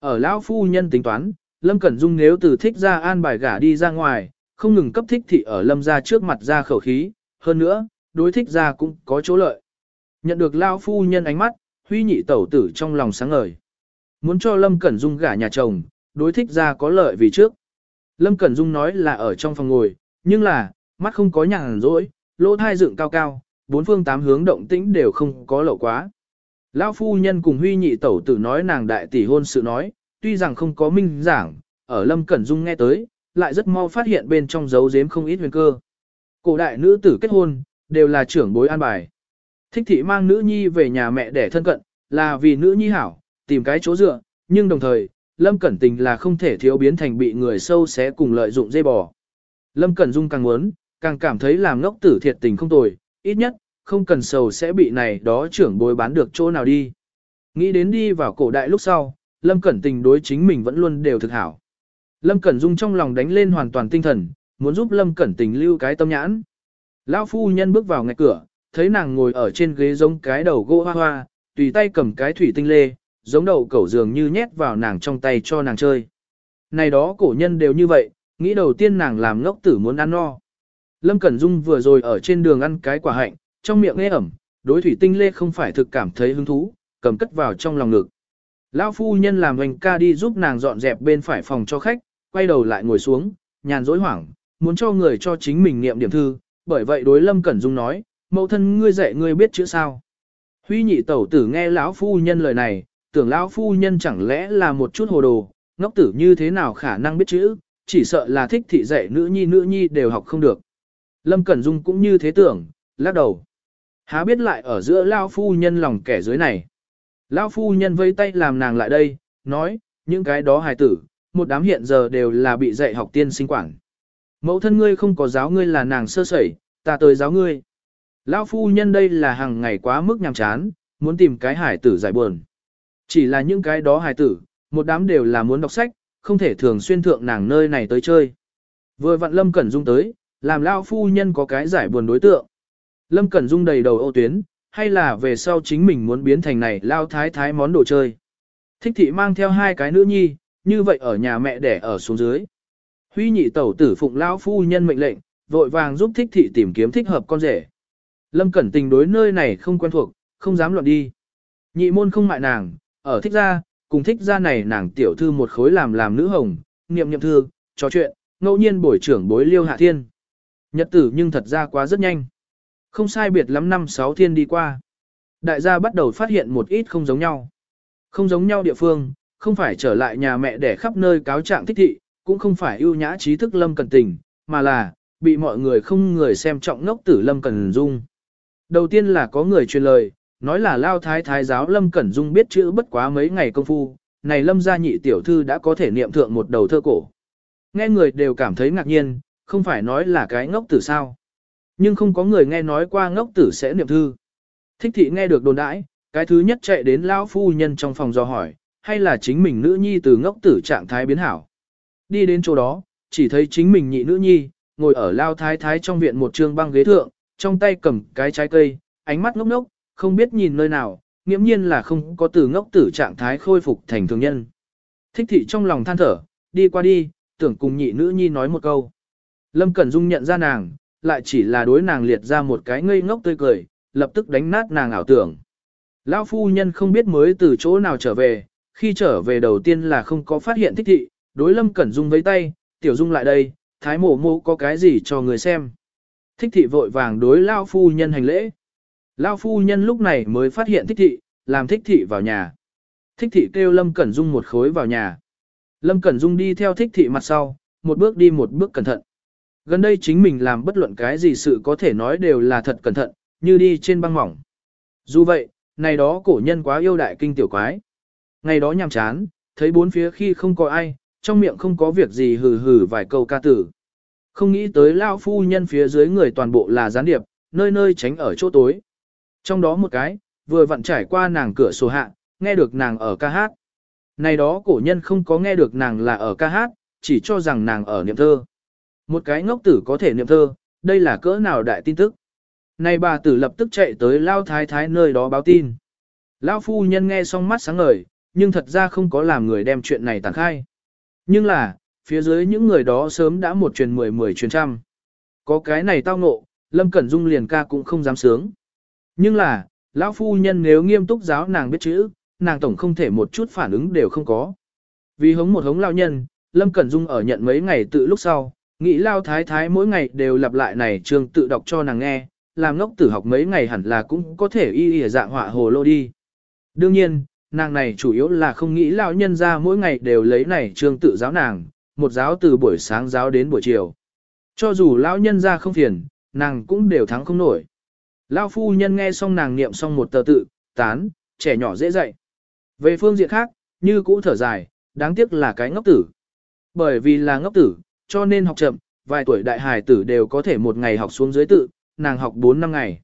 [SPEAKER 1] Ở lão phu nhân tính toán, Lâm Cẩn Dung nếu từ thích ra an bài gả đi ra ngoài, không ngừng cấp thích thị ở Lâm ra trước mặt ra khẩu khí, hơn nữa, đối thích ra cũng có chỗ lợi. Nhận được lão phu nhân ánh mắt, huy nhị tẩu tử trong lòng sáng ngời. Muốn cho Lâm Cẩn Dung gả nhà chồng, đối thích ra có lợi vì trước. Lâm Cẩn Dung nói là ở trong phòng ngồi, nhưng là, mắt không có nhàn rỗi, lỗ thai dựng cao cao, bốn phương tám hướng động tĩnh đều không có lậu quá. Lão phu nhân cùng huy nhị tẩu tử nói nàng đại tỷ hôn sự nói, tuy rằng không có minh giảng, ở Lâm Cẩn Dung nghe tới, lại rất mau phát hiện bên trong dấu giếm không ít huyền cơ. Cổ đại nữ tử kết hôn, đều là trưởng bối an bài. Thích thị mang nữ nhi về nhà mẹ để thân cận, là vì nữ nhi hảo, tìm cái chỗ dựa, nhưng đồng thời, Lâm Cẩn Tình là không thể thiếu biến thành bị người sâu xé cùng lợi dụng dây bò. Lâm Cẩn Dung càng muốn, càng cảm thấy làm ngốc tử thiệt tình không tồi, ít nhất, không cần sầu sẽ bị này đó trưởng bối bán được chỗ nào đi. Nghĩ đến đi vào cổ đại lúc sau, Lâm Cẩn Tình đối chính mình vẫn luôn đều thực hảo. Lâm Cẩn Dung trong lòng đánh lên hoàn toàn tinh thần, muốn giúp Lâm Cẩn Tình lưu cái tâm nhãn. Lão phu nhân bước vào ngay cửa, thấy nàng ngồi ở trên ghế giống cái đầu gỗ hoa hoa, tùy tay cầm cái thủy tinh lê, giống đầu cẩu dường như nhét vào nàng trong tay cho nàng chơi. Này đó cổ nhân đều như vậy, nghĩ đầu tiên nàng làm ngốc tử muốn ăn no. Lâm Cẩn Dung vừa rồi ở trên đường ăn cái quả hạnh, trong miệng nghe ẩm, đối thủy tinh lê không phải thực cảm thấy hứng thú, cầm cất vào trong lòng ngực. Lão phu nhân làm hoành ca đi giúp nàng dọn dẹp bên phải phòng cho khách, quay đầu lại ngồi xuống, nhàn dối hoảng, muốn cho người cho chính mình niệm điểm thư, bởi vậy đối Lâm Cẩn Dung nói, mẫu thân ngươi dạy ngươi biết chữ sao. Huy nhị tẩu tử nghe lão phu nhân lời này, tưởng lão phu nhân chẳng lẽ là một chút hồ đồ, ngốc tử như thế nào khả năng biết chữ, chỉ sợ là thích thị dạy nữ nhi nữ nhi đều học không được. Lâm Cẩn Dung cũng như thế tưởng, lắc đầu. Há biết lại ở giữa lão phu nhân lòng kẻ dưới này. Lão phu nhân vây tay làm nàng lại đây, nói, những cái đó hài tử, một đám hiện giờ đều là bị dạy học tiên sinh quản. Mẫu thân ngươi không có giáo ngươi là nàng sơ sẩy, ta tới giáo ngươi. Lão phu nhân đây là hàng ngày quá mức nhàm chán, muốn tìm cái hài tử giải buồn. Chỉ là những cái đó hài tử, một đám đều là muốn đọc sách, không thể thường xuyên thượng nàng nơi này tới chơi. Vừa vặn Lâm Cẩn Dung tới, làm Lão phu nhân có cái giải buồn đối tượng. Lâm Cẩn Dung đầy đầu ô tuyến, hay là về sau chính mình muốn biến thành này lao thái thái món đồ chơi. Thích thị mang theo hai cái nữ nhi, như vậy ở nhà mẹ đẻ ở xuống dưới. Huy nhị tẩu tử phụng lao phu nhân mệnh lệnh, vội vàng giúp thích thị tìm kiếm thích hợp con rể. Lâm Cẩn Tình đối nơi này không quen thuộc, không dám loạn đi. Nhị môn không mại nàng, ở thích gia, cùng thích gia này nàng tiểu thư một khối làm làm nữ hồng, niệm niệm thư, trò chuyện, ngẫu nhiên bồi trưởng bối liêu hạ thiên. Nhật tử nhưng thật ra quá rất nhanh. Không sai biệt lắm năm sáu thiên đi qua. Đại gia bắt đầu phát hiện một ít không giống nhau. Không giống nhau địa phương, không phải trở lại nhà mẹ để khắp nơi cáo trạng thích thị, cũng không phải ưu nhã trí thức lâm cần tình, mà là, bị mọi người không người xem trọng ngốc tử lâm cần dung. Đầu tiên là có người truyền lời, nói là lao thái thái giáo lâm cẩn dung biết chữ bất quá mấy ngày công phu, này lâm gia nhị tiểu thư đã có thể niệm thượng một đầu thơ cổ. Nghe người đều cảm thấy ngạc nhiên, không phải nói là cái ngốc tử sao. Nhưng không có người nghe nói qua ngốc tử sẽ niệm thư. Thích thị nghe được đồn đãi, cái thứ nhất chạy đến lão phu nhân trong phòng do hỏi, hay là chính mình nữ nhi từ ngốc tử trạng thái biến hảo. Đi đến chỗ đó, chỉ thấy chính mình nhị nữ nhi, ngồi ở lao thái thái trong viện một trường băng ghế thượng, trong tay cầm cái trái cây, ánh mắt ngốc ngốc, không biết nhìn nơi nào, nghiễm nhiên là không có từ ngốc tử trạng thái khôi phục thành thường nhân. Thích thị trong lòng than thở, đi qua đi, tưởng cùng nhị nữ nhi nói một câu. Lâm Cẩn Dung nhận ra nàng, lại chỉ là đối nàng liệt ra một cái ngây ngốc tươi cười, lập tức đánh nát nàng ảo tưởng. Lão phu nhân không biết mới từ chỗ nào trở về, khi trở về đầu tiên là không có phát hiện thích thị, đối Lâm Cẩn Dung với tay, tiểu Dung lại đây, thái mổ mô có cái gì cho người xem. Thích thị vội vàng đối Lao phu nhân hành lễ. Lao phu nhân lúc này mới phát hiện thích thị, làm thích thị vào nhà. Thích thị kêu Lâm Cẩn Dung một khối vào nhà. Lâm Cẩn Dung đi theo thích thị mặt sau, một bước đi một bước cẩn thận. Gần đây chính mình làm bất luận cái gì sự có thể nói đều là thật cẩn thận, như đi trên băng mỏng. Dù vậy, này đó cổ nhân quá yêu đại kinh tiểu quái. Ngày đó nhàm chán, thấy bốn phía khi không có ai, trong miệng không có việc gì hừ hừ vài câu ca tử. Không nghĩ tới lao phu nhân phía dưới người toàn bộ là gián điệp, nơi nơi tránh ở chỗ tối. Trong đó một cái, vừa vặn trải qua nàng cửa sổ hạ, nghe được nàng ở ca hát. Này đó cổ nhân không có nghe được nàng là ở ca hát, chỉ cho rằng nàng ở niệm thơ. Một cái ngốc tử có thể niệm thơ, đây là cỡ nào đại tin tức. Này bà tử lập tức chạy tới Lao Thái Thái nơi đó báo tin. Lao phu nhân nghe xong mắt sáng ngời, nhưng thật ra không có làm người đem chuyện này tàn khai. Nhưng là, phía dưới những người đó sớm đã một truyền mười mười truyền trăm. Có cái này tao ngộ, Lâm Cẩn Dung liền ca cũng không dám sướng. Nhưng là, lão phu nhân nếu nghiêm túc giáo nàng biết chữ, nàng tổng không thể một chút phản ứng đều không có. Vì hống một hống lao nhân, Lâm Cẩn Dung ở nhận mấy ngày tự lúc sau, nghĩ lao thái thái mỗi ngày đều lặp lại này trường tự đọc cho nàng nghe, làm ngốc tử học mấy ngày hẳn là cũng có thể y y dạng họa hồ lô đi. Đương nhiên, nàng này chủ yếu là không nghĩ lao nhân ra mỗi ngày đều lấy này trường tự giáo nàng, một giáo từ buổi sáng giáo đến buổi chiều. Cho dù lão nhân ra không phiền, nàng cũng đều thắng không nổi. Lão phu nhân nghe xong nàng niệm xong một tờ tự, tán, trẻ nhỏ dễ dạy. Về phương diện khác, như cũ thở dài, đáng tiếc là cái ngốc tử. Bởi vì là ngốc tử, cho nên học chậm, vài tuổi đại hài tử đều có thể một ngày học xuống dưới tự, nàng học 4 năm ngày.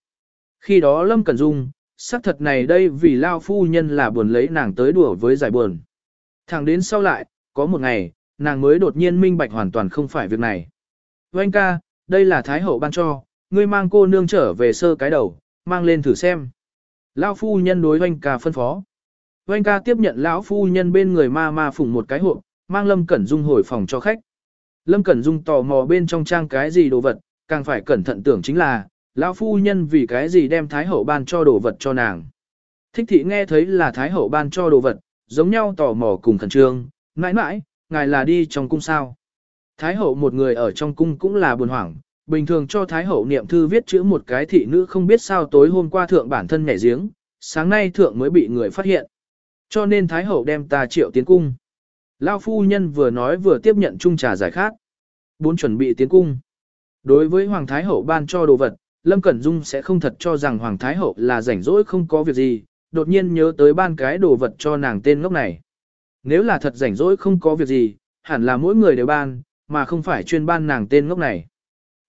[SPEAKER 1] Khi đó Lâm Cẩn Dung, xác thật này đây vì Lao phu nhân là buồn lấy nàng tới đùa với giải buồn. Thẳng đến sau lại, có một ngày, nàng mới đột nhiên minh bạch hoàn toàn không phải việc này. Vâng ca, đây là Thái Hậu ban cho, ngươi mang cô nương trở về sơ cái đầu, mang lên thử xem. Lão phu nhân đối Vâng ca phân phó. Vâng ca tiếp nhận lão phu nhân bên người ma ma phủng một cái hộp, mang Lâm Cẩn Dung hồi phòng cho khách. Lâm Cẩn Dung tò mò bên trong trang cái gì đồ vật, càng phải cẩn thận tưởng chính là, lão phu nhân vì cái gì đem Thái Hậu ban cho đồ vật cho nàng. Thích thị nghe thấy là Thái Hậu ban cho đồ vật, giống nhau tò mò cùng khẩn trương, mãi mãi, ngài là đi trong cung sao. Thái hậu một người ở trong cung cũng là buồn hoảng, bình thường cho Thái hậu niệm thư viết chữ một cái thị nữ không biết sao tối hôm qua thượng bản thân nhảy giếng, sáng nay thượng mới bị người phát hiện. Cho nên Thái hậu đem ta triệu tiến cung. Lao phu nhân vừa nói vừa tiếp nhận chung trà giải khát. Bốn chuẩn bị tiến cung. Đối với Hoàng Thái hậu ban cho đồ vật, Lâm Cẩn Dung sẽ không thật cho rằng Hoàng Thái hậu là rảnh rỗi không có việc gì, đột nhiên nhớ tới ban cái đồ vật cho nàng tên ngốc này. Nếu là thật rảnh rỗi không có việc gì, hẳn là mỗi người đều ban, mà không phải chuyên ban nàng tên ngốc này.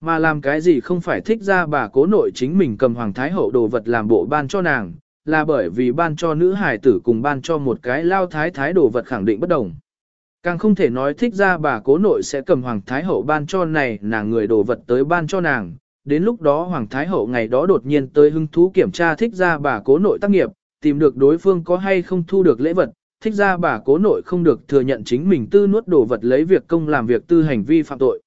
[SPEAKER 1] Mà làm cái gì không phải thích ra bà cố nội chính mình cầm hoàng thái hậu đồ vật làm bộ ban cho nàng, là bởi vì ban cho nữ hải tử cùng ban cho một cái lao thái thái đồ vật khẳng định bất đồng. Càng không thể nói thích ra bà cố nội sẽ cầm hoàng thái hậu ban cho này nàng người đồ vật tới ban cho nàng. Đến lúc đó hoàng thái hậu ngày đó đột nhiên tới hưng thú kiểm tra thích ra bà cố nội tác nghiệp, tìm được đối phương có hay không thu được lễ vật, thích ra bà cố nội không được thừa nhận chính mình tư nuốt đồ vật lấy việc công làm việc tư hành vi phạm tội.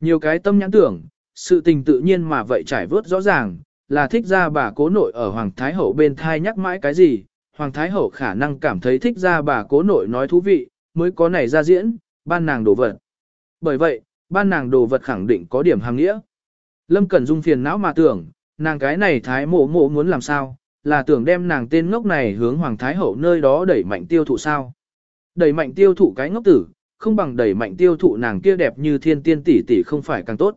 [SPEAKER 1] Nhiều cái tâm nhãn tưởng, sự tình tự nhiên mà vậy trải vớt rõ ràng, là thích ra bà cố nội ở Hoàng Thái Hậu bên thai nhắc mãi cái gì, Hoàng Thái Hậu khả năng cảm thấy thích ra bà cố nội nói thú vị, mới có này ra diễn, ban nàng đồ vật. Bởi vậy, ban nàng đồ vật khẳng định có điểm hàng nghĩa. Lâm Cẩn Dung phiền não mà tưởng, nàng cái này Thái mộ mộ muốn làm sao, là tưởng đem nàng tên ngốc này hướng Hoàng Thái Hậu nơi đó đẩy mạnh tiêu thụ sao. Đẩy mạnh tiêu thụ cái ngốc tử, không bằng đẩy mạnh tiêu thụ nàng kia đẹp như thiên tiên tỷ tỷ không phải càng tốt.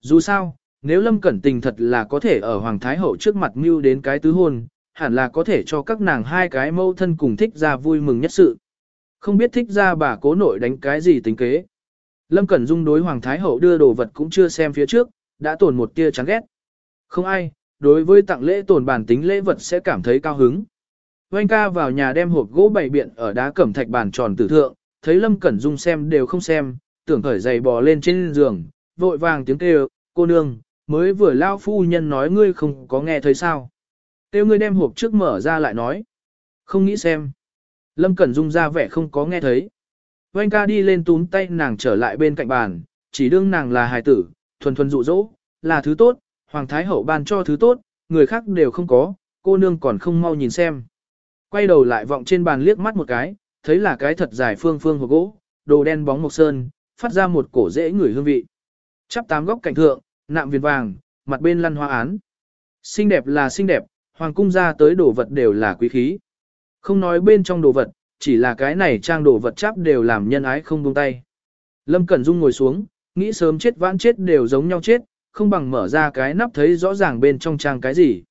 [SPEAKER 1] Dù sao, nếu Lâm Cẩn Tình thật là có thể ở Hoàng Thái Hậu trước mặt mưu đến cái tứ hôn, hẳn là có thể cho các nàng hai cái mâu thân cùng thích ra vui mừng nhất sự. Không biết thích ra bà cố nội đánh cái gì tính kế. Lâm Cẩn Dung đối Hoàng Thái Hậu đưa đồ vật cũng chưa xem phía trước, đã tổn một tia chán ghét. Không ai, đối với tặng lễ tổn bản tính lễ vật sẽ cảm thấy cao hứng. Oanh ca vào nhà đem hộp gỗ bày biện ở đá cẩm thạch bàn tròn tử thượng, thấy Lâm Cẩn Dung xem đều không xem, tưởng khởi giày bò lên trên giường, vội vàng tiếng kêu, cô nương, mới vừa lao phu nhân nói ngươi không có nghe thấy sao. Tiêu ngươi đem hộp trước mở ra lại nói. Không nghĩ xem. Lâm Cẩn Dung ra vẻ không có nghe thấy. Oanh ca đi lên túm tay nàng trở lại bên cạnh bàn, chỉ đương nàng là hài tử, thuần thuần dụ dỗ, là thứ tốt, Hoàng Thái Hậu ban cho thứ tốt, người khác đều không có, cô nương còn không mau nhìn xem. Quay đầu lại vọng trên bàn liếc mắt một cái, thấy là cái thật dài phương phương hộp gỗ, đồ đen bóng mộc sơn, phát ra một cổ dễ ngửi hương vị. Chắp tám góc cảnh thượng, nạm viền vàng, mặt bên lăn hoa án. Xinh đẹp là xinh đẹp, hoàng cung ra tới đồ vật đều là quý khí. Không nói bên trong đồ vật, chỉ là cái này trang đồ vật chắp đều làm nhân ái không buông tay. Lâm Cẩn Dung ngồi xuống, nghĩ sớm chết vãn chết đều giống nhau chết, không bằng mở ra cái nắp thấy rõ ràng bên trong trang cái gì.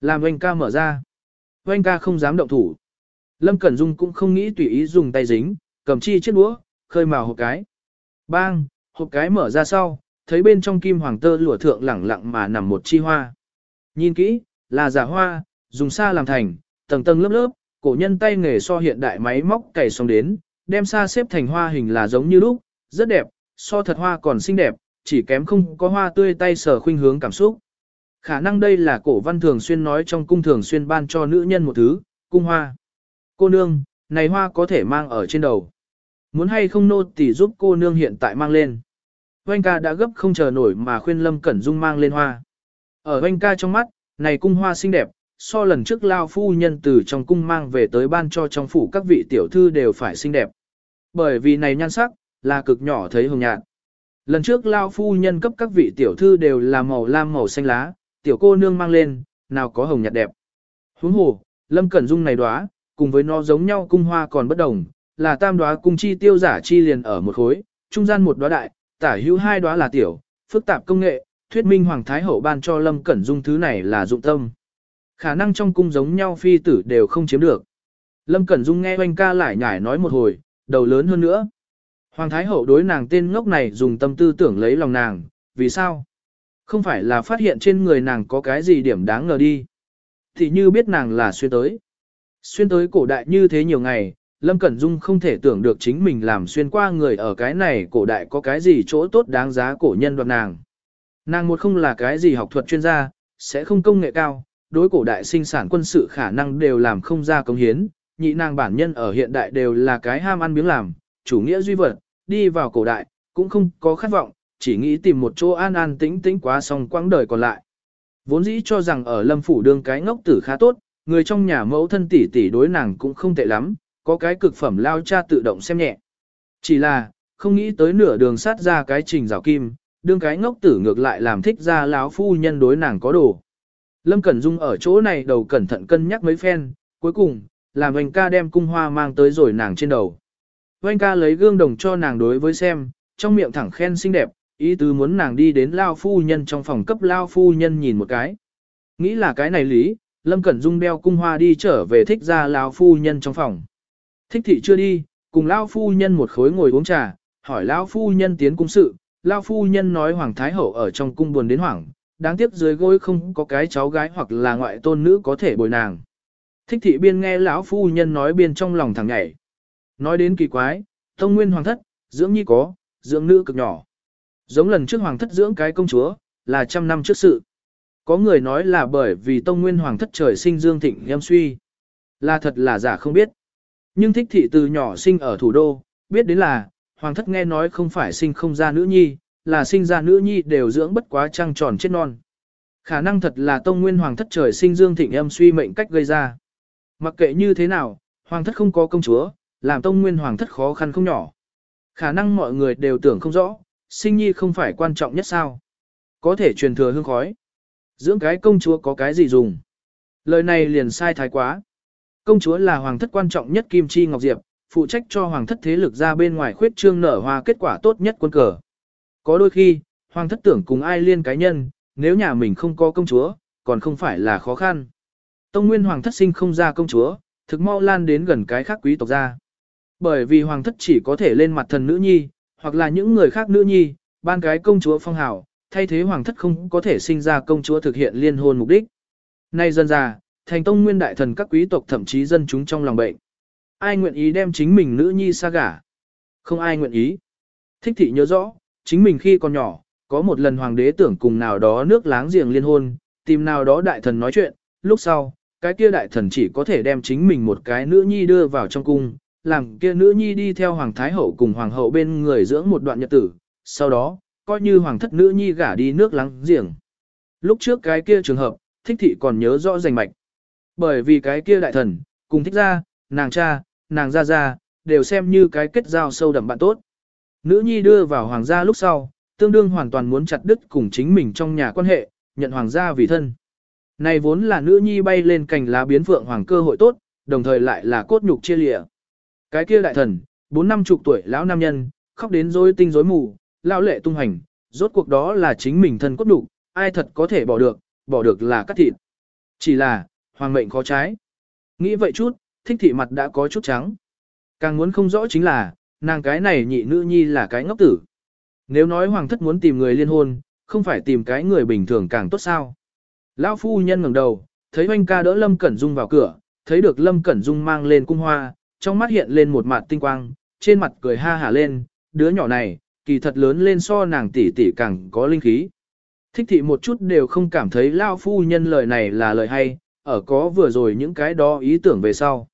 [SPEAKER 1] Làm oanh ca mở ra. Oanh ca không dám động thủ. Lâm Cẩn Dung cũng không nghĩ tùy ý dùng tay dính, cầm chi chiếc đũa, khơi màu hộp cái. Bang, hộp cái mở ra sau, thấy bên trong kim hoàng tơ lụa thượng lẳng lặng mà nằm một chi hoa. Nhìn kỹ, là giả hoa, dùng sa làm thành, tầng tầng lớp lớp, cổ nhân tay nghề so hiện đại máy móc cày xong đến, đem xa xếp thành hoa hình là giống như lúc, rất đẹp, so thật hoa còn xinh đẹp, chỉ kém không có hoa tươi tay sở khuynh hướng cảm xúc. Khả năng đây là cổ văn thường xuyên nói trong cung thường xuyên ban cho nữ nhân một thứ, cung hoa. Cô nương, này hoa có thể mang ở trên đầu. Muốn hay không nô thì giúp cô nương hiện tại mang lên. Oanh ca đã gấp không chờ nổi mà khuyên Lâm Cẩn Dung mang lên hoa. Ở oanh ca trong mắt, này cung hoa xinh đẹp, so lần trước lao phu nhân từ trong cung mang về tới ban cho trong phủ các vị tiểu thư đều phải xinh đẹp. Bởi vì này nhan sắc, là cực nhỏ thấy hồng nhạt. Lần trước lao phu nhân cấp các vị tiểu thư đều là màu lam màu xanh lá, tiểu cô nương mang lên, nào có hồng nhạt đẹp. Huống hồ, Lâm Cẩn Dung này đóa, cùng với nó giống nhau cung hoa còn bất đồng, là tam đóa cung chi tiêu giả chi liền ở một khối, trung gian một đóa đại, tả hữu hai đóa là tiểu, phức tạp công nghệ, thuyết minh hoàng thái hậu ban cho Lâm Cẩn Dung thứ này là dụng tâm. Khả năng trong cung giống nhau phi tử đều không chiếm được. Lâm Cẩn Dung nghe oanh ca lại nhải nói một hồi, đầu lớn hơn nữa. Hoàng Thái Hậu đối nàng tên ngốc này dùng tâm tư tưởng lấy lòng nàng, vì sao? Không phải là phát hiện trên người nàng có cái gì điểm đáng ngờ đi. Thì như biết nàng là xuyên tới. Xuyên tới cổ đại như thế nhiều ngày, Lâm Cẩn Dung không thể tưởng được chính mình làm xuyên qua người ở cái này cổ đại có cái gì chỗ tốt đáng giá cổ nhân đoạt nàng. Nàng một không là cái gì học thuật chuyên gia, sẽ không công nghệ cao, đối cổ đại sinh sản quân sự khả năng đều làm không ra công hiến, nhị nàng bản nhân ở hiện đại đều là cái ham ăn miếng làm, chủ nghĩa duy vật, đi vào cổ đại, cũng không có khát vọng, chỉ nghĩ tìm một chỗ an an tĩnh tĩnh quá xong quãng đời còn lại. Vốn dĩ cho rằng ở lâm phủ đương cái ngốc tử khá tốt, người trong nhà mẫu thân tỷ tỷ đối nàng cũng không tệ lắm, có cái cực phẩm lao cha tự động xem nhẹ. Chỉ là, không nghĩ tới nửa đường sát ra cái trình rào kim, đương cái ngốc tử ngược lại làm thích ra láo phu nhân đối nàng có đồ. Lâm Cẩn Dung ở chỗ này đầu cẩn thận cân nhắc mấy phen, cuối cùng, làm anh ca đem cung hoa mang tới rồi nàng trên đầu. Anh ca lấy gương đồng cho nàng đối với xem, trong miệng thẳng khen xinh đẹp, ý tứ muốn nàng đi đến lao phu nhân trong phòng cấp lao phu nhân nhìn một cái. Nghĩ là cái này lý, Lâm Cẩn Dung đeo cung hoa đi trở về thích ra lao phu nhân trong phòng. Thích thị chưa đi, cùng lao phu nhân một khối ngồi uống trà, hỏi lao phu nhân tiến cung sự, lao phu nhân nói Hoàng Thái Hậu ở trong cung buồn đến hoảng, đáng tiếc dưới gối không có cái cháu gái hoặc là ngoại tôn nữ có thể bồi nàng. Thích thị biên nghe lão phu nhân nói biên trong lòng thẳng nhảy. Nói đến kỳ quái, tông nguyên hoàng thất, dưỡng nhi có, dưỡng nữ cực nhỏ. Giống lần trước hoàng thất dưỡng cái công chúa, là trăm năm trước sự. Có người nói là bởi vì tông nguyên hoàng thất trời sinh dương thịnh em suy. Là thật là giả không biết. Nhưng thích thị từ nhỏ sinh ở thủ đô, biết đến là, hoàng thất nghe nói không phải sinh không ra nữ nhi, là sinh ra nữ nhi đều dưỡng bất quá trăng tròn chết non. Khả năng thật là tông nguyên hoàng thất trời sinh dương thịnh em suy mệnh cách gây ra. Mặc kệ như thế nào, hoàng thất không có công chúa, làm tông nguyên hoàng thất khó khăn không nhỏ. Khả năng mọi người đều tưởng không rõ, sinh nhi không phải quan trọng nhất sao. Có thể truyền thừa hương khói. Dưỡng cái công chúa có cái gì dùng. Lời này liền sai thái quá. Công chúa là hoàng thất quan trọng nhất Kim Chi Ngọc Diệp, phụ trách cho hoàng thất thế lực ra bên ngoài khuyết trương nở hoa kết quả tốt nhất quân cờ. Có đôi khi, hoàng thất tưởng cùng ai liên cái nhân, nếu nhà mình không có công chúa, còn không phải là khó khăn. Tông nguyên hoàng thất sinh không ra công chúa, thực mau lan đến gần cái khác quý tộc ra. Bởi vì hoàng thất chỉ có thể lên mặt thần nữ nhi, hoặc là những người khác nữ nhi, ban cái công chúa phong hào, thay thế hoàng thất không có thể sinh ra công chúa thực hiện liên hôn mục đích. Nay dân già, thành tông nguyên đại thần các quý tộc thậm chí dân chúng trong lòng bệnh. Ai nguyện ý đem chính mình nữ nhi xa gả? Không ai nguyện ý. Thích thị nhớ rõ, chính mình khi còn nhỏ, có một lần hoàng đế tưởng cùng nào đó nước láng giềng liên hôn, tìm nào đó đại thần nói chuyện, lúc sau, cái kia đại thần chỉ có thể đem chính mình một cái nữ nhi đưa vào trong cung, làm kia nữ nhi đi theo hoàng thái hậu cùng hoàng hậu bên người dưỡng một đoạn nhật tử, sau đó, coi như hoàng thất nữ nhi gả đi nước láng giềng. Lúc trước cái kia trường hợp, thích thị còn nhớ rõ rành mạch. Bởi vì cái kia đại thần, cùng thích ra, nàng cha, nàng ra ra, đều xem như cái kết giao sâu đậm bạn tốt. Nữ nhi đưa vào hoàng gia lúc sau, tương đương hoàn toàn muốn chặt đứt cùng chính mình trong nhà quan hệ, nhận hoàng gia vì thân. Này vốn là nữ nhi bay lên cành lá biến phượng hoàng cơ hội tốt, đồng thời lại là cốt nhục chia lịa. Cái kia đại thần, bốn năm chục tuổi lão nam nhân, khóc đến rối tinh rối mù, lão lệ tung hành, rốt cuộc đó là chính mình thân cốt đủ, ai thật có thể bỏ được, bỏ được là cắt thịt. Chỉ là, hoàng mệnh khó trái. Nghĩ vậy chút, thích thị mặt đã có chút trắng. Càng muốn không rõ chính là, nàng cái này nhị nữ nhi là cái ngốc tử. Nếu nói hoàng thất muốn tìm người liên hôn, không phải tìm cái người bình thường càng tốt sao. Lão phu nhân ngẩng đầu, thấy oanh ca đỡ Lâm Cẩn Dung vào cửa, thấy được Lâm Cẩn Dung mang lên cung hoa, trong mắt hiện lên một mặt tinh quang, trên mặt cười ha hả lên, đứa nhỏ này, kỳ thật lớn lên so nàng tỷ tỷ càng có linh khí. Thích thị một chút đều không cảm thấy Lao phu nhân lời này là lời hay, ở có vừa rồi những cái đó ý tưởng về sau.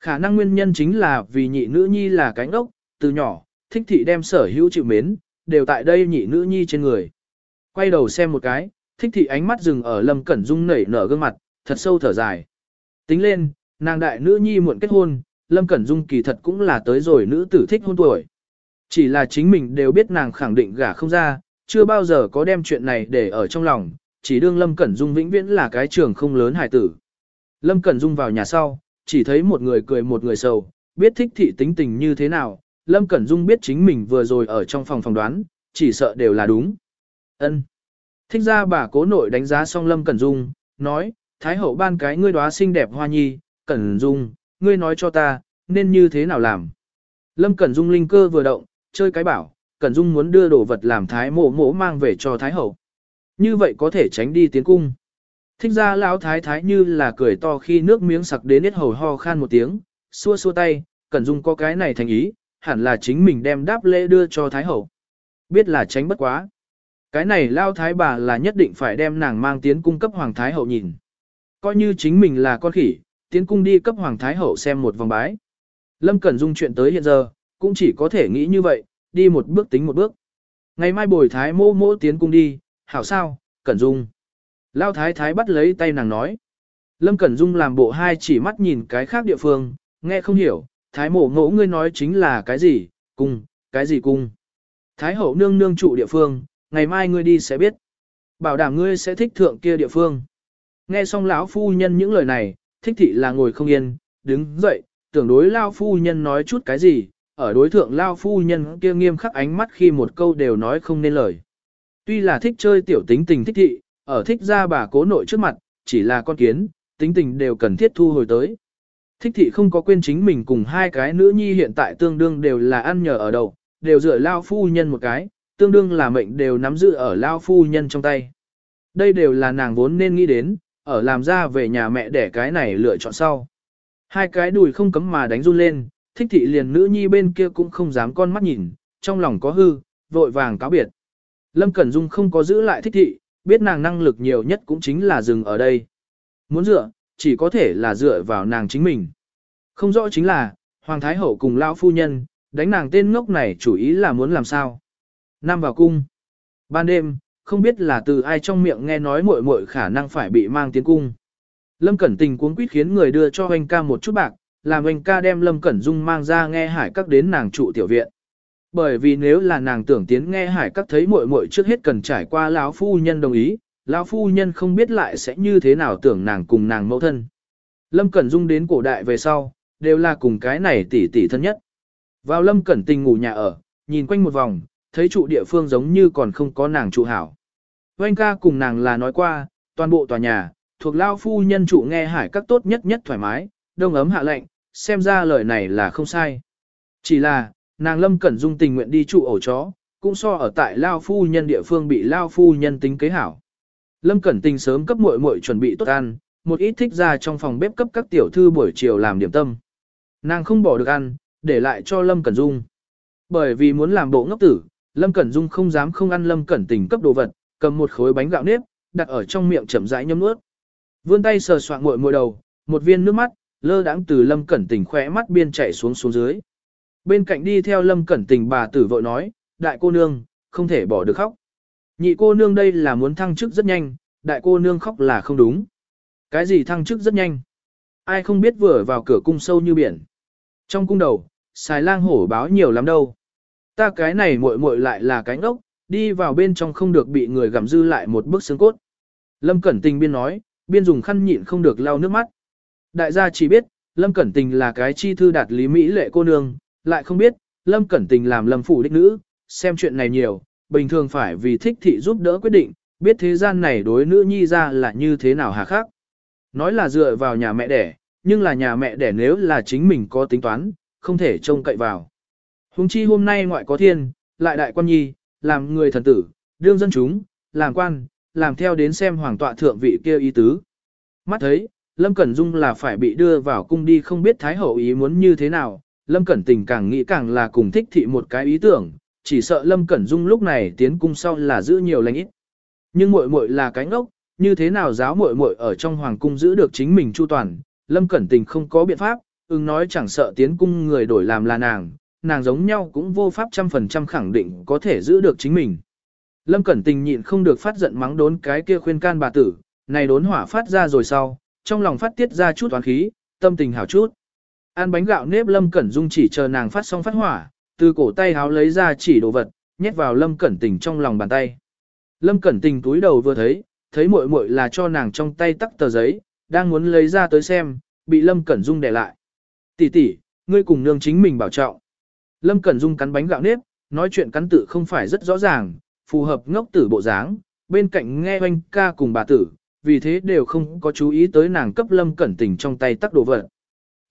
[SPEAKER 1] Khả năng nguyên nhân chính là vì nhị nữ nhi là cánh ốc, từ nhỏ, thích thị đem sở hữu chịu mến, đều tại đây nhị nữ nhi trên người. Quay đầu xem một cái, thích thị ánh mắt dừng ở Lâm Cẩn Dung nảy nở gương mặt, thật sâu thở dài. Tính lên, nàng đại nữ nhi muộn kết hôn, Lâm Cẩn Dung kỳ thật cũng là tới rồi nữ tử thích hôn tuổi. Chỉ là chính mình đều biết nàng khẳng định gả không ra, chưa bao giờ có đem chuyện này để ở trong lòng, chỉ đương Lâm Cẩn Dung vĩnh viễn là cái trường không lớn hài tử. Lâm Cẩn Dung vào nhà sau, chỉ thấy một người cười một người sầu, biết thích thị tính tình như thế nào, Lâm Cẩn Dung biết chính mình vừa rồi ở trong phòng phòng đoán, chỉ sợ đều là đúng. Ân. Thích ra bà cố nội đánh giá xong Lâm Cẩn Dung, nói, Thái hậu ban cái ngươi đóa xinh đẹp hoa nhi, Cẩn Dung, ngươi nói cho ta, nên như thế nào làm. Lâm Cẩn Dung linh cơ vừa động, chơi cái bảo, Cẩn Dung muốn đưa đồ vật làm Thái mộ mộ mang về cho Thái hậu. Như vậy có thể tránh đi tiến cung. Thích ra lão thái thái như là cười to khi nước miếng sặc đến hết hầu ho khan một tiếng, xua xua tay, Cẩn Dung có cái này thành ý, hẳn là chính mình đem đáp lễ đưa cho Thái hậu. Biết là tránh bất quá. Cái này lao thái bà là nhất định phải đem nàng mang tiến cung cấp Hoàng Thái hậu nhìn. Coi như chính mình là con khỉ, tiến cung đi cấp Hoàng Thái hậu xem một vòng bái. Lâm Cẩn Dung chuyện tới hiện giờ, cũng chỉ có thể nghĩ như vậy, đi một bước tính một bước. Ngày mai bồi Thái mô mô tiến cung đi, hảo sao, Cẩn Dung. Lao Thái Thái bắt lấy tay nàng nói. Lâm Cẩn Dung làm bộ hai chỉ mắt nhìn cái khác địa phương, nghe không hiểu, Thái mổ ngỗ ngươi nói chính là cái gì, cung, cái gì cung. Thái hậu nương nương trụ địa phương, ngày mai ngươi đi sẽ biết. Bảo đảm ngươi sẽ thích thượng kia địa phương. Nghe xong lão phu nhân những lời này, thích thị là ngồi không yên, đứng dậy, tưởng đối lao phu nhân nói chút cái gì, ở đối thượng lao phu nhân kia nghiêm khắc ánh mắt khi một câu đều nói không nên lời. Tuy là thích chơi tiểu tính tình thích thị, ở thích ra bà cố nội trước mặt, chỉ là con kiến, tính tình đều cần thiết thu hồi tới. Thích thị không có quên chính mình cùng hai cái nữ nhi hiện tại tương đương đều là ăn nhờ ở đầu, đều dựa lao phu nhân một cái, tương đương là mệnh đều nắm giữ ở lao phu nhân trong tay. Đây đều là nàng vốn nên nghĩ đến, ở làm ra về nhà mẹ để cái này lựa chọn sau. Hai cái đùi không cấm mà đánh run lên, thích thị liền nữ nhi bên kia cũng không dám con mắt nhìn, trong lòng có hư, vội vàng cáo biệt. Lâm Cẩn Dung không có giữ lại thích thị, biết nàng năng lực nhiều nhất cũng chính là dừng ở đây. Muốn dựa, chỉ có thể là dựa vào nàng chính mình. Không rõ chính là, Hoàng Thái Hậu cùng Lão Phu Nhân, đánh nàng tên ngốc này chủ ý là muốn làm sao. Nam vào cung. Ban đêm, không biết là từ ai trong miệng nghe nói muội muội khả năng phải bị mang tiến cung. Lâm Cẩn Tình cuống quýt khiến người đưa cho Hoành ca một chút bạc, làm Hoành ca đem Lâm Cẩn Dung mang ra nghe hải các đến nàng trụ tiểu viện. Bởi vì nếu là nàng tưởng tiến nghe hải các thấy muội muội trước hết cần trải qua lão phu nhân đồng ý, lão phu nhân không biết lại sẽ như thế nào tưởng nàng cùng nàng mẫu thân. Lâm Cẩn Dung đến cổ đại về sau, đều là cùng cái này tỷ tỷ thân nhất. Vào Lâm Cẩn Tình ngủ nhà ở, nhìn quanh một vòng, thấy trụ địa phương giống như còn không có nàng trụ hảo. Oanh ca cùng nàng là nói qua, toàn bộ tòa nhà, thuộc lão phu nhân trụ nghe hải các tốt nhất nhất thoải mái, đông ấm hạ lệnh, xem ra lời này là không sai. Chỉ là, nàng lâm cẩn dung tình nguyện đi trụ ổ chó, cũng so ở tại lao phu nhân địa phương bị lao phu nhân tính kế hảo. Lâm cẩn tình sớm cấp muội muội chuẩn bị tốt ăn, một ít thích ra trong phòng bếp cấp các tiểu thư buổi chiều làm điểm tâm. Nàng không bỏ được ăn, để lại cho Lâm Cẩn Dung. Bởi vì muốn làm bộ ngốc tử, Lâm Cẩn Dung không dám không ăn Lâm Cẩn tình cấp đồ vật, cầm một khối bánh gạo nếp, đặt ở trong miệng chậm rãi nhấm nuốt. Vươn tay sờ soạng muội muội đầu, một viên nước mắt, lơ đãng từ Lâm Cẩn Tình khỏe mắt biên chảy xuống xuống dưới. Bên cạnh đi theo Lâm Cẩn Tình bà tử vội nói, đại cô nương, không thể bỏ được khóc. Nhị cô nương đây là muốn thăng chức rất nhanh, đại cô nương khóc là không đúng. Cái gì thăng chức rất nhanh? Ai không biết vừa vào cửa cung sâu như biển. Trong cung đầu, xài lang hổ báo nhiều lắm đâu. Ta cái này muội muội lại là cánh ốc, đi vào bên trong không được bị người gặm dư lại một bước xương cốt. Lâm Cẩn Tình biên nói, biên dùng khăn nhịn không được lau nước mắt. Đại gia chỉ biết, Lâm Cẩn Tình là cái chi thư đạt lý Mỹ lệ cô nương, lại không biết, Lâm Cẩn Tình làm Lâm phủ đích nữ, xem chuyện này nhiều, bình thường phải vì thích thị giúp đỡ quyết định, biết thế gian này đối nữ nhi ra là như thế nào hà khắc. Nói là dựa vào nhà mẹ đẻ, nhưng là nhà mẹ đẻ nếu là chính mình có tính toán, không thể trông cậy vào. Hùng chi hôm nay ngoại có thiên, lại đại quan nhi, làm người thần tử, đương dân chúng, làm quan, làm theo đến xem hoàng tọa thượng vị kia ý tứ. Mắt thấy, Lâm Cẩn Dung là phải bị đưa vào cung đi không biết Thái Hậu ý muốn như thế nào, Lâm Cẩn Tình càng nghĩ càng là cùng thích thị một cái ý tưởng, chỉ sợ Lâm Cẩn Dung lúc này tiến cung sau là giữ nhiều lành ít. Nhưng muội muội là cái ngốc, như thế nào giáo muội muội ở trong hoàng cung giữ được chính mình chu toàn, Lâm Cẩn Tình không có biện pháp, ưng nói chẳng sợ tiến cung người đổi làm là nàng, nàng giống nhau cũng vô pháp trăm phần trăm khẳng định có thể giữ được chính mình. Lâm Cẩn Tình nhịn không được phát giận mắng đốn cái kia khuyên can bà tử, này đốn hỏa phát ra rồi sau, trong lòng phát tiết ra chút toán khí, tâm tình hảo chút. Ăn bánh gạo nếp Lâm Cẩn Dung chỉ chờ nàng phát xong phát hỏa, từ cổ tay háo lấy ra chỉ đồ vật, nhét vào Lâm Cẩn Tình trong lòng bàn tay. Lâm Cẩn Tình túi đầu vừa thấy, thấy muội muội là cho nàng trong tay tắc tờ giấy, đang muốn lấy ra tới xem, bị Lâm Cẩn Dung để lại. Tỷ tỷ, ngươi cùng nương chính mình bảo trọng. Lâm Cẩn Dung cắn bánh gạo nếp, nói chuyện cắn tự không phải rất rõ ràng, phù hợp ngốc tử bộ dáng, bên cạnh nghe oanh ca cùng bà tử, vì thế đều không có chú ý tới nàng cấp Lâm Cẩn Tình trong tay tắc đồ vật.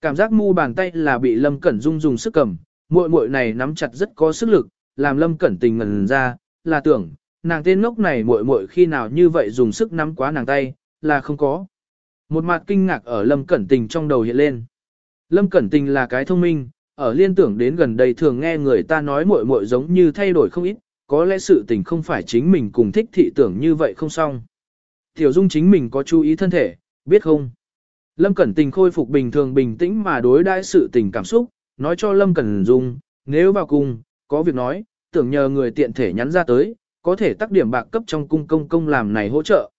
[SPEAKER 1] Cảm giác mu bàn tay là bị Lâm Cẩn Dung dùng sức cầm, muội muội này nắm chặt rất có sức lực, làm Lâm Cẩn Tình ngẩn ra, là tưởng, nàng tên ngốc này muội muội khi nào như vậy dùng sức nắm quá nàng tay, là không có. Một mặt kinh ngạc ở Lâm Cẩn Tình trong đầu hiện lên. Lâm Cẩn Tình là cái thông minh, ở liên tưởng đến gần đây thường nghe người ta nói muội muội giống như thay đổi không ít, có lẽ sự tình không phải chính mình cùng thích thị tưởng như vậy không xong. Tiểu Dung chính mình có chú ý thân thể, biết không? Lâm Cẩn Tình khôi phục bình thường bình tĩnh mà đối đãi sự tình cảm xúc, nói cho Lâm Cẩn Dung, nếu vào cung, có việc nói, tưởng nhờ người tiện thể nhắn ra tới, có thể tác điểm bạc cấp trong cung công công làm này hỗ trợ.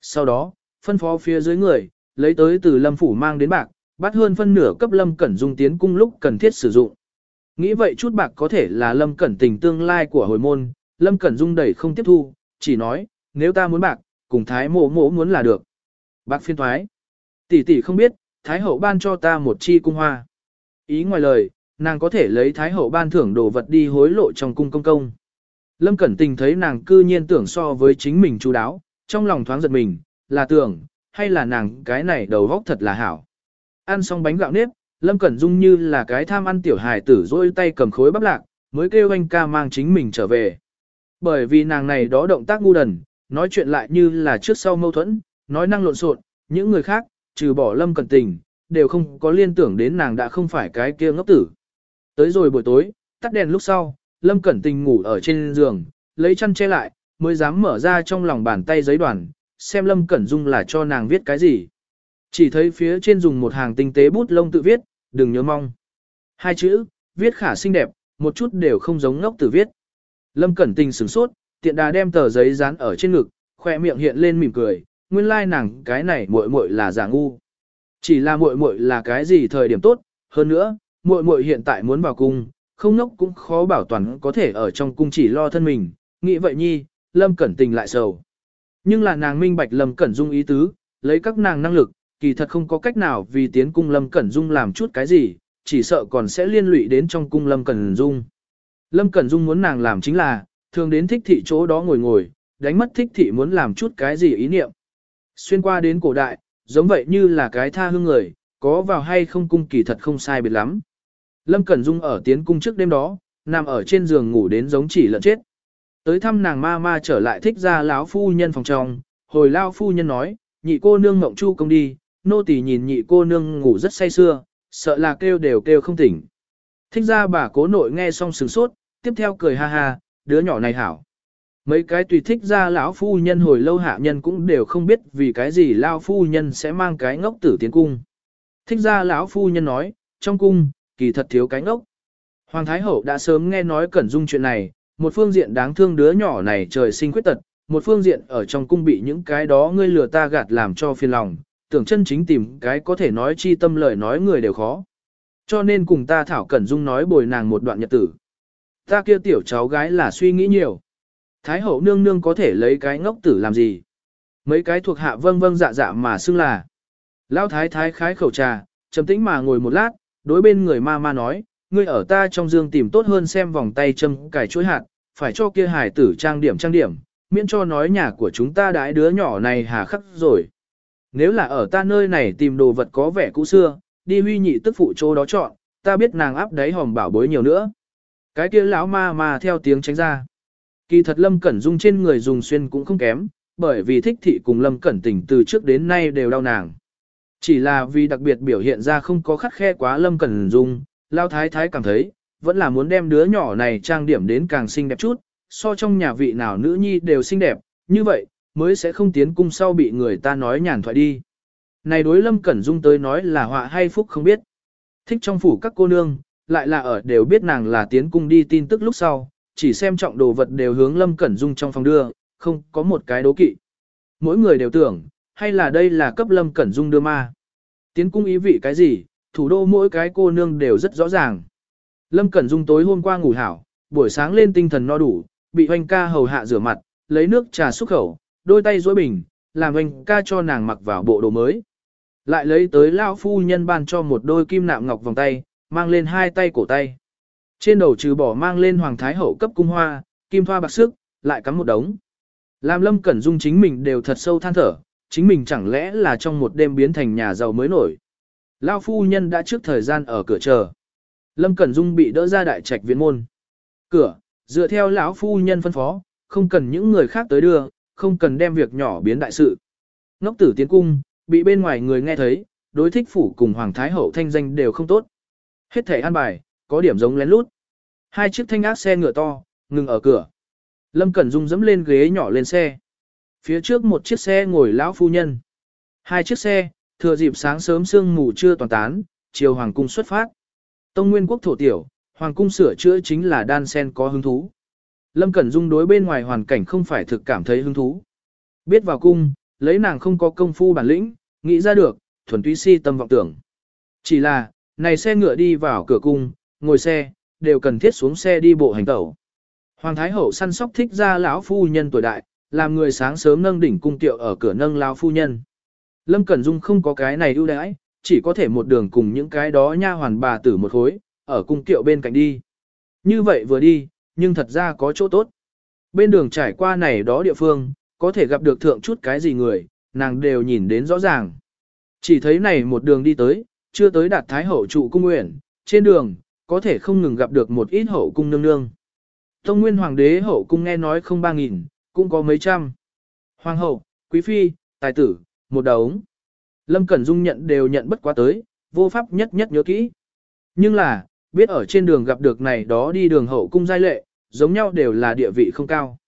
[SPEAKER 1] Sau đó, phân phó phía dưới người, lấy tới từ Lâm Phủ mang đến bạc, bắt hơn phân nửa cấp Lâm Cẩn Dung tiến cung lúc cần thiết sử dụng. Nghĩ vậy chút bạc có thể là Lâm Cẩn tình tương lai của hồi môn, Lâm Cẩn Dung đẩy không tiếp thu, chỉ nói, nếu ta muốn bạc, cùng Thái mộ mộ muốn là được. Bạc phiên thoái. Tỷ tỷ không biết, Thái hậu ban cho ta một chi cung hoa. Ý ngoài lời, nàng có thể lấy Thái hậu ban thưởng đồ vật đi hối lộ trong cung công công. Lâm Cẩn Tình thấy nàng cư nhiên tưởng so với chính mình chú đáo, trong lòng thoáng giật mình, là tưởng, hay là nàng cái này đầu góc thật là hảo. Ăn xong bánh gạo nếp, Lâm Cẩn Dung như là cái tham ăn tiểu hài tử dôi tay cầm khối bắp lạc, mới kêu anh ca mang chính mình trở về. Bởi vì nàng này đó động tác ngu đần, nói chuyện lại như là trước sau mâu thuẫn, nói năng lộn xộn, những người khác, trừ bỏ Lâm Cẩn Tình, đều không có liên tưởng đến nàng đã không phải cái kia ngốc tử. Tới rồi buổi tối, tắt đèn lúc sau, Lâm Cẩn Tình ngủ ở trên giường, lấy chăn che lại, mới dám mở ra trong lòng bàn tay giấy đoàn, xem Lâm Cẩn Dung là cho nàng viết cái gì. Chỉ thấy phía trên dùng một hàng tinh tế bút lông tự viết, đừng nhớ mong. Hai chữ, viết khả xinh đẹp, một chút đều không giống ngốc tử viết. Lâm Cẩn Tình sửng sốt, tiện đà đem tờ giấy dán ở trên ngực, khoe miệng hiện lên mỉm cười, nguyên lai nàng cái này muội muội là giả ngu. Chỉ là muội muội là cái gì thời điểm tốt, hơn nữa, muội muội hiện tại muốn vào cung, không nốc cũng khó bảo toàn có thể ở trong cung chỉ lo thân mình, nghĩ vậy nhi, Lâm Cẩn Tình lại sầu. Nhưng là nàng minh bạch Lâm Cẩn Dung ý tứ, lấy các nàng năng lực, kỳ thật không có cách nào vì tiến cung Lâm Cẩn Dung làm chút cái gì, chỉ sợ còn sẽ liên lụy đến trong cung Lâm Cẩn Dung. Lâm Cẩn Dung muốn nàng làm chính là, thường đến thích thị chỗ đó ngồi ngồi, đánh mất thích thị muốn làm chút cái gì ý niệm. Xuyên qua đến cổ đại, giống vậy như là cái tha hương người, có vào hay không cung kỳ thật không sai biệt lắm. Lâm Cẩn Dung ở tiến cung trước đêm đó, nằm ở trên giường ngủ đến giống chỉ lợn chết. Tới thăm nàng ma ma trở lại thích ra lão phu nhân phòng trong, hồi lao phu nhân nói, nhị cô nương mộng chu công đi, nô tỳ nhìn nhị cô nương ngủ rất say sưa, sợ là kêu đều kêu không tỉnh. Thích ra bà cố nội nghe xong sừng sốt, tiếp theo cười ha ha, đứa nhỏ này hảo. Mấy cái tùy thích ra lão phu nhân hồi lâu hạ nhân cũng đều không biết vì cái gì lão phu nhân sẽ mang cái ngốc tử tiến cung. Thích ra lão phu nhân nói, trong cung, kỳ thật thiếu cái ngốc. Hoàng Thái Hậu đã sớm nghe nói Cẩn Dung chuyện này, một phương diện đáng thương đứa nhỏ này trời sinh khuyết tật, một phương diện ở trong cung bị những cái đó ngươi lừa ta gạt làm cho phiền lòng, tưởng chân chính tìm cái có thể nói chi tâm lời nói người đều khó. Cho nên cùng ta Thảo Cẩn Dung nói bồi nàng một đoạn nhật tử. Ta kia tiểu cháu gái là suy nghĩ nhiều. Thái hậu nương nương có thể lấy cái ngốc tử làm gì? Mấy cái thuộc hạ vâng vâng dạ dạ mà xưng là. Lão thái thái khái khẩu trà, trầm tĩnh mà ngồi một lát, đối bên người ma ma nói, ngươi ở ta trong dương tìm tốt hơn xem vòng tay châm cài chuỗi hạt, phải cho kia hải tử trang điểm trang điểm, miễn cho nói nhà của chúng ta đãi đứa nhỏ này hà khắc rồi. Nếu là ở ta nơi này tìm đồ vật có vẻ cũ xưa, đi huy nhị tức phụ chỗ đó chọn, ta biết nàng áp đáy hòm bảo bối nhiều nữa. Cái kia lão ma ma theo tiếng tránh ra. Kỳ thật Lâm Cẩn Dung trên người dùng xuyên cũng không kém, bởi vì thích thị cùng Lâm Cẩn Tình từ trước đến nay đều đau nàng. Chỉ là vì đặc biệt biểu hiện ra không có khắt khe quá Lâm Cẩn Dung, Lao Thái Thái cảm thấy, vẫn là muốn đem đứa nhỏ này trang điểm đến càng xinh đẹp chút, so trong nhà vị nào nữ nhi đều xinh đẹp, như vậy, mới sẽ không tiến cung sau bị người ta nói nhàn thoại đi. Này đối Lâm Cẩn Dung tới nói là họa hay phúc không biết. Thích trong phủ các cô nương, lại là ở đều biết nàng là tiến cung đi tin tức lúc sau, chỉ xem trọng đồ vật đều hướng Lâm Cẩn Dung trong phòng đưa, không có một cái đố kỵ. Mỗi người đều tưởng, hay là đây là cấp Lâm Cẩn Dung đưa ma. Tiến cung ý vị cái gì, thủ đô mỗi cái cô nương đều rất rõ ràng. Lâm Cẩn Dung tối hôm qua ngủ hảo, buổi sáng lên tinh thần no đủ, bị hoanh ca hầu hạ rửa mặt, lấy nước trà xúc khẩu, đôi tay duỗi bình, làm hoanh ca cho nàng mặc vào bộ đồ mới. Lại lấy tới lão phu nhân ban cho một đôi kim nạm ngọc vòng tay, mang lên hai tay cổ tay. Trên đầu trừ bỏ mang lên hoàng thái hậu cấp cung hoa, kim thoa bạc sức, lại cắm một đống. Làm Lâm Cẩn Dung chính mình đều thật sâu than thở, chính mình chẳng lẽ là trong một đêm biến thành nhà giàu mới nổi. Lao phu nhân đã trước thời gian ở cửa chờ. Lâm Cẩn Dung bị đỡ ra đại trạch viện môn. Cửa, dựa theo lão phu nhân phân phó, không cần những người khác tới đưa, không cần đem việc nhỏ biến đại sự. Ngốc tử tiến cung, bị bên ngoài người nghe thấy, đối thích phủ cùng Hoàng Thái Hậu thanh danh đều không tốt. Hết thể an bài, có điểm giống lén lút. Hai chiếc thanh ác xe ngựa to, ngừng ở cửa. Lâm Cẩn Dung dẫm lên ghế nhỏ lên xe. Phía trước một chiếc xe ngồi lão phu nhân. Hai chiếc xe, thừa dịp sáng sớm sương mù chưa toàn tán, chiều Hoàng cung xuất phát. Tông Nguyên quốc thổ tiểu, Hoàng cung sửa chữa chính là đan sen có hứng thú. Lâm Cẩn Dung đối bên ngoài hoàn cảnh không phải thực cảm thấy hứng thú. Biết vào cung, lấy nàng không có công phu bản lĩnh, nghĩ ra được, thuần túy si tâm vọng tưởng. Chỉ là, này xe ngựa đi vào cửa cung, ngồi xe, đều cần thiết xuống xe đi bộ hành tẩu. Hoàng Thái Hậu săn sóc thích ra lão phu nhân tuổi đại, làm người sáng sớm nâng đỉnh cung tiệu ở cửa nâng lão phu nhân. Lâm Cẩn Dung không có cái này ưu đãi, chỉ có thể một đường cùng những cái đó nha hoàn bà tử một khối, ở cung tiệu bên cạnh đi. Như vậy vừa đi, nhưng thật ra có chỗ tốt. Bên đường trải qua này đó địa phương, có thể gặp được thượng chút cái gì người, nàng đều nhìn đến rõ ràng. Chỉ thấy này một đường đi tới, chưa tới đạt thái hậu trụ cung nguyện, trên đường, có thể không ngừng gặp được một ít hậu cung nương nương. Tông nguyên hoàng đế hậu cung nghe nói không ba nghìn, cũng có mấy trăm. Hoàng hậu, quý phi, tài tử, một đống. Lâm Cẩn Dung nhận đều nhận bất quá tới, vô pháp nhất nhất nhớ kỹ. Nhưng là, biết ở trên đường gặp được này đó đi đường hậu cung giai lệ, giống nhau đều là địa vị không cao.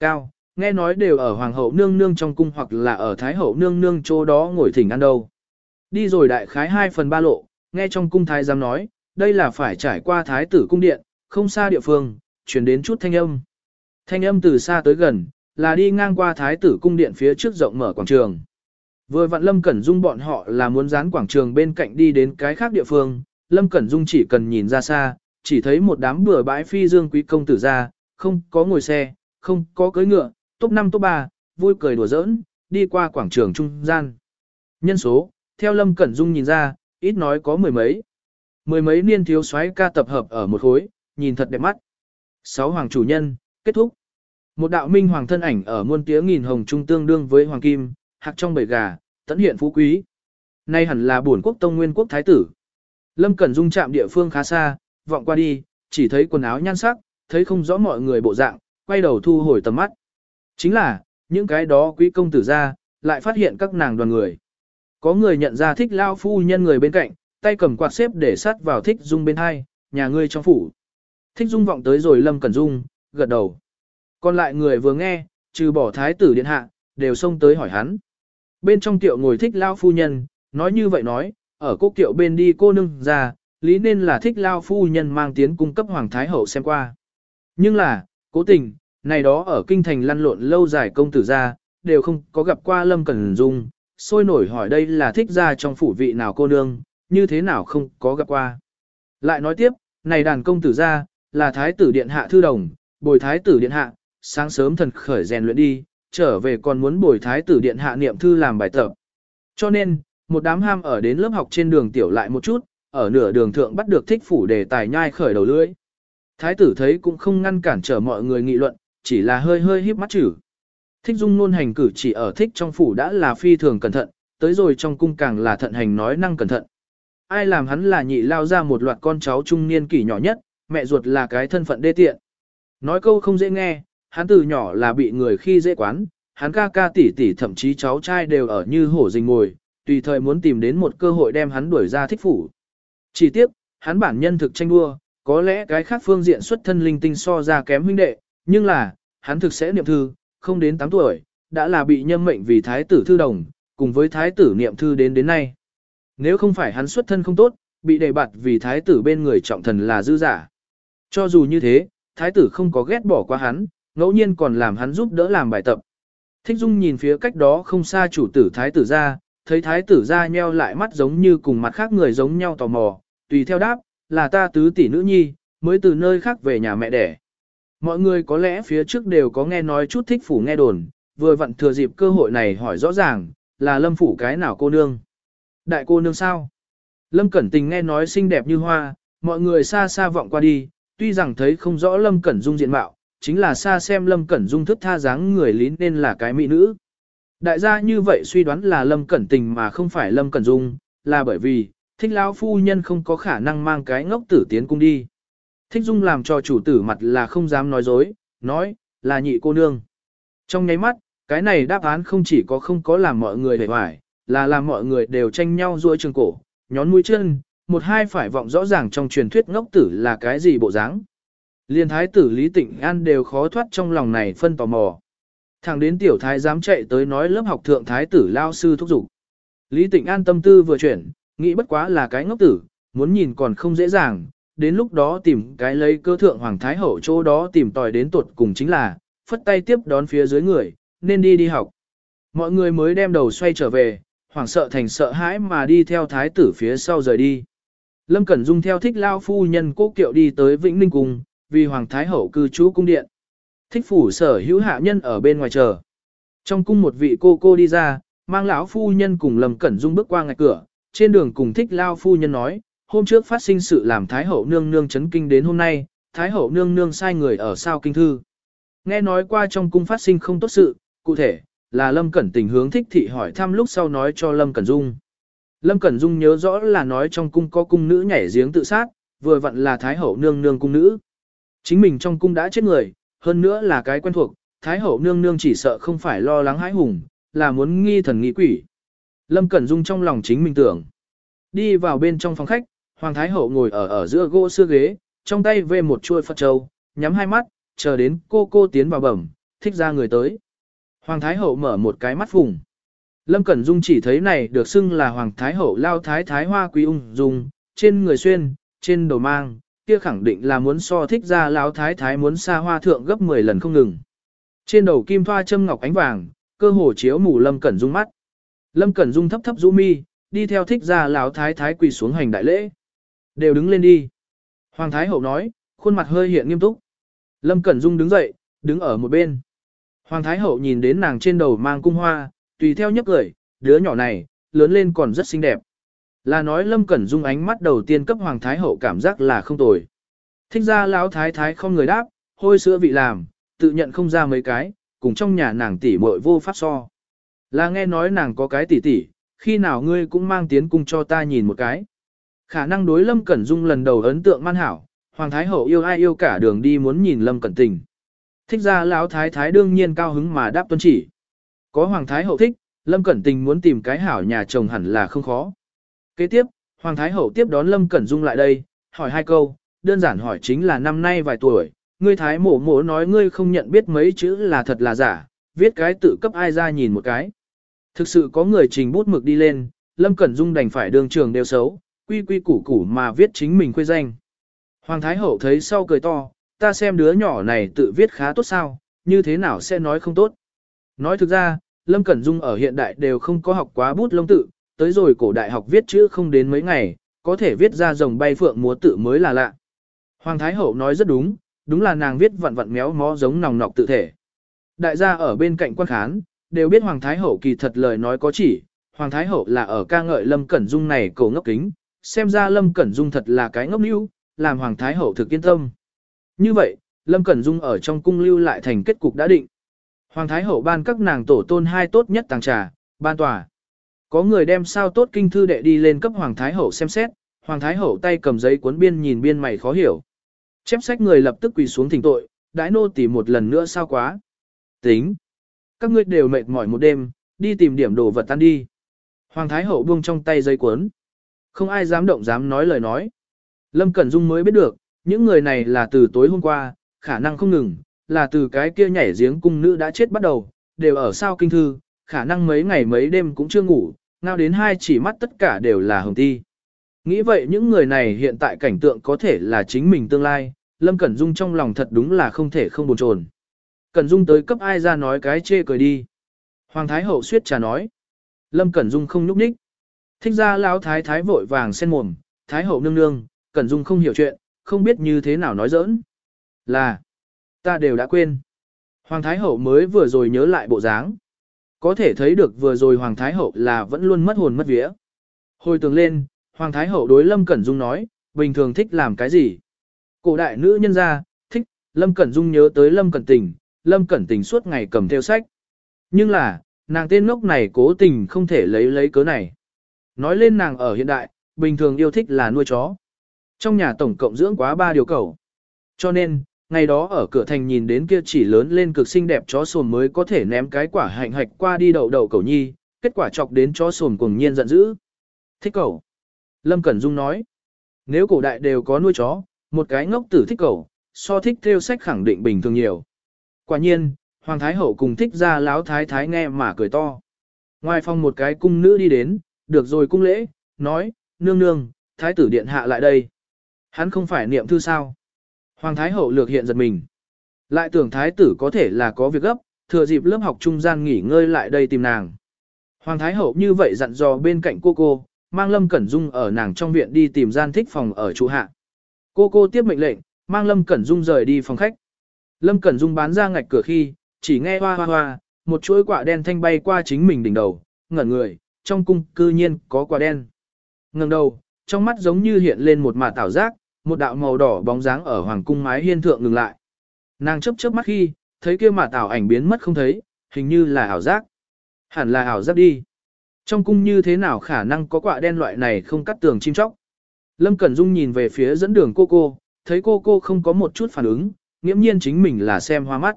[SPEAKER 1] Cao, nghe nói đều ở hoàng hậu nương nương trong cung hoặc là ở thái hậu nương nương chỗ đó ngồi thỉnh ăn đâu. Đi rồi đại khái 2 phần 3 lộ, nghe trong cung thái giám nói, đây là phải trải qua thái tử cung điện, không xa địa phương, chuyển đến chút thanh âm. Thanh âm từ xa tới gần, là đi ngang qua thái tử cung điện phía trước rộng mở quảng trường. Vừa vặn Lâm Cẩn Dung bọn họ là muốn dán quảng trường bên cạnh đi đến cái khác địa phương, Lâm Cẩn Dung chỉ cần nhìn ra xa, chỉ thấy một đám bừa bãi phi dương quý công tử ra, không có ngồi xe, không có cưỡi ngựa, top 5 top 3, vui cười đùa giỡn, đi qua quảng trường trung gian. Nhân số, theo Lâm Cẩn Dung nhìn ra, ít nói có mười mấy. Mười mấy niên thiếu soái ca tập hợp ở một khối, nhìn thật đẹp mắt. Sáu hoàng chủ nhân, kết thúc. Một đạo minh hoàng thân ảnh ở muôn tía nghìn hồng trung tương đương với hoàng kim, hạc trong bầy gà, tận hiện phú quý. Nay hẳn là bổn quốc tông nguyên quốc thái tử. Lâm Cẩn Dung chạm địa phương khá xa, vọng qua đi, chỉ thấy quần áo nhan sắc, thấy không rõ mọi người bộ dạng, quay đầu thu hồi tầm mắt. Chính là, những cái đó quý công tử ra, lại phát hiện các nàng đoàn người. Có người nhận ra thích lao phu nhân người bên cạnh, tay cầm quạt xếp để sát vào thích dung bên hai, nhà ngươi trong phủ. Thích dung vọng tới rồi Lâm Cẩn Dung, gật đầu. Còn lại người vừa nghe, trừ bỏ thái tử điện hạ, đều xông tới hỏi hắn. Bên trong tiệu ngồi thích lao phu nhân, nói như vậy nói, ở cô tiệu bên đi cô nương ra, lý nên là thích lao phu nhân mang tiến cung cấp hoàng thái hậu xem qua. Nhưng là, cố tình, này đó ở kinh thành lăn lộn lâu dài công tử ra, đều không có gặp qua Lâm Cẩn Dung, sôi nổi hỏi đây là thích ra trong phủ vị nào cô nương, như thế nào không có gặp qua. Lại nói tiếp, này đàn công tử ra, là thái tử điện hạ thư đồng, bồi thái tử điện hạ, sáng sớm thần khởi rèn luyện đi, trở về còn muốn bồi thái tử điện hạ niệm thư làm bài tập. Cho nên, một đám ham ở đến lớp học trên đường tiểu lại một chút, ở nửa đường thượng bắt được thích phủ để tài nhai khởi đầu lưỡi. Thái tử thấy cũng không ngăn cản trở mọi người nghị luận, chỉ là hơi hơi híp mắt chữ. Thích dung luôn hành cử chỉ ở thích trong phủ đã là phi thường cẩn thận, tới rồi trong cung càng là thận hành nói năng cẩn thận. Ai làm hắn là nhị lao ra một loạt con cháu trung niên kỷ nhỏ nhất, mẹ ruột là cái thân phận đê tiện. Nói câu không dễ nghe, hắn từ nhỏ là bị người khi dễ quán, hắn ca ca tỷ tỷ thậm chí cháu trai đều ở như hổ rình ngồi, tùy thời muốn tìm đến một cơ hội đem hắn đuổi ra thích phủ. Chỉ tiếp, hắn bản nhân thực tranh đua, có lẽ cái khác phương diện xuất thân linh tinh so ra kém huynh đệ, nhưng là, hắn thực sẽ niệm thư, không đến 8 tuổi, đã là bị nhâm mệnh vì thái tử thư đồng, cùng với thái tử niệm thư đến đến nay. Nếu không phải hắn xuất thân không tốt, bị đề bạt vì thái tử bên người trọng thần là dư giả. Cho dù như thế, thái tử không có ghét bỏ qua hắn, ngẫu nhiên còn làm hắn giúp đỡ làm bài tập. Thích Dung nhìn phía cách đó không xa chủ tử thái tử ra, thấy thái tử ra nheo lại mắt giống như cùng mặt khác người giống nhau tò mò, tùy theo đáp, là ta tứ tỷ nữ nhi, mới từ nơi khác về nhà mẹ đẻ. Mọi người có lẽ phía trước đều có nghe nói chút thích phủ nghe đồn, vừa vặn thừa dịp cơ hội này hỏi rõ ràng, là lâm phủ cái nào cô nương? Đại cô nương sao? Lâm Cẩn Tình nghe nói xinh đẹp như hoa, mọi người xa xa vọng qua đi, tuy rằng thấy không rõ Lâm Cẩn Dung diện mạo, chính là xa xem Lâm Cẩn Dung thức tha dáng người lín nên là cái mỹ nữ. Đại gia như vậy suy đoán là Lâm Cẩn Tình mà không phải Lâm Cẩn Dung, là bởi vì, thích lão phu nhân không có khả năng mang cái ngốc tử tiến cung đi. Thích Dung làm cho chủ tử mặt là không dám nói dối, nói, là nhị cô nương. Trong nháy mắt, cái này đáp án không chỉ có không có làm mọi người hề hoài, là làm mọi người đều tranh nhau ruôi trường cổ, nhón mũi chân, một hai phải vọng rõ ràng trong truyền thuyết ngốc tử là cái gì bộ dáng. Liên thái tử Lý Tịnh An đều khó thoát trong lòng này phân tò mò. Thằng đến tiểu thái dám chạy tới nói lớp học thượng thái tử lao sư thúc giục. Lý Tịnh An tâm tư vừa chuyển, nghĩ bất quá là cái ngốc tử, muốn nhìn còn không dễ dàng, đến lúc đó tìm cái lấy cơ thượng hoàng thái hậu chỗ đó tìm tòi đến tuột cùng chính là, phất tay tiếp đón phía dưới người, nên đi đi học. Mọi người mới đem đầu xoay trở về, hoảng sợ thành sợ hãi mà đi theo thái tử phía sau rời đi. Lâm Cẩn Dung theo thích lao phu nhân cố kiệu đi tới Vĩnh Ninh Cung, vì Hoàng Thái Hậu cư trú cung điện. Thích phủ sở hữu hạ nhân ở bên ngoài chờ. Trong cung một vị cô cô đi ra, mang lão phu nhân cùng Lâm Cẩn Dung bước qua ngạch cửa, trên đường cùng thích lao phu nhân nói, hôm trước phát sinh sự làm Thái Hậu nương nương chấn kinh đến hôm nay, Thái Hậu nương nương sai người ở sao kinh thư. Nghe nói qua trong cung phát sinh không tốt sự, cụ thể, là Lâm Cẩn tình hướng thích thị hỏi thăm lúc sau nói cho Lâm Cẩn Dung. Lâm Cẩn Dung nhớ rõ là nói trong cung có cung nữ nhảy giếng tự sát, vừa vặn là Thái Hậu nương nương cung nữ. Chính mình trong cung đã chết người, hơn nữa là cái quen thuộc, Thái Hậu nương nương chỉ sợ không phải lo lắng hãi hùng, là muốn nghi thần nghi quỷ. Lâm Cẩn Dung trong lòng chính mình tưởng. Đi vào bên trong phòng khách, Hoàng Thái Hậu ngồi ở ở giữa gỗ xưa ghế, trong tay về một chuôi Phật Châu, nhắm hai mắt, chờ đến cô cô tiến vào bẩm, thích ra người tới. Hoàng Thái Hậu mở một cái mắt phùng. Lâm Cẩn Dung chỉ thấy này được xưng là Hoàng Thái Hậu lao thái thái hoa quý ung dung, trên người xuyên, trên đầu mang, kia khẳng định là muốn so thích ra lao thái thái muốn xa hoa thượng gấp 10 lần không ngừng. Trên đầu kim thoa châm ngọc ánh vàng, cơ hồ chiếu mù Lâm Cẩn Dung mắt. Lâm Cẩn Dung thấp thấp rũ mi, đi theo thích ra lão thái thái quỳ xuống hành đại lễ. Đều đứng lên đi. Hoàng Thái Hậu nói, khuôn mặt hơi hiện nghiêm túc. Lâm Cẩn Dung đứng dậy, đứng ở một bên. Hoàng Thái Hậu nhìn đến nàng trên đầu mang cung hoa, tùy theo nhấp cười, đứa nhỏ này, lớn lên còn rất xinh đẹp. Là nói Lâm Cẩn Dung ánh mắt đầu tiên cấp Hoàng Thái Hậu cảm giác là không tồi. Thích ra lão thái thái không người đáp, hôi sữa vị làm, tự nhận không ra mấy cái, cùng trong nhà nàng tỷ muội vô pháp so. Là nghe nói nàng có cái tỷ tỷ, khi nào ngươi cũng mang tiến cung cho ta nhìn một cái. Khả năng đối Lâm Cẩn Dung lần đầu ấn tượng man hảo, Hoàng Thái Hậu yêu ai yêu cả đường đi muốn nhìn Lâm Cẩn Tình. Thích ra lão thái thái đương nhiên cao hứng mà đáp tuân chỉ. Có Hoàng Thái Hậu thích, Lâm Cẩn Tình muốn tìm cái hảo nhà chồng hẳn là không khó. Kế tiếp, Hoàng Thái Hậu tiếp đón Lâm Cẩn Dung lại đây, hỏi hai câu, đơn giản hỏi chính là năm nay vài tuổi, ngươi Thái mổ mổ nói ngươi không nhận biết mấy chữ là thật là giả, viết cái tự cấp ai ra nhìn một cái. Thực sự có người trình bút mực đi lên, Lâm Cẩn Dung đành phải đường trường đều xấu, quy quy củ củ mà viết chính mình quê danh. Hoàng Thái Hậu thấy sau cười to, ta xem đứa nhỏ này tự viết khá tốt sao, như thế nào sẽ nói không tốt. Nói thực ra, Lâm Cẩn Dung ở hiện đại đều không có học quá bút lông tự, tới rồi cổ đại học viết chữ không đến mấy ngày, có thể viết ra rồng bay phượng múa tự mới là lạ. Hoàng Thái Hậu nói rất đúng, đúng là nàng viết vặn vặn méo mó giống nòng nọc tự thể. Đại gia ở bên cạnh quan khán, đều biết Hoàng Thái Hậu kỳ thật lời nói có chỉ, Hoàng Thái Hậu là ở ca ngợi Lâm Cẩn Dung này cổ ngốc kính, xem ra Lâm Cẩn Dung thật là cái ngốc níu, làm Hoàng Thái Hậu thực yên tâm. Như vậy, Lâm Cẩn Dung ở trong cung lưu lại thành kết cục đã định. Hoàng Thái Hậu ban các nàng tổ tôn hai tốt nhất tàng trà, ban tòa. Có người đem sao tốt kinh thư đệ đi lên cấp Hoàng Thái Hậu xem xét, Hoàng Thái Hậu tay cầm giấy cuốn biên nhìn biên mày khó hiểu. Chép sách người lập tức quỳ xuống thỉnh tội, đãi nô tỉ một lần nữa sao quá. Tính. Các ngươi đều mệt mỏi một đêm, đi tìm điểm đồ vật tan đi. Hoàng Thái Hậu buông trong tay giấy cuốn. Không ai dám động dám nói lời nói. Lâm Cẩn Dung mới biết được, những người này là từ tối hôm qua, khả năng không ngừng, là từ cái kia nhảy giếng cung nữ đã chết bắt đầu, đều ở sao kinh thư, khả năng mấy ngày mấy đêm cũng chưa ngủ, ngao đến hai chỉ mắt tất cả đều là hồng ti. Nghĩ vậy những người này hiện tại cảnh tượng có thể là chính mình tương lai, Lâm Cẩn Dung trong lòng thật đúng là không thể không buồn chồn. Cẩn Dung tới cấp ai ra nói cái chê cười đi. Hoàng Thái Hậu suyết trà nói. Lâm Cẩn Dung không nhúc ních. Thích ra lão Thái Thái vội vàng sen mồm, Thái Hậu nương nương, Cẩn Dung không hiểu chuyện, không biết như thế nào nói giỡn. Là, ta đều đã quên. Hoàng Thái Hậu mới vừa rồi nhớ lại bộ dáng. Có thể thấy được vừa rồi Hoàng Thái Hậu là vẫn luôn mất hồn mất vía. Hồi tưởng lên, Hoàng Thái Hậu đối Lâm Cẩn Dung nói, bình thường thích làm cái gì? Cổ đại nữ nhân gia, thích, Lâm Cẩn Dung nhớ tới Lâm Cẩn Tình, Lâm Cẩn Tình suốt ngày cầm theo sách. Nhưng là, nàng tên ngốc này cố tình không thể lấy lấy cớ này. Nói lên nàng ở hiện đại, bình thường yêu thích là nuôi chó. Trong nhà tổng cộng dưỡng quá ba điều cầu Cho nên, ngày đó ở cửa thành nhìn đến kia chỉ lớn lên cực xinh đẹp chó sồn mới có thể ném cái quả hạnh hạch qua đi đậu đậu cầu nhi, kết quả chọc đến chó sồn cuồng nhiên giận dữ. Thích cầu Lâm Cẩn Dung nói, nếu cổ đại đều có nuôi chó, một cái ngốc tử thích cầu so thích theo sách khẳng định bình thường nhiều. Quả nhiên, Hoàng Thái Hậu cùng thích ra láo thái thái nghe mà cười to. Ngoài phòng một cái cung nữ đi đến, được rồi cung lễ, nói, nương nương, thái tử điện hạ lại đây. Hắn không phải niệm thư sao. Hoàng Thái Hậu lược hiện giật mình. Lại tưởng Thái tử có thể là có việc gấp, thừa dịp lớp học trung gian nghỉ ngơi lại đây tìm nàng. Hoàng Thái Hậu như vậy dặn dò bên cạnh cô cô, mang Lâm Cẩn Dung ở nàng trong viện đi tìm gian thích phòng ở trụ hạ. Cô cô tiếp mệnh lệnh, mang Lâm Cẩn Dung rời đi phòng khách. Lâm Cẩn Dung bán ra ngạch cửa khi, chỉ nghe hoa hoa hoa, một chuỗi quả đen thanh bay qua chính mình đỉnh đầu, ngẩn người, trong cung cư nhiên có quả đen. Ngẩng đầu, trong mắt giống như hiện lên một mạt tảo giác, một đạo màu đỏ bóng dáng ở hoàng cung mái hiên thượng ngừng lại. Nàng chớp chớp mắt khi, thấy kia mạt tảo ảnh biến mất không thấy, hình như là ảo giác. Hẳn là ảo giác đi. Trong cung như thế nào khả năng có quả đen loại này không cắt tường chim chóc. Lâm Cẩn Dung nhìn về phía dẫn đường cô cô, thấy cô cô không có một chút phản ứng, nghiễm nhiên chính mình là xem hoa mắt.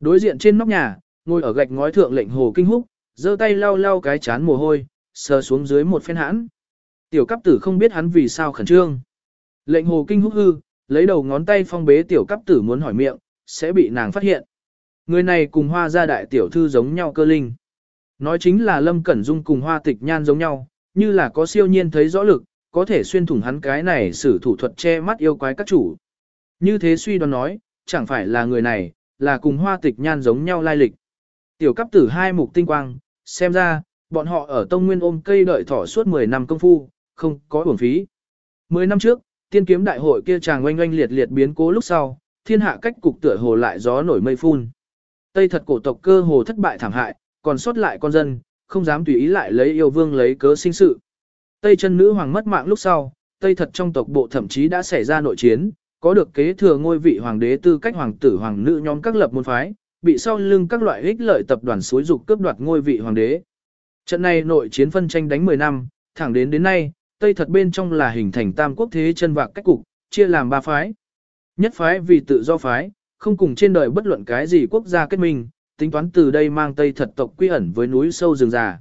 [SPEAKER 1] Đối diện trên nóc nhà, ngồi ở gạch ngói thượng lệnh hồ kinh húc, giơ tay lau lau cái chán mồ hôi, sờ xuống dưới một phen hãn. Tiểu cấp tử không biết hắn vì sao khẩn trương. Lệnh hồ kinh húc hư, lấy đầu ngón tay phong bế tiểu cấp tử muốn hỏi miệng, sẽ bị nàng phát hiện. Người này cùng hoa gia đại tiểu thư giống nhau cơ linh. Nói chính là Lâm Cẩn Dung cùng hoa tịch nhan giống nhau, như là có siêu nhiên thấy rõ lực, có thể xuyên thủng hắn cái này sử thủ thuật che mắt yêu quái các chủ. Như thế suy đoán nói, chẳng phải là người này, là cùng hoa tịch nhan giống nhau lai lịch. Tiểu cấp tử hai mục tinh quang, xem ra, bọn họ ở Tông Nguyên ôm cây đợi thỏ suốt 10 năm công phu, không có uổng phí. 10 năm trước, tiên kiếm đại hội kia chàng oanh oanh liệt liệt biến cố lúc sau, thiên hạ cách cục tựa hồ lại gió nổi mây phun. Tây thật cổ tộc cơ hồ thất bại thảm hại, còn sót lại con dân, không dám tùy ý lại lấy yêu vương lấy cớ sinh sự. Tây chân nữ hoàng mất mạng lúc sau, Tây thật trong tộc bộ thậm chí đã xảy ra nội chiến, có được kế thừa ngôi vị hoàng đế tư cách hoàng tử hoàng nữ nhóm các lập môn phái, bị sau lưng các loại ích lợi tập đoàn suối dục cướp đoạt ngôi vị hoàng đế. Trận này nội chiến phân tranh đánh 10 năm, thẳng đến đến nay, Tây thật bên trong là hình thành tam quốc thế chân vạc cách cục, chia làm ba phái. Nhất phái vì tự do phái, không cùng trên đời bất luận cái gì quốc gia kết minh, tính toán từ đây mang Tây thật tộc quy ẩn với núi sâu rừng già.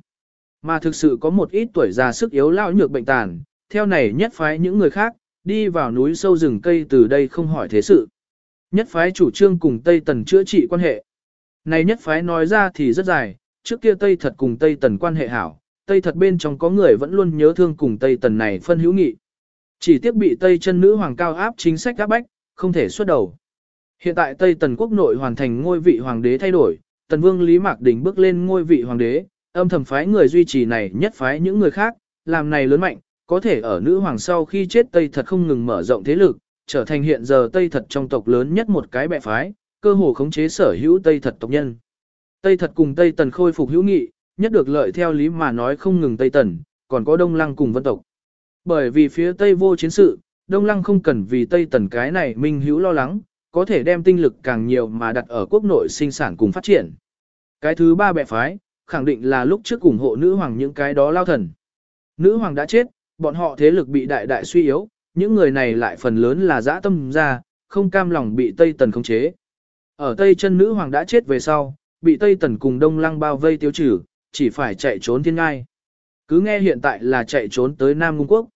[SPEAKER 1] Mà thực sự có một ít tuổi già sức yếu lão nhược bệnh tàn, theo này nhất phái những người khác, đi vào núi sâu rừng cây từ đây không hỏi thế sự. Nhất phái chủ trương cùng Tây Tần chữa trị quan hệ. Này nhất phái nói ra thì rất dài, trước kia Tây thật cùng Tây Tần quan hệ hảo, Tây thật bên trong có người vẫn luôn nhớ thương cùng Tây Tần này phân hữu nghị. Chỉ tiếc bị Tây chân nữ hoàng cao áp chính sách áp bách, không thể xuất đầu. Hiện tại Tây Tần quốc nội hoàn thành ngôi vị hoàng đế thay đổi, Tần Vương Lý Mạc Đình bước lên ngôi vị hoàng đế, âm thầm phái người duy trì này nhất phái những người khác, làm này lớn mạnh, có thể ở nữ hoàng sau khi chết Tây thật không ngừng mở rộng thế lực, trở thành hiện giờ Tây thật trong tộc lớn nhất một cái bệ phái, cơ hồ khống chế sở hữu Tây thật tộc nhân. Tây thật cùng Tây tần khôi phục hữu nghị, nhất được lợi theo lý mà nói không ngừng Tây tần, còn có Đông Lăng cùng vân tộc. Bởi vì phía Tây vô chiến sự, Đông Lăng không cần vì Tây Tần cái này minh hữu lo lắng, có thể đem tinh lực càng nhiều mà đặt ở quốc nội sinh sản cùng phát triển. Cái thứ ba bệ phái, khẳng định là lúc trước ủng hộ nữ hoàng những cái đó lao thần. Nữ hoàng đã chết, bọn họ thế lực bị đại đại suy yếu, những người này lại phần lớn là dã tâm ra, không cam lòng bị Tây Tần khống chế. Ở Tây chân nữ hoàng đã chết về sau, bị Tây Tần cùng Đông Lăng bao vây tiêu trừ, chỉ phải chạy trốn thiên ngai. Cứ nghe hiện tại là chạy trốn tới Nam Ngung Quốc.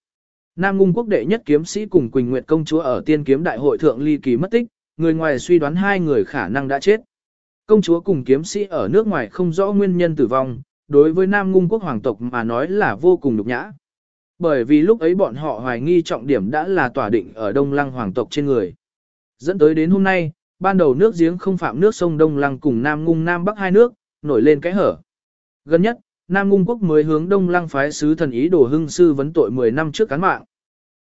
[SPEAKER 1] Nam Ngung Quốc đệ nhất kiếm sĩ cùng Quỳnh Nguyệt công chúa ở tiên kiếm đại hội thượng ly kỳ mất tích, người ngoài suy đoán hai người khả năng đã chết. Công chúa cùng kiếm sĩ ở nước ngoài không rõ nguyên nhân tử vong, đối với Nam Ngung Quốc hoàng tộc mà nói là vô cùng nhục nhã. Bởi vì lúc ấy bọn họ hoài nghi trọng điểm đã là tỏa định ở Đông Lăng hoàng tộc trên người. Dẫn tới đến hôm nay, ban đầu nước giếng không phạm nước sông Đông Lăng cùng Nam Ngung Nam Bắc hai nước, nổi lên cái hở. Gần nhất, Nam Ngung Quốc mới hướng Đông Lăng phái sứ thần ý đồ hưng sư vấn tội 10 năm trước cán mạng.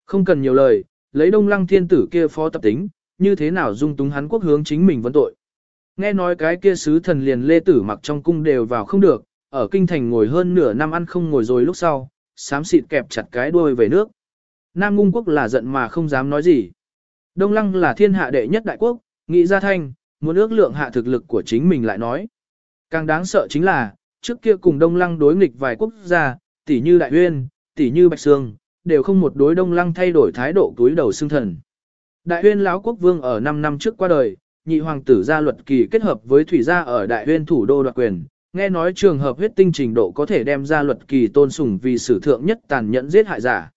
[SPEAKER 1] Không cần nhiều lời, lấy Đông Lăng thiên tử kia phó tập tính, như thế nào dung túng hắn quốc hướng chính mình vấn tội. Nghe nói cái kia sứ thần liền lê tử mặc trong cung đều vào không được, ở kinh thành ngồi hơn nửa năm ăn không ngồi rồi lúc sau, sám xịt kẹp chặt cái đuôi về nước. Nam Ngung Quốc là giận mà không dám nói gì. Đông Lăng là thiên hạ đệ nhất đại quốc, nghĩ ra thanh, muốn ước lượng hạ thực lực của chính mình lại nói. Càng đáng sợ chính là, trước kia cùng Đông Lăng đối nghịch vài quốc gia, tỷ như Đại Uyên, tỷ như Bạch Sương, đều không một đối Đông Lăng thay đổi thái độ túi đầu xương thần. Đại Uyên lão quốc vương ở 5 năm trước qua đời, nhị hoàng tử gia luật kỳ kết hợp với thủy gia ở Đại Uyên thủ đô đoạt quyền, nghe nói trường hợp huyết tinh trình độ có thể đem gia luật kỳ tôn sùng vì sử thượng nhất tàn nhẫn giết hại giả.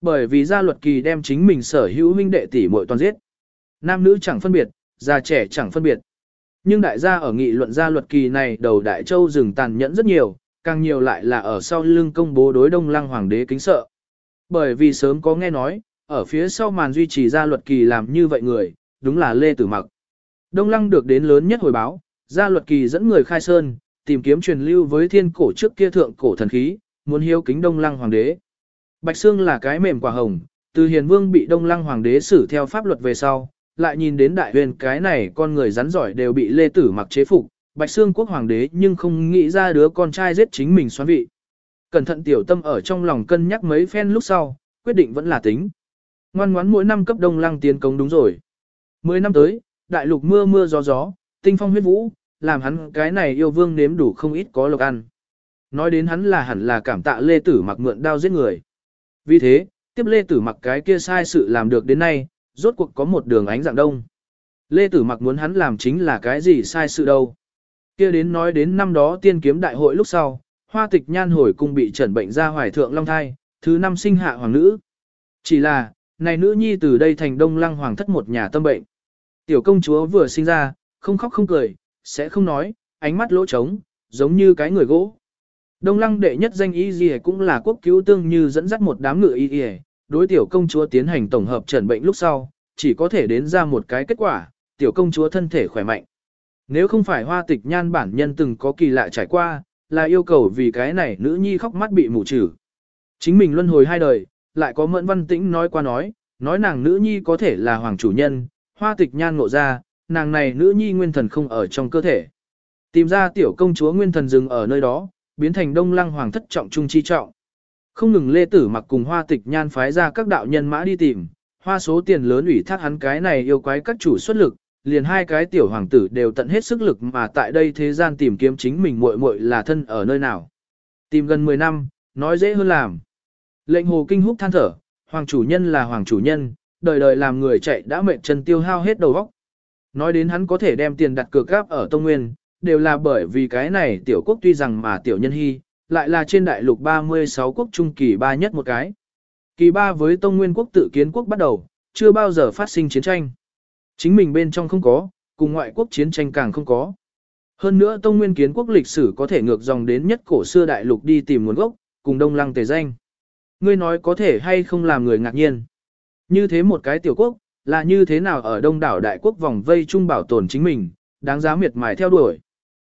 [SPEAKER 1] Bởi vì gia luật kỳ đem chính mình sở hữu huynh đệ tỷ muội toàn giết. Nam nữ chẳng phân biệt, già trẻ chẳng phân biệt. Nhưng đại gia ở nghị luận gia luật kỳ này đầu đại châu rừng tàn nhẫn rất nhiều, càng nhiều lại là ở sau lưng công bố đối đông lăng hoàng đế kính sợ. Bởi vì sớm có nghe nói, ở phía sau màn duy trì gia luật kỳ làm như vậy người, đúng là Lê Tử Mặc. Đông lăng được đến lớn nhất hồi báo, gia luật kỳ dẫn người khai sơn, tìm kiếm truyền lưu với thiên cổ trước kia thượng cổ thần khí, muốn hiếu kính đông lăng hoàng đế. Bạch Sương là cái mềm quả hồng, từ hiền vương bị đông lăng hoàng đế xử theo pháp luật về sau, lại nhìn đến đại huyền cái này con người rắn giỏi đều bị lê tử mặc chế phục, bạch xương quốc hoàng đế nhưng không nghĩ ra đứa con trai giết chính mình xoán vị. Cẩn thận tiểu tâm ở trong lòng cân nhắc mấy phen lúc sau, quyết định vẫn là tính. Ngoan ngoãn mỗi năm cấp đông lăng tiến công đúng rồi. Mười năm tới, đại lục mưa mưa gió gió, tinh phong huyết vũ, làm hắn cái này yêu vương nếm đủ không ít có lộc ăn. Nói đến hắn là hẳn là cảm tạ lê tử mặc mượn đao giết người. Vì thế, tiếp lê tử mặc cái kia sai sự làm được đến nay, rốt cuộc có một đường ánh dạng đông. Lê Tử Mặc muốn hắn làm chính là cái gì sai sự đâu. kia đến nói đến năm đó tiên kiếm đại hội lúc sau, hoa tịch nhan hồi cung bị trần bệnh ra hoài thượng long thai, thứ năm sinh hạ hoàng nữ. Chỉ là, này nữ nhi từ đây thành đông lăng hoàng thất một nhà tâm bệnh. Tiểu công chúa vừa sinh ra, không khóc không cười, sẽ không nói, ánh mắt lỗ trống, giống như cái người gỗ. Đông lăng đệ nhất danh y gì cũng là quốc cứu tương như dẫn dắt một đám ngựa y y, đối tiểu công chúa tiến hành tổng hợp trần bệnh lúc sau, chỉ có thể đến ra một cái kết quả, tiểu công chúa thân thể khỏe mạnh. Nếu không phải hoa tịch nhan bản nhân từng có kỳ lạ trải qua, là yêu cầu vì cái này nữ nhi khóc mắt bị mù trừ. Chính mình luân hồi hai đời, lại có mẫn văn tĩnh nói qua nói, nói nàng nữ nhi có thể là hoàng chủ nhân, hoa tịch nhan ngộ ra, nàng này nữ nhi nguyên thần không ở trong cơ thể. Tìm ra tiểu công chúa nguyên thần dừng ở nơi đó, biến thành đông lăng hoàng thất trọng trung chi trọng. Không ngừng lê tử mặc cùng hoa tịch nhan phái ra các đạo nhân mã đi tìm, hoa số tiền lớn ủy thác hắn cái này yêu quái các chủ xuất lực, liền hai cái tiểu hoàng tử đều tận hết sức lực mà tại đây thế gian tìm kiếm chính mình muội muội là thân ở nơi nào. Tìm gần 10 năm, nói dễ hơn làm. Lệnh hồ kinh húc than thở, hoàng chủ nhân là hoàng chủ nhân, đời đời làm người chạy đã mệt chân tiêu hao hết đầu óc. Nói đến hắn có thể đem tiền đặt cược gáp ở Tông Nguyên, đều là bởi vì cái này tiểu quốc tuy rằng mà tiểu nhân hy, lại là trên đại lục 36 quốc trung kỳ ba nhất một cái. Kỳ ba với Tông Nguyên quốc tự kiến quốc bắt đầu, chưa bao giờ phát sinh chiến tranh. Chính mình bên trong không có, cùng ngoại quốc chiến tranh càng không có. Hơn nữa Tông Nguyên kiến quốc lịch sử có thể ngược dòng đến nhất cổ xưa đại lục đi tìm nguồn gốc, cùng Đông Lăng tề danh. Ngươi nói có thể hay không làm người ngạc nhiên. Như thế một cái tiểu quốc, là như thế nào ở đông đảo đại quốc vòng vây trung bảo tồn chính mình, đáng giá miệt mài theo đuổi.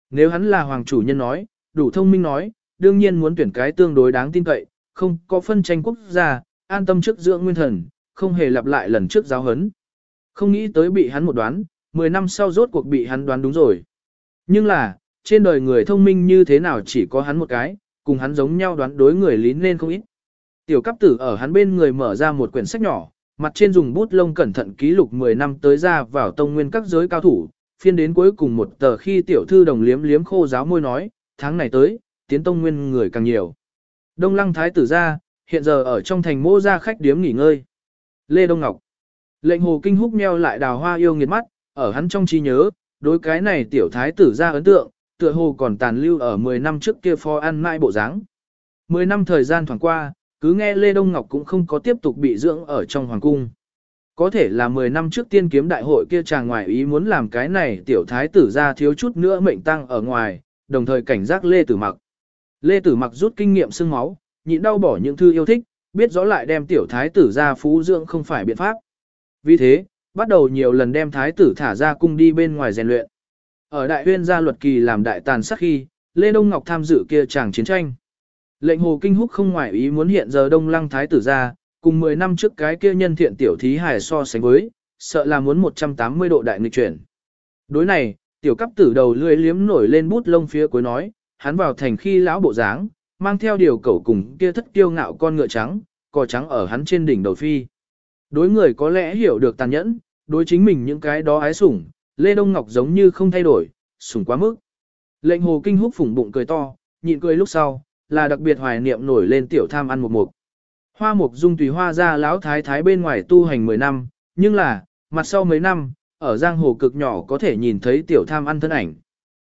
[SPEAKER 1] Nếu hắn là hoàng chủ nhân nói, đủ thông minh nói, đương nhiên muốn tuyển cái tương đối đáng tin cậy, không có phân tranh quốc gia, an tâm trước dưỡng nguyên thần, không hề lặp lại lần trước giáo hấn. Không nghĩ tới bị hắn một đoán, 10 năm sau rốt cuộc bị hắn đoán đúng rồi. Nhưng là, trên đời người thông minh như thế nào chỉ có hắn một cái, cùng hắn giống nhau đoán đối người lín lên không ít. Tiểu cấp tử ở hắn bên người mở ra một quyển sách nhỏ, mặt trên dùng bút lông cẩn thận ký lục 10 năm tới ra vào tông nguyên các giới cao thủ, phiên đến cuối cùng một tờ khi tiểu thư đồng liếm liếm khô giáo môi nói, tháng này tới, tiến tông nguyên người càng nhiều. Đông lăng thái tử ra, hiện giờ ở trong thành mô ra khách điếm nghỉ ngơi. Lê Đông Ngọc Lệnh hồ kinh húc meo lại đào hoa yêu nghiệt mắt, ở hắn trong trí nhớ, đối cái này tiểu thái tử ra ấn tượng, tựa hồ còn tàn lưu ở 10 năm trước kia phó ăn mãi bộ dáng. 10 năm thời gian thoảng qua, cứ nghe Lê Đông Ngọc cũng không có tiếp tục bị dưỡng ở trong hoàng cung. Có thể là 10 năm trước tiên kiếm đại hội kia chàng ngoài ý muốn làm cái này tiểu thái tử ra thiếu chút nữa mệnh tăng ở ngoài, đồng thời cảnh giác Lê Tử Mặc. Lê Tử Mặc rút kinh nghiệm xương máu, nhịn đau bỏ những thư yêu thích, biết rõ lại đem tiểu thái tử ra phú dưỡng không phải biện pháp. Vì thế, bắt đầu nhiều lần đem thái tử thả ra cung đi bên ngoài rèn luyện. Ở đại huyên gia luật kỳ làm đại tàn sát khi, Lê Đông Ngọc tham dự kia chàng chiến tranh. Lệnh hồ kinh húc không ngoại ý muốn hiện giờ đông lăng thái tử ra, cùng 10 năm trước cái kia nhân thiện tiểu thí hài so sánh với, sợ là muốn 180 độ đại nghịch chuyển. Đối này, tiểu cấp tử đầu lươi liếm nổi lên bút lông phía cuối nói, hắn vào thành khi lão bộ dáng, mang theo điều cẩu cùng kia thất kiêu ngạo con ngựa trắng, cò trắng ở hắn trên đỉnh đầu phi. Đối người có lẽ hiểu được tàn nhẫn, đối chính mình những cái đó ái sủng, Lê Đông Ngọc giống như không thay đổi, sủng quá mức. Lệnh hồ kinh húc phủng bụng cười to, nhịn cười lúc sau, là đặc biệt hoài niệm nổi lên tiểu tham ăn một mục. Hoa mục dung tùy hoa ra lão thái thái bên ngoài tu hành 10 năm, nhưng là, mặt sau mấy năm, ở giang hồ cực nhỏ có thể nhìn thấy tiểu tham ăn thân ảnh.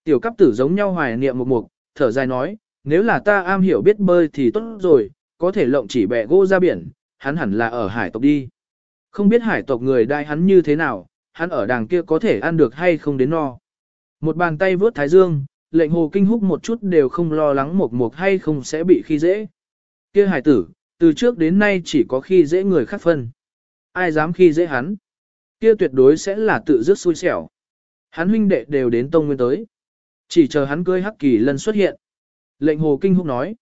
[SPEAKER 1] Tiểu cấp tử giống nhau hoài niệm một mục, thở dài nói, nếu là ta am hiểu biết bơi thì tốt rồi, có thể lộng chỉ bẹ gỗ ra biển, hắn hẳn là ở hải tộc đi. Không biết hải tộc người đai hắn như thế nào, hắn ở đàng kia có thể ăn được hay không đến no. Một bàn tay vướt thái dương, lệnh hồ kinh húc một chút đều không lo lắng một mục hay không sẽ bị khi dễ. Kia hải tử, từ trước đến nay chỉ có khi dễ người khác phân. Ai dám khi dễ hắn? Kia tuyệt đối sẽ là tự rước xui xẻo. Hắn huynh đệ đều đến tông nguyên tới. Chỉ chờ hắn cưới hắc kỳ lân xuất hiện. Lệnh hồ kinh húc nói.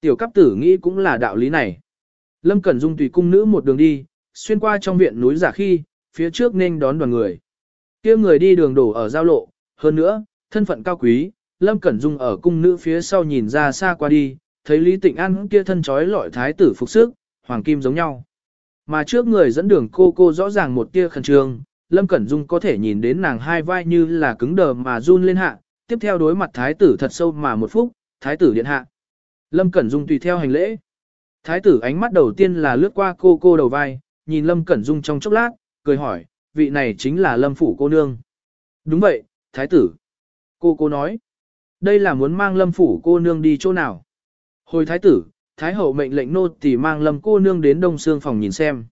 [SPEAKER 1] Tiểu cấp tử nghĩ cũng là đạo lý này. Lâm Cẩn Dung tùy cung nữ một đường đi, xuyên qua trong viện núi giả khi, phía trước nên đón đoàn người. kia người đi đường đổ ở giao lộ, hơn nữa, thân phận cao quý, Lâm Cẩn Dung ở cung nữ phía sau nhìn ra xa qua đi, thấy Lý Tịnh An kia thân trói lọi thái tử phục sức, hoàng kim giống nhau. Mà trước người dẫn đường cô cô rõ ràng một tia khẩn trương, Lâm Cẩn Dung có thể nhìn đến nàng hai vai như là cứng đờ mà run lên hạ, tiếp theo đối mặt thái tử thật sâu mà một phút, thái tử điện hạ. Lâm Cẩn Dung tùy theo hành lễ. Thái tử ánh mắt đầu tiên là lướt qua cô cô đầu vai, nhìn Lâm Cẩn Dung trong chốc lát, cười hỏi, vị này chính là Lâm Phủ cô nương. Đúng vậy, thái tử. Cô cô nói, đây là muốn mang Lâm Phủ cô nương đi chỗ nào. Hồi thái tử, thái hậu mệnh lệnh nô tỳ mang Lâm cô nương đến Đông Sương phòng nhìn xem.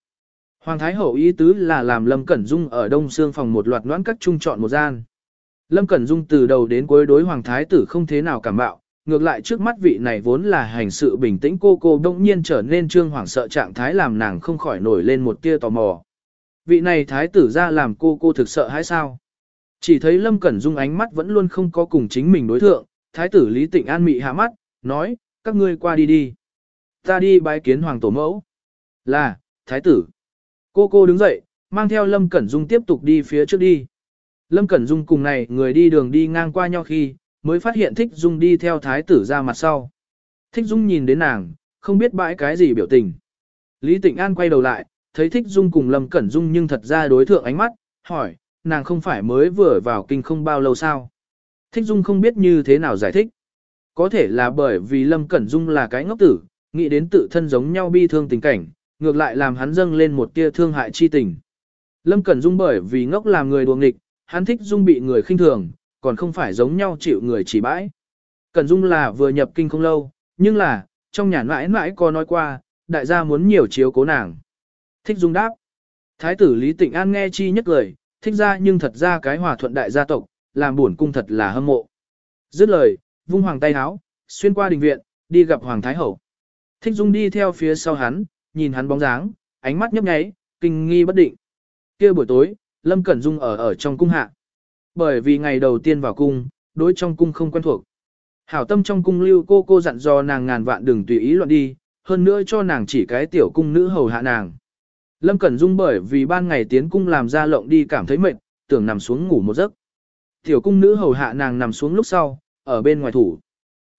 [SPEAKER 1] Hoàng thái hậu ý tứ là làm Lâm Cẩn Dung ở Đông Sương phòng một loạt noãn các trung chọn một gian. Lâm Cẩn Dung từ đầu đến cuối đối Hoàng thái tử không thế nào cảm bạo, ngược lại trước mắt vị này vốn là hành sự bình tĩnh cô cô đông nhiên trở nên trương hoảng sợ trạng thái làm nàng không khỏi nổi lên một tia tò mò. Vị này thái tử ra làm cô cô thực sợ hay sao? Chỉ thấy Lâm Cẩn Dung ánh mắt vẫn luôn không có cùng chính mình đối thượng, thái tử Lý Tịnh An mị hạ mắt, nói, các ngươi qua đi đi. Ta đi bái kiến hoàng tổ mẫu. Là, thái tử. Cô cô đứng dậy, mang theo Lâm Cẩn Dung tiếp tục đi phía trước đi. Lâm Cẩn Dung cùng này người đi đường đi ngang qua nhau khi, mới phát hiện Thích Dung đi theo thái tử ra mặt sau. Thích Dung nhìn đến nàng, không biết bãi cái gì biểu tình. Lý Tịnh An quay đầu lại, thấy Thích Dung cùng Lâm Cẩn Dung nhưng thật ra đối thượng ánh mắt, hỏi, nàng không phải mới vừa vào kinh không bao lâu sao? Thích Dung không biết như thế nào giải thích. Có thể là bởi vì Lâm Cẩn Dung là cái ngốc tử, nghĩ đến tự thân giống nhau bi thương tình cảnh, ngược lại làm hắn dâng lên một tia thương hại chi tình. Lâm Cẩn Dung bởi vì ngốc làm người đuồng nghịch, hắn thích Dung bị người khinh thường, còn không phải giống nhau chịu người chỉ bãi. Cần Dung là vừa nhập kinh không lâu, nhưng là, trong nhà mãi mãi có nói qua, đại gia muốn nhiều chiếu cố nàng. Thích Dung đáp. Thái tử Lý Tịnh An nghe chi nhất lời, thích ra nhưng thật ra cái hòa thuận đại gia tộc, làm buồn cung thật là hâm mộ. Dứt lời, vung hoàng tay háo, xuyên qua đình viện, đi gặp Hoàng Thái Hậu. Thích Dung đi theo phía sau hắn, nhìn hắn bóng dáng, ánh mắt nhấp nháy, kinh nghi bất định. kia buổi tối, Lâm Cẩn Dung ở ở trong cung hạ. Bởi vì ngày đầu tiên vào cung, đối trong cung không quen thuộc. Hảo tâm trong cung lưu cô cô dặn dò nàng ngàn vạn đừng tùy ý loạn đi, hơn nữa cho nàng chỉ cái tiểu cung nữ hầu hạ nàng. Lâm Cẩn Dung bởi vì ban ngày tiến cung làm ra lộng đi cảm thấy mệt, tưởng nằm xuống ngủ một giấc. Tiểu cung nữ hầu hạ nàng nằm xuống lúc sau, ở bên ngoài thủ.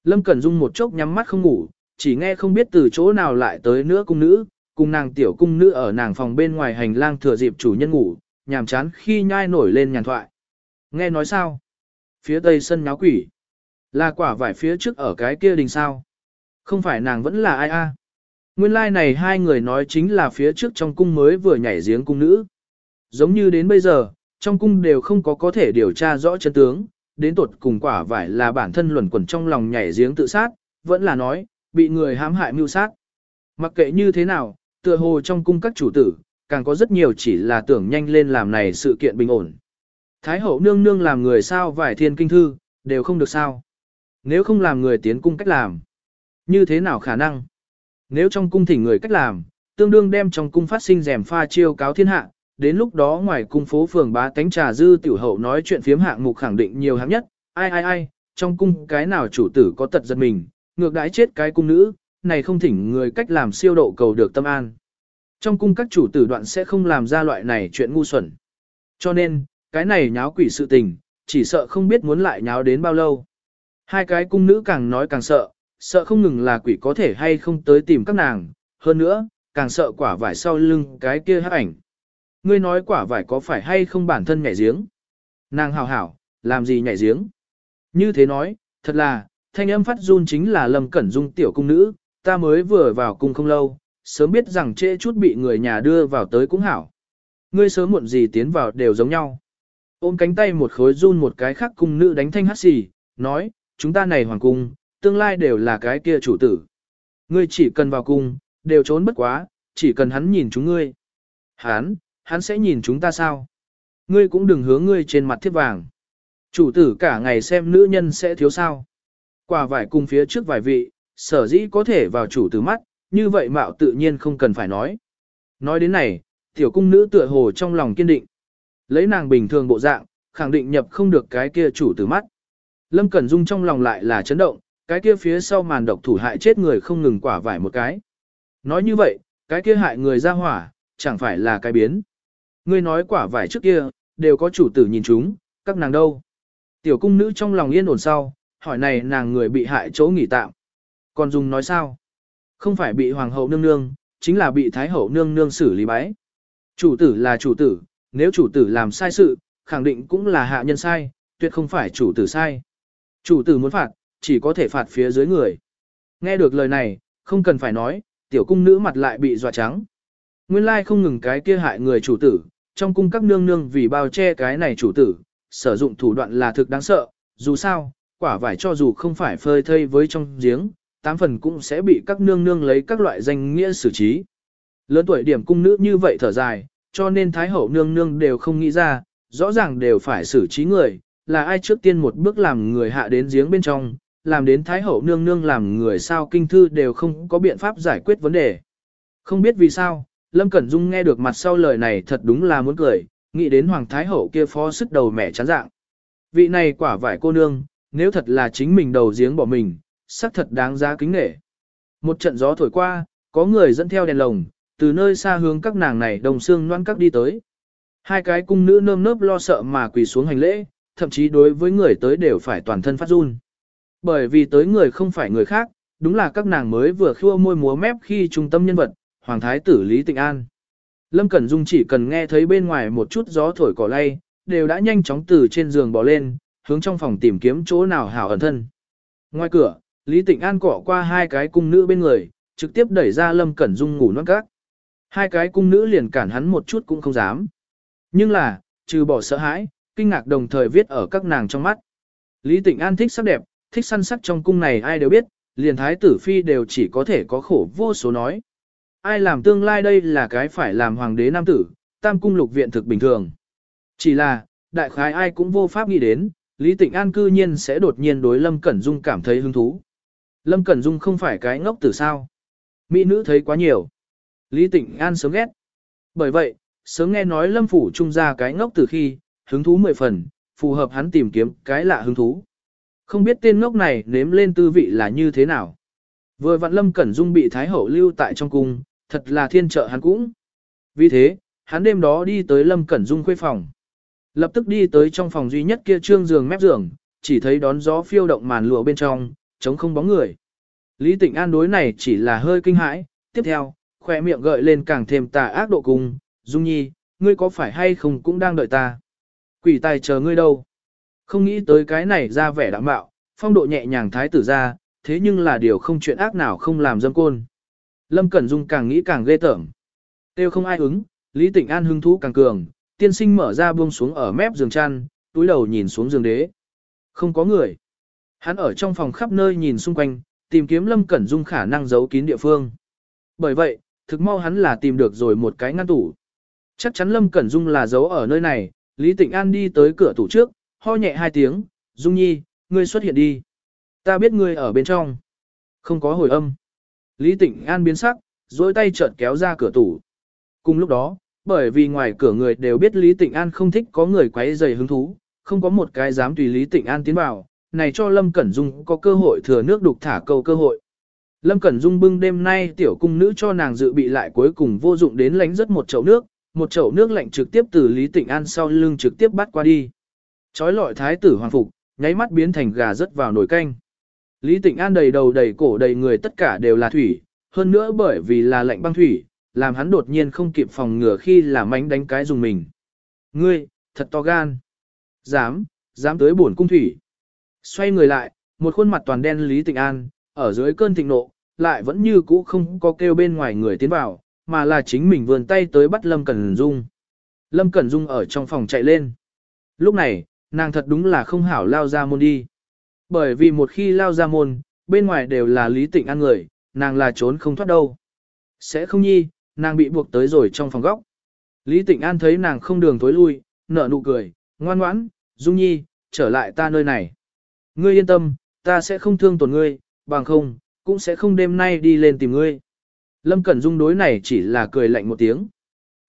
[SPEAKER 1] Lâm Cẩn Dung một chốc nhắm mắt không ngủ, chỉ nghe không biết từ chỗ nào lại tới nữa cung nữ, cùng nàng tiểu cung nữ ở nàng phòng bên ngoài hành lang thừa dịp chủ nhân ngủ, nhàm chán khi nhai nổi lên nhàn thoại. Nghe nói sao? Phía tây sân nháo quỷ. Là quả vải phía trước ở cái kia đình sao? Không phải nàng vẫn là ai a? Nguyên lai like này hai người nói chính là phía trước trong cung mới vừa nhảy giếng cung nữ. Giống như đến bây giờ, trong cung đều không có có thể điều tra rõ chân tướng, đến tuột cùng quả vải là bản thân luẩn quẩn trong lòng nhảy giếng tự sát, vẫn là nói, bị người hãm hại mưu sát. Mặc kệ như thế nào, tựa hồ trong cung các chủ tử, càng có rất nhiều chỉ là tưởng nhanh lên làm này sự kiện bình ổn. Thái hậu nương nương làm người sao vải thiên kinh thư, đều không được sao. Nếu không làm người tiến cung cách làm, như thế nào khả năng? Nếu trong cung thỉnh người cách làm, tương đương đem trong cung phát sinh rèm pha chiêu cáo thiên hạ, đến lúc đó ngoài cung phố phường bá tánh trà dư tiểu hậu nói chuyện phiếm hạng mục khẳng định nhiều hạng nhất, ai ai ai, trong cung cái nào chủ tử có tật giật mình, ngược đãi chết cái cung nữ, này không thỉnh người cách làm siêu độ cầu được tâm an. Trong cung các chủ tử đoạn sẽ không làm ra loại này chuyện ngu xuẩn. Cho nên, cái này nháo quỷ sự tình, chỉ sợ không biết muốn lại nháo đến bao lâu. Hai cái cung nữ càng nói càng sợ, sợ không ngừng là quỷ có thể hay không tới tìm các nàng, hơn nữa, càng sợ quả vải sau lưng cái kia hắc ảnh. Ngươi nói quả vải có phải hay không bản thân nhảy giếng? Nàng hào hảo, làm gì nhảy giếng? Như thế nói, thật là, thanh âm phát run chính là Lâm Cẩn Dung tiểu cung nữ, ta mới vừa vào cung không lâu, sớm biết rằng trễ chút bị người nhà đưa vào tới cũng hảo. Ngươi sớm muộn gì tiến vào đều giống nhau. Ôm cánh tay một khối run một cái khác cung nữ đánh thanh hát xì, nói, chúng ta này hoàng cung, tương lai đều là cái kia chủ tử. Ngươi chỉ cần vào cung, đều trốn bất quá, chỉ cần hắn nhìn chúng ngươi. Hắn, hắn sẽ nhìn chúng ta sao? Ngươi cũng đừng hướng ngươi trên mặt thiết vàng. Chủ tử cả ngày xem nữ nhân sẽ thiếu sao. Quả vải cùng phía trước vài vị, sở dĩ có thể vào chủ tử mắt, như vậy mạo tự nhiên không cần phải nói. Nói đến này, tiểu cung nữ tựa hồ trong lòng kiên định. Lấy nàng bình thường bộ dạng, khẳng định nhập không được cái kia chủ tử mắt. Lâm Cẩn Dung trong lòng lại là chấn động, cái kia phía sau màn độc thủ hại chết người không ngừng quả vải một cái. Nói như vậy, cái kia hại người ra hỏa, chẳng phải là cái biến. Ngươi nói quả vải trước kia, đều có chủ tử nhìn chúng, các nàng đâu. Tiểu cung nữ trong lòng yên ổn sau, hỏi này nàng người bị hại chỗ nghỉ tạm. Còn dung nói sao? Không phải bị hoàng hậu nương nương, chính là bị thái hậu nương nương xử lý bái. Chủ tử là chủ tử, nếu chủ tử làm sai sự, khẳng định cũng là hạ nhân sai, tuyệt không phải chủ tử sai. Chủ tử muốn phạt, chỉ có thể phạt phía dưới người. Nghe được lời này, không cần phải nói, tiểu cung nữ mặt lại bị dọa trắng. Nguyên lai không ngừng cái kia hại người chủ tử, trong cung các nương nương vì bao che cái này chủ tử, sử dụng thủ đoạn là thực đáng sợ, dù sao, quả vải cho dù không phải phơi thây với trong giếng, tám phần cũng sẽ bị các nương nương lấy các loại danh nghĩa xử trí. Lớn tuổi điểm cung nữ như vậy thở dài, cho nên thái hậu nương nương đều không nghĩ ra, rõ ràng đều phải xử trí người, là ai trước tiên một bước làm người hạ đến giếng bên trong, làm đến thái hậu nương nương làm người sao kinh thư đều không có biện pháp giải quyết vấn đề. Không biết vì sao, Lâm Cẩn Dung nghe được mặt sau lời này thật đúng là muốn cười, nghĩ đến Hoàng Thái Hậu kia phó sức đầu mẹ chán dạng. Vị này quả vải cô nương, nếu thật là chính mình đầu giếng bỏ mình, sắc thật đáng giá kính nể. Một trận gió thổi qua, có người dẫn theo đèn lồng, từ nơi xa hướng các nàng này đồng xương loan các đi tới. Hai cái cung nữ nơm nớp lo sợ mà quỳ xuống hành lễ, thậm chí đối với người tới đều phải toàn thân phát run. Bởi vì tới người không phải người khác, đúng là các nàng mới vừa khua môi múa mép khi trung tâm nhân vật, Hoàng Thái tử Lý Tịnh An. Lâm Cẩn Dung chỉ cần nghe thấy bên ngoài một chút gió thổi cỏ lay, đều đã nhanh chóng từ trên giường bỏ lên, hướng trong phòng tìm kiếm chỗ nào hảo ẩn thân. Ngoài cửa, Lý Tịnh An cọ qua hai cái cung nữ bên người, trực tiếp đẩy ra Lâm Cẩn Dung ngủ non các. Hai cái cung nữ liền cản hắn một chút cũng không dám. Nhưng là, trừ bỏ sợ hãi, kinh ngạc đồng thời viết ở các nàng trong mắt. Lý Tịnh An thích sắc đẹp, thích săn sắc trong cung này ai đều biết, liền thái tử phi đều chỉ có thể có khổ vô số nói. Ai làm tương lai đây là cái phải làm hoàng đế nam tử, tam cung lục viện thực bình thường. Chỉ là, đại khái ai cũng vô pháp nghĩ đến, Lý Tịnh An cư nhiên sẽ đột nhiên đối Lâm Cẩn Dung cảm thấy hứng thú. Lâm Cẩn Dung không phải cái ngốc tử sao. Mỹ nữ thấy quá nhiều. Lý Tịnh An sớm ghét. Bởi vậy, sớm nghe nói Lâm Phủ trung ra cái ngốc tử khi, hứng thú mười phần, phù hợp hắn tìm kiếm cái lạ hứng thú. Không biết tên ngốc này nếm lên tư vị là như thế nào. Vừa vặn Lâm Cẩn Dung bị Thái Hậu lưu tại trong cung, thật là thiên trợ hắn cũng. Vì thế, hắn đêm đó đi tới Lâm Cẩn Dung khuê phòng. Lập tức đi tới trong phòng duy nhất kia trương giường mép giường, chỉ thấy đón gió phiêu động màn lụa bên trong, chống không bóng người. Lý Tịnh An đối này chỉ là hơi kinh hãi, tiếp theo, khỏe miệng gợi lên càng thêm tà ác độ cùng, Dung Nhi, ngươi có phải hay không cũng đang đợi ta. Quỷ tài chờ ngươi đâu. Không nghĩ tới cái này ra vẻ đạm bạo, phong độ nhẹ nhàng thái tử ra, thế nhưng là điều không chuyện ác nào không làm dâm côn. Lâm Cẩn Dung càng nghĩ càng ghê tởm. Tiêu không ai ứng, Lý Tịnh An hứng thú càng cường, tiên sinh mở ra buông xuống ở mép giường chăn, túi đầu nhìn xuống giường đế. Không có người. Hắn ở trong phòng khắp nơi nhìn xung quanh, tìm kiếm Lâm Cẩn Dung khả năng giấu kín địa phương. Bởi vậy, thực mau hắn là tìm được rồi một cái ngăn tủ. Chắc chắn Lâm Cẩn Dung là giấu ở nơi này, Lý Tịnh An đi tới cửa tủ trước, ho nhẹ hai tiếng, Dung Nhi, ngươi xuất hiện đi. Ta biết ngươi ở bên trong. Không có hồi âm. Lý Tịnh An biến sắc, dối tay chợt kéo ra cửa tủ. Cùng lúc đó, bởi vì ngoài cửa người đều biết Lý Tịnh An không thích có người quấy rầy hứng thú, không có một cái dám tùy Lý Tịnh An tiến vào, này cho Lâm Cẩn Dung có cơ hội thừa nước đục thả câu cơ hội. Lâm Cẩn Dung bưng đêm nay tiểu cung nữ cho nàng dự bị lại cuối cùng vô dụng đến lánh rất một chậu nước, một chậu nước lạnh trực tiếp từ Lý Tịnh An sau lưng trực tiếp bắt qua đi. Chói lọi thái tử hoàng phục, nháy mắt biến thành gà rớt vào nồi canh. Lý Tịnh An đầy đầu đầy cổ đầy người tất cả đều là thủy, hơn nữa bởi vì là lạnh băng thủy, làm hắn đột nhiên không kịp phòng ngừa khi là mánh đánh cái dùng mình. Ngươi, thật to gan. Dám, dám tới buồn cung thủy. Xoay người lại, một khuôn mặt toàn đen Lý Tịnh An, ở dưới cơn thịnh nộ, lại vẫn như cũ không có kêu bên ngoài người tiến vào, mà là chính mình vươn tay tới bắt Lâm Cẩn Dung. Lâm Cẩn Dung ở trong phòng chạy lên. Lúc này, nàng thật đúng là không hảo lao ra môn đi. Bởi vì một khi lao ra môn, bên ngoài đều là Lý Tịnh An người, nàng là trốn không thoát đâu. Sẽ không nhi, nàng bị buộc tới rồi trong phòng góc. Lý Tịnh An thấy nàng không đường tối lui, nở nụ cười, ngoan ngoãn, Dung Nhi, trở lại ta nơi này. Ngươi yên tâm, ta sẽ không thương tổn ngươi, bằng không, cũng sẽ không đêm nay đi lên tìm ngươi. Lâm Cẩn Dung đối này chỉ là cười lạnh một tiếng.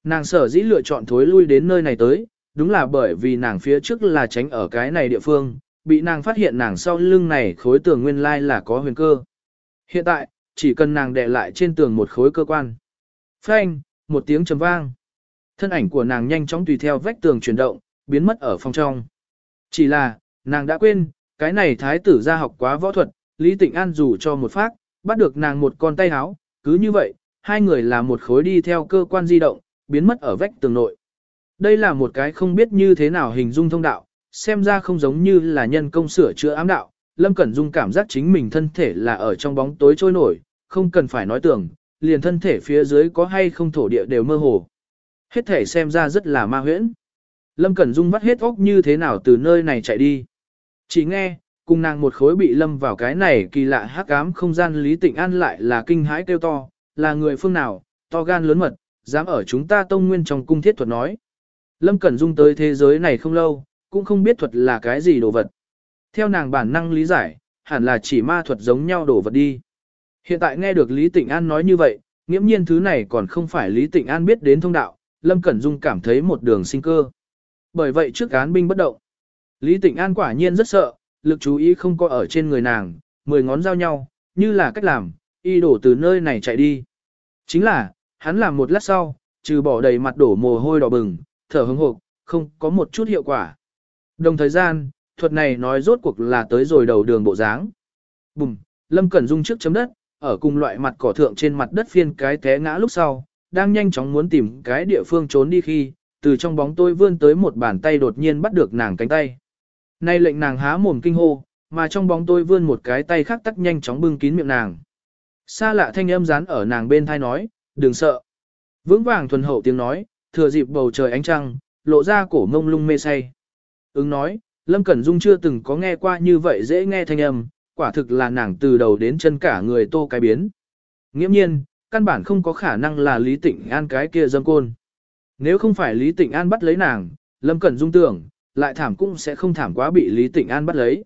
[SPEAKER 1] Nàng sở dĩ lựa chọn thối lui đến nơi này tới, đúng là bởi vì nàng phía trước là tránh ở cái này địa phương, bị nàng phát hiện nàng sau lưng này khối tường nguyên lai là có huyền cơ. Hiện tại, chỉ cần nàng đè lại trên tường một khối cơ quan. Phanh, một tiếng trầm vang. Thân ảnh của nàng nhanh chóng tùy theo vách tường chuyển động, biến mất ở phòng trong. Chỉ là, nàng đã quên, cái này thái tử ra học quá võ thuật, Lý Tịnh An dù cho một phát, bắt được nàng một con tay háo, cứ như vậy, hai người là một khối đi theo cơ quan di động, biến mất ở vách tường nội. Đây là một cái không biết như thế nào hình dung thông đạo, xem ra không giống như là nhân công sửa chữa ám đạo. Lâm Cẩn Dung cảm giác chính mình thân thể là ở trong bóng tối trôi nổi, không cần phải nói tưởng, liền thân thể phía dưới có hay không thổ địa đều mơ hồ. Hết thể xem ra rất là ma huyễn. Lâm Cẩn Dung vắt hết óc như thế nào từ nơi này chạy đi. Chỉ nghe, cùng nàng một khối bị lâm vào cái này kỳ lạ hắc ám không gian Lý Tịnh An lại là kinh hãi kêu to, là người phương nào, to gan lớn mật, dám ở chúng ta tông nguyên trong cung thiết thuật nói. Lâm Cẩn Dung tới thế giới này không lâu, cũng không biết thuật là cái gì đồ vật. Theo nàng bản năng lý giải, hẳn là chỉ ma thuật giống nhau đồ vật đi. Hiện tại nghe được Lý Tịnh An nói như vậy, nghiễm nhiên thứ này còn không phải Lý Tịnh An biết đến thông đạo, Lâm Cẩn Dung cảm thấy một đường sinh cơ. Bởi vậy trước án binh bất động. Lý Tịnh An quả nhiên rất sợ, lực chú ý không có ở trên người nàng, mười ngón giao nhau, như là cách làm, y đổ từ nơi này chạy đi. Chính là, hắn làm một lát sau, trừ bỏ đầy mặt đổ mồ hôi đỏ bừng, thở hứng hộp, không có một chút hiệu quả. Đồng thời gian, thuật này nói rốt cuộc là tới rồi đầu đường bộ dáng. Bùm, Lâm Cẩn Dung trước chấm đất, ở cùng loại mặt cỏ thượng trên mặt đất phiên cái té ngã lúc sau, đang nhanh chóng muốn tìm cái địa phương trốn đi khi, từ trong bóng tôi vươn tới một bàn tay đột nhiên bắt được nàng cánh tay. Nay lệnh nàng há mồm kinh hô, mà trong bóng tôi vươn một cái tay khác tắt nhanh chóng bưng kín miệng nàng. Xa lạ thanh âm dán ở nàng bên thai nói, đừng sợ. Vững vàng thuần hậu tiếng nói, thừa dịp bầu trời ánh trăng, lộ ra cổ mông lung mê say. Ứng nói, Lâm Cẩn Dung chưa từng có nghe qua như vậy dễ nghe thanh âm, quả thực là nàng từ đầu đến chân cả người tô cái biến. Nghiễm nhiên, căn bản không có khả năng là Lý Tịnh An cái kia dâm côn. Nếu không phải Lý Tịnh An bắt lấy nàng, Lâm Cẩn Dung tưởng, lại thảm cũng sẽ không thảm quá bị Lý Tịnh An bắt lấy.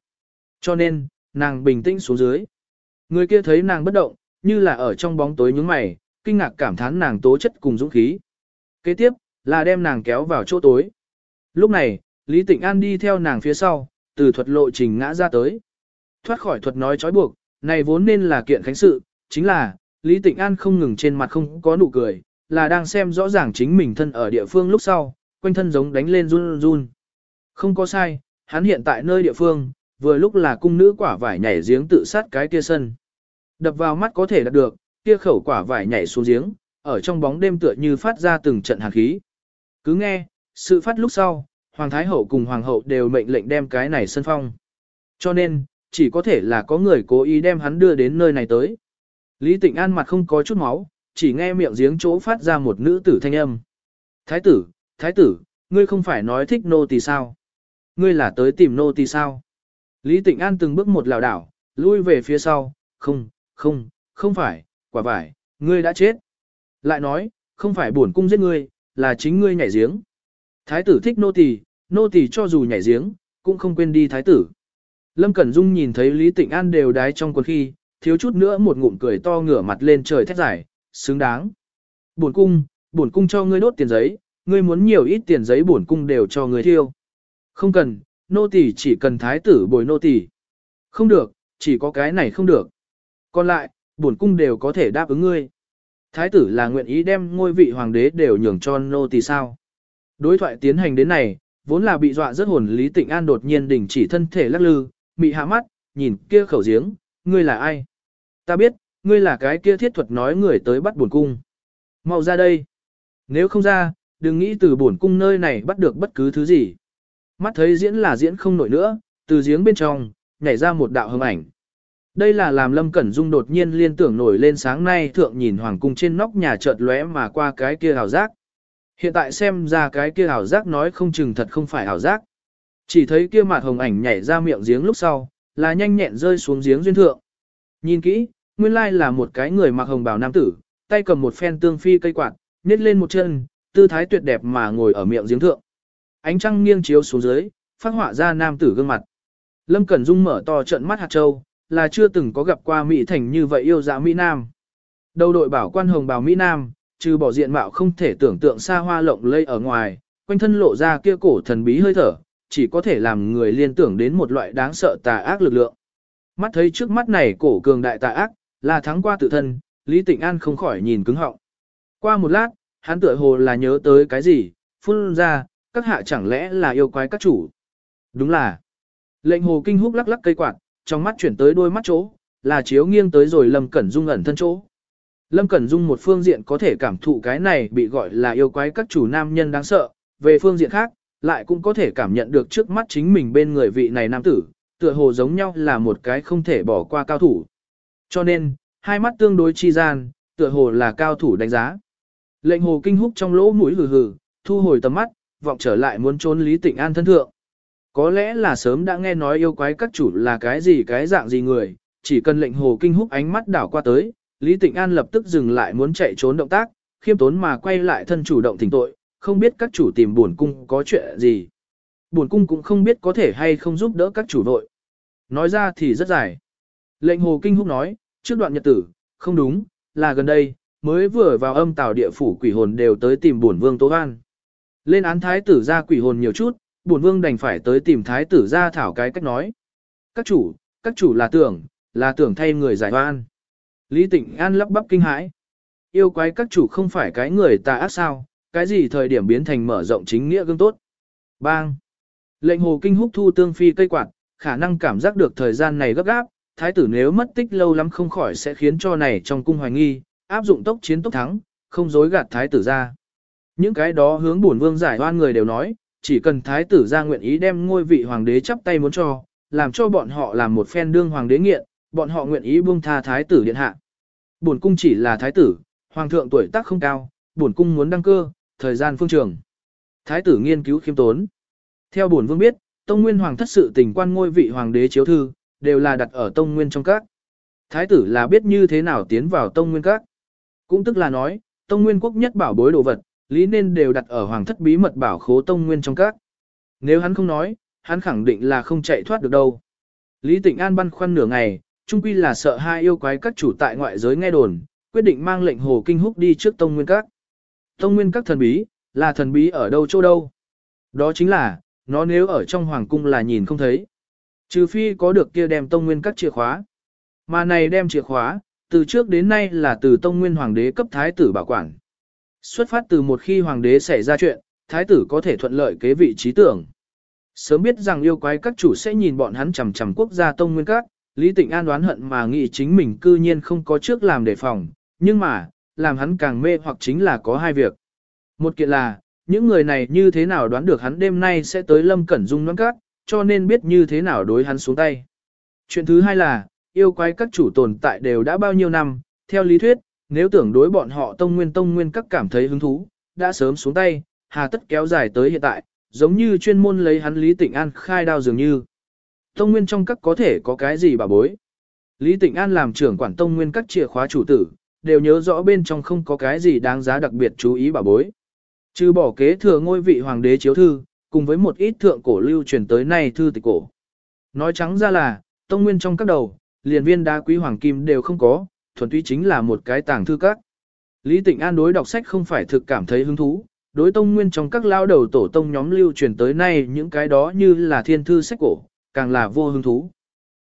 [SPEAKER 1] Cho nên, nàng bình tĩnh xuống dưới. Người kia thấy nàng bất động, như là ở trong bóng tối nhướng mày, kinh ngạc cảm thán nàng tố chất cùng dũng khí. Kế tiếp, là đem nàng kéo vào chỗ tối. Lúc này, Lý Tịnh An đi theo nàng phía sau, từ thuật lộ trình ngã ra tới. Thoát khỏi thuật nói trói buộc, này vốn nên là kiện khánh sự, chính là, Lý Tịnh An không ngừng trên mặt không có nụ cười, là đang xem rõ ràng chính mình thân ở địa phương lúc sau, quanh thân giống đánh lên run run. Không có sai, hắn hiện tại nơi địa phương, vừa lúc là cung nữ quả vải nhảy giếng tự sát cái kia sân. Đập vào mắt có thể đạt được, kia khẩu quả vải nhảy xuống giếng, ở trong bóng đêm tựa như phát ra từng trận hàn khí. Cứ nghe, sự phát lúc sau, Hoàng Thái Hậu cùng Hoàng Hậu đều mệnh lệnh đem cái này sân phong. Cho nên, chỉ có thể là có người cố ý đem hắn đưa đến nơi này tới. Lý Tịnh An mặt không có chút máu, chỉ nghe miệng giếng chỗ phát ra một nữ tử thanh âm. Thái tử, thái tử, ngươi không phải nói thích nô tỳ sao? Ngươi là tới tìm nô tỳ sao? Lý Tịnh An từng bước một lảo đảo, lui về phía sau, không, không, không phải, quả vải, ngươi đã chết. Lại nói, không phải bổn cung giết ngươi, là chính ngươi nhảy giếng. Thái tử thích nô tỳ, nô tỳ cho dù nhảy giếng, cũng không quên đi thái tử. Lâm Cẩn Dung nhìn thấy Lý Tịnh An đều đái trong quần khi, thiếu chút nữa một ngụm cười to ngửa mặt lên trời thét giải, xứng đáng. Bổn cung, bổn cung cho ngươi đốt tiền giấy, ngươi muốn nhiều ít tiền giấy bổn cung đều cho ngươi thiêu. Không cần, nô tỳ chỉ cần thái tử bồi nô tỳ. Không được, chỉ có cái này không được. Còn lại, bổn cung đều có thể đáp ứng ngươi. Thái tử là nguyện ý đem ngôi vị hoàng đế đều nhường cho nô tỳ sao. Đối thoại tiến hành đến này, vốn là bị dọa rất hồn Lý Tịnh An đột nhiên đình chỉ thân thể lắc lư, mị hạ mắt, nhìn kia khẩu giếng, ngươi là ai? Ta biết, ngươi là cái kia thiết thuật nói người tới bắt bổn cung. Mau ra đây. Nếu không ra, đừng nghĩ từ bổn cung nơi này bắt được bất cứ thứ gì. Mắt thấy diễn là diễn không nổi nữa, từ giếng bên trong, nhảy ra một đạo hồng ảnh. Đây là làm Lâm Cẩn Dung đột nhiên liên tưởng nổi lên sáng nay thượng nhìn hoàng cung trên nóc nhà chợt lóe mà qua cái kia hào giác. Hiện tại xem ra cái kia hào giác nói không chừng thật không phải hào giác. Chỉ thấy kia mặt hồng ảnh nhảy ra miệng giếng lúc sau, là nhanh nhẹn rơi xuống giếng duyên thượng. Nhìn kỹ, nguyên lai là một cái người mặc hồng bào nam tử, tay cầm một phen tương phi cây quạt, nhét lên một chân, tư thái tuyệt đẹp mà ngồi ở miệng giếng thượng. Ánh trăng nghiêng chiếu xuống dưới, phát họa ra nam tử gương mặt. Lâm Cẩn Dung mở to trận mắt hạt châu, là chưa từng có gặp qua Mỹ Thành như vậy yêu dạ Mỹ Nam. Đầu đội bảo quan hồng bào Mỹ Nam, trừ bỏ diện mạo không thể tưởng tượng xa hoa lộng lây ở ngoài, quanh thân lộ ra kia cổ thần bí hơi thở, chỉ có thể làm người liên tưởng đến một loại đáng sợ tà ác lực lượng. Mắt thấy trước mắt này cổ cường đại tà ác, là thắng qua tự thân, Lý Tịnh An không khỏi nhìn cứng họng. Qua một lát, hắn tựa hồ là nhớ tới cái gì, phun ra, các hạ chẳng lẽ là yêu quái các chủ. Đúng là. Lệnh hồ kinh húc lắc lắc cây quạt, trong mắt chuyển tới đôi mắt chỗ, là chiếu nghiêng tới rồi Lâm Cẩn Dung ẩn thân chỗ. Lâm Cẩn Dung một phương diện có thể cảm thụ cái này bị gọi là yêu quái các chủ nam nhân đáng sợ, về phương diện khác, lại cũng có thể cảm nhận được trước mắt chính mình bên người vị này nam tử, tựa hồ giống nhau là một cái không thể bỏ qua cao thủ. Cho nên, hai mắt tương đối chi gian, tựa hồ là cao thủ đánh giá. Lệnh hồ kinh húc trong lỗ mũi hừ hừ, thu hồi tầm mắt, vọng trở lại muốn trốn Lý Tịnh An thân thượng. Có lẽ là sớm đã nghe nói yêu quái các chủ là cái gì cái dạng gì người, chỉ cần lệnh hồ kinh húc ánh mắt đảo qua tới, Lý Tịnh An lập tức dừng lại muốn chạy trốn động tác, khiêm tốn mà quay lại thân chủ động thỉnh tội, không biết các chủ tìm buồn cung có chuyện gì. Buồn cung cũng không biết có thể hay không giúp đỡ các chủ vội. Nói ra thì rất dài. Lệnh hồ kinh húc nói, trước đoạn nhật tử, không đúng, là gần đây, mới vừa vào âm tào địa phủ quỷ hồn đều tới tìm buồn vương Tố An. Lên án thái tử ra quỷ hồn nhiều chút, buồn vương đành phải tới tìm thái tử ra thảo cái cách nói. Các chủ, các chủ là tưởng, là tưởng thay người giải oan. Lý Tịnh An lắp bắp kinh hãi. Yêu quái các chủ không phải cái người tà ác sao, cái gì thời điểm biến thành mở rộng chính nghĩa gương tốt. Bang! Lệnh hồ kinh húc thu tương phi cây quạt, khả năng cảm giác được thời gian này gấp gáp, thái tử nếu mất tích lâu lắm không khỏi sẽ khiến cho này trong cung hoài nghi, áp dụng tốc chiến tốc thắng, không dối gạt thái tử ra. Những cái đó hướng bổn vương giải oan người đều nói, chỉ cần thái tử ra nguyện ý đem ngôi vị hoàng đế chắp tay muốn cho, làm cho bọn họ làm một phen đương hoàng đế nghiện, bọn họ nguyện ý buông tha thái tử điện hạ. Bổn cung chỉ là thái tử, hoàng thượng tuổi tác không cao, bổn cung muốn đăng cơ, thời gian phương trường. Thái tử nghiên cứu khiêm tốn. Theo bổn vương biết, Tông Nguyên Hoàng thất sự tình quan ngôi vị hoàng đế chiếu thư, đều là đặt ở Tông Nguyên trong các. Thái tử là biết như thế nào tiến vào Tông Nguyên các. Cũng tức là nói, Tông Nguyên quốc nhất bảo bối đồ vật, lý nên đều đặt ở hoàng thất bí mật bảo khố Tông Nguyên trong các. Nếu hắn không nói, hắn khẳng định là không chạy thoát được đâu. Lý Tịnh An băn khoăn nửa ngày, chung quy là sợ hai yêu quái các chủ tại ngoại giới nghe đồn, quyết định mang lệnh Hồ Kinh Húc đi trước Tông Nguyên Các. Tông Nguyên Các thần bí, là thần bí ở đâu chỗ đâu? Đó chính là, nó nếu ở trong hoàng cung là nhìn không thấy. Trừ phi có được kia đem Tông Nguyên Các chìa khóa. Mà này đem chìa khóa, từ trước đến nay là từ Tông Nguyên Hoàng đế cấp thái tử bảo quản. Xuất phát từ một khi hoàng đế xảy ra chuyện, thái tử có thể thuận lợi kế vị trí tưởng. Sớm biết rằng yêu quái các chủ sẽ nhìn bọn hắn chằm chằm quốc gia Tông Nguyên Các, Lý Tịnh An đoán hận mà nghĩ chính mình cư nhiên không có trước làm đề phòng, nhưng mà, làm hắn càng mê hoặc chính là có hai việc. Một kiện là, những người này như thế nào đoán được hắn đêm nay sẽ tới Lâm Cẩn Dung đoán cát, cho nên biết như thế nào đối hắn xuống tay. Chuyện thứ hai là, yêu quái các chủ tồn tại đều đã bao nhiêu năm, theo lý thuyết, nếu tưởng đối bọn họ tông nguyên tông nguyên các cảm thấy hứng thú, đã sớm xuống tay, hà tất kéo dài tới hiện tại, giống như chuyên môn lấy hắn Lý Tịnh An khai đao dường như. Tông nguyên trong các có thể có cái gì bà bối. Lý Tịnh An làm trưởng quản tông nguyên các chìa khóa chủ tử, đều nhớ rõ bên trong không có cái gì đáng giá đặc biệt chú ý bà bối. Trừ bỏ kế thừa ngôi vị hoàng đế chiếu thư, cùng với một ít thượng cổ lưu truyền tới nay thư tịch cổ. Nói trắng ra là, tông nguyên trong các đầu, liền viên đá quý hoàng kim đều không có, thuần túy chính là một cái tàng thư các. Lý Tịnh An đối đọc sách không phải thực cảm thấy hứng thú, đối tông nguyên trong các lao đầu tổ tông nhóm lưu truyền tới nay những cái đó như là thiên thư sách cổ, càng là vô hứng thú.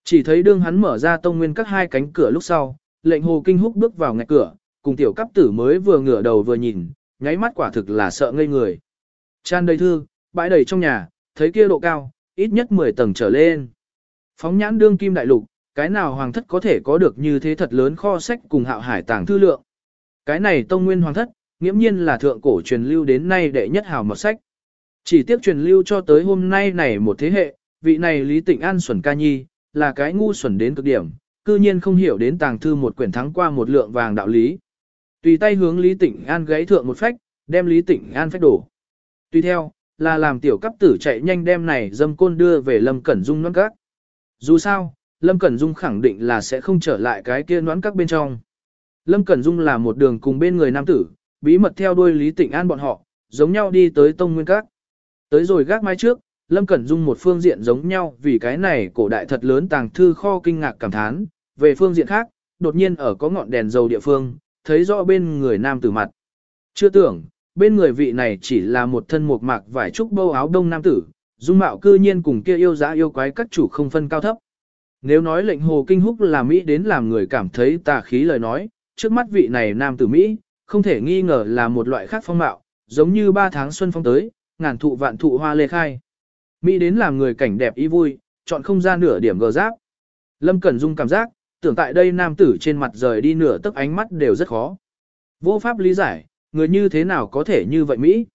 [SPEAKER 1] Chỉ thấy đương hắn mở ra tông nguyên các hai cánh cửa lúc sau, lệnh hồ kinh húc bước vào ngạch cửa, cùng tiểu cấp tử mới vừa ngửa đầu vừa nhìn, nháy mắt quả thực là sợ ngây người. Chan đầy thư, bãi đầy trong nhà, thấy kia độ cao, ít nhất 10 tầng trở lên. Phóng nhãn đương kim đại lục, cái nào hoàng thất có thể có được như thế thật lớn kho sách cùng hạo hải tàng thư lượng. Cái này tông nguyên hoàng thất, nghiễm nhiên là thượng cổ truyền lưu đến nay đệ nhất hào mật sách. Chỉ tiếc truyền lưu cho tới hôm nay này một thế hệ, vị này Lý Tịnh An xuẩn ca nhi, là cái ngu xuẩn đến cực điểm, cư nhiên không hiểu đến tàng thư một quyển thắng qua một lượng vàng đạo lý. Tùy tay hướng Lý Tịnh An gáy thượng một phách, đem Lý Tịnh An phách đổ. Tùy theo, là làm tiểu cấp tử chạy nhanh đem này dâm côn đưa về Lâm Cẩn Dung nón các. Dù sao, Lâm Cẩn Dung khẳng định là sẽ không trở lại cái kia noãn các bên trong. Lâm Cẩn Dung là một đường cùng bên người nam tử, bí mật theo đuôi Lý Tịnh An bọn họ, giống nhau đi tới Tông Nguyên Các. Tới rồi gác mái trước, Lâm Cẩn Dung một phương diện giống nhau vì cái này cổ đại thật lớn tàng thư kho kinh ngạc cảm thán, về phương diện khác, đột nhiên ở có ngọn đèn dầu địa phương, thấy rõ bên người nam tử mặt. Chưa tưởng, bên người vị này chỉ là một thân một mạc vải trúc bâu áo đông nam tử, dung mạo cư nhiên cùng kia yêu giá yêu quái các chủ không phân cao thấp. Nếu nói lệnh hồ kinh húc là Mỹ đến làm người cảm thấy tà khí lời nói, trước mắt vị này nam tử Mỹ, không thể nghi ngờ là một loại khác phong mạo, giống như ba tháng xuân phong tới, ngàn thụ vạn thụ hoa lê khai. Mỹ đến làm người cảnh đẹp ý vui, chọn không ra nửa điểm gờ giáp. Lâm Cẩn Dung cảm giác, tưởng tại đây nam tử trên mặt rời đi nửa tức ánh mắt đều rất khó. Vô pháp lý giải, người như thế nào có thể như vậy Mỹ?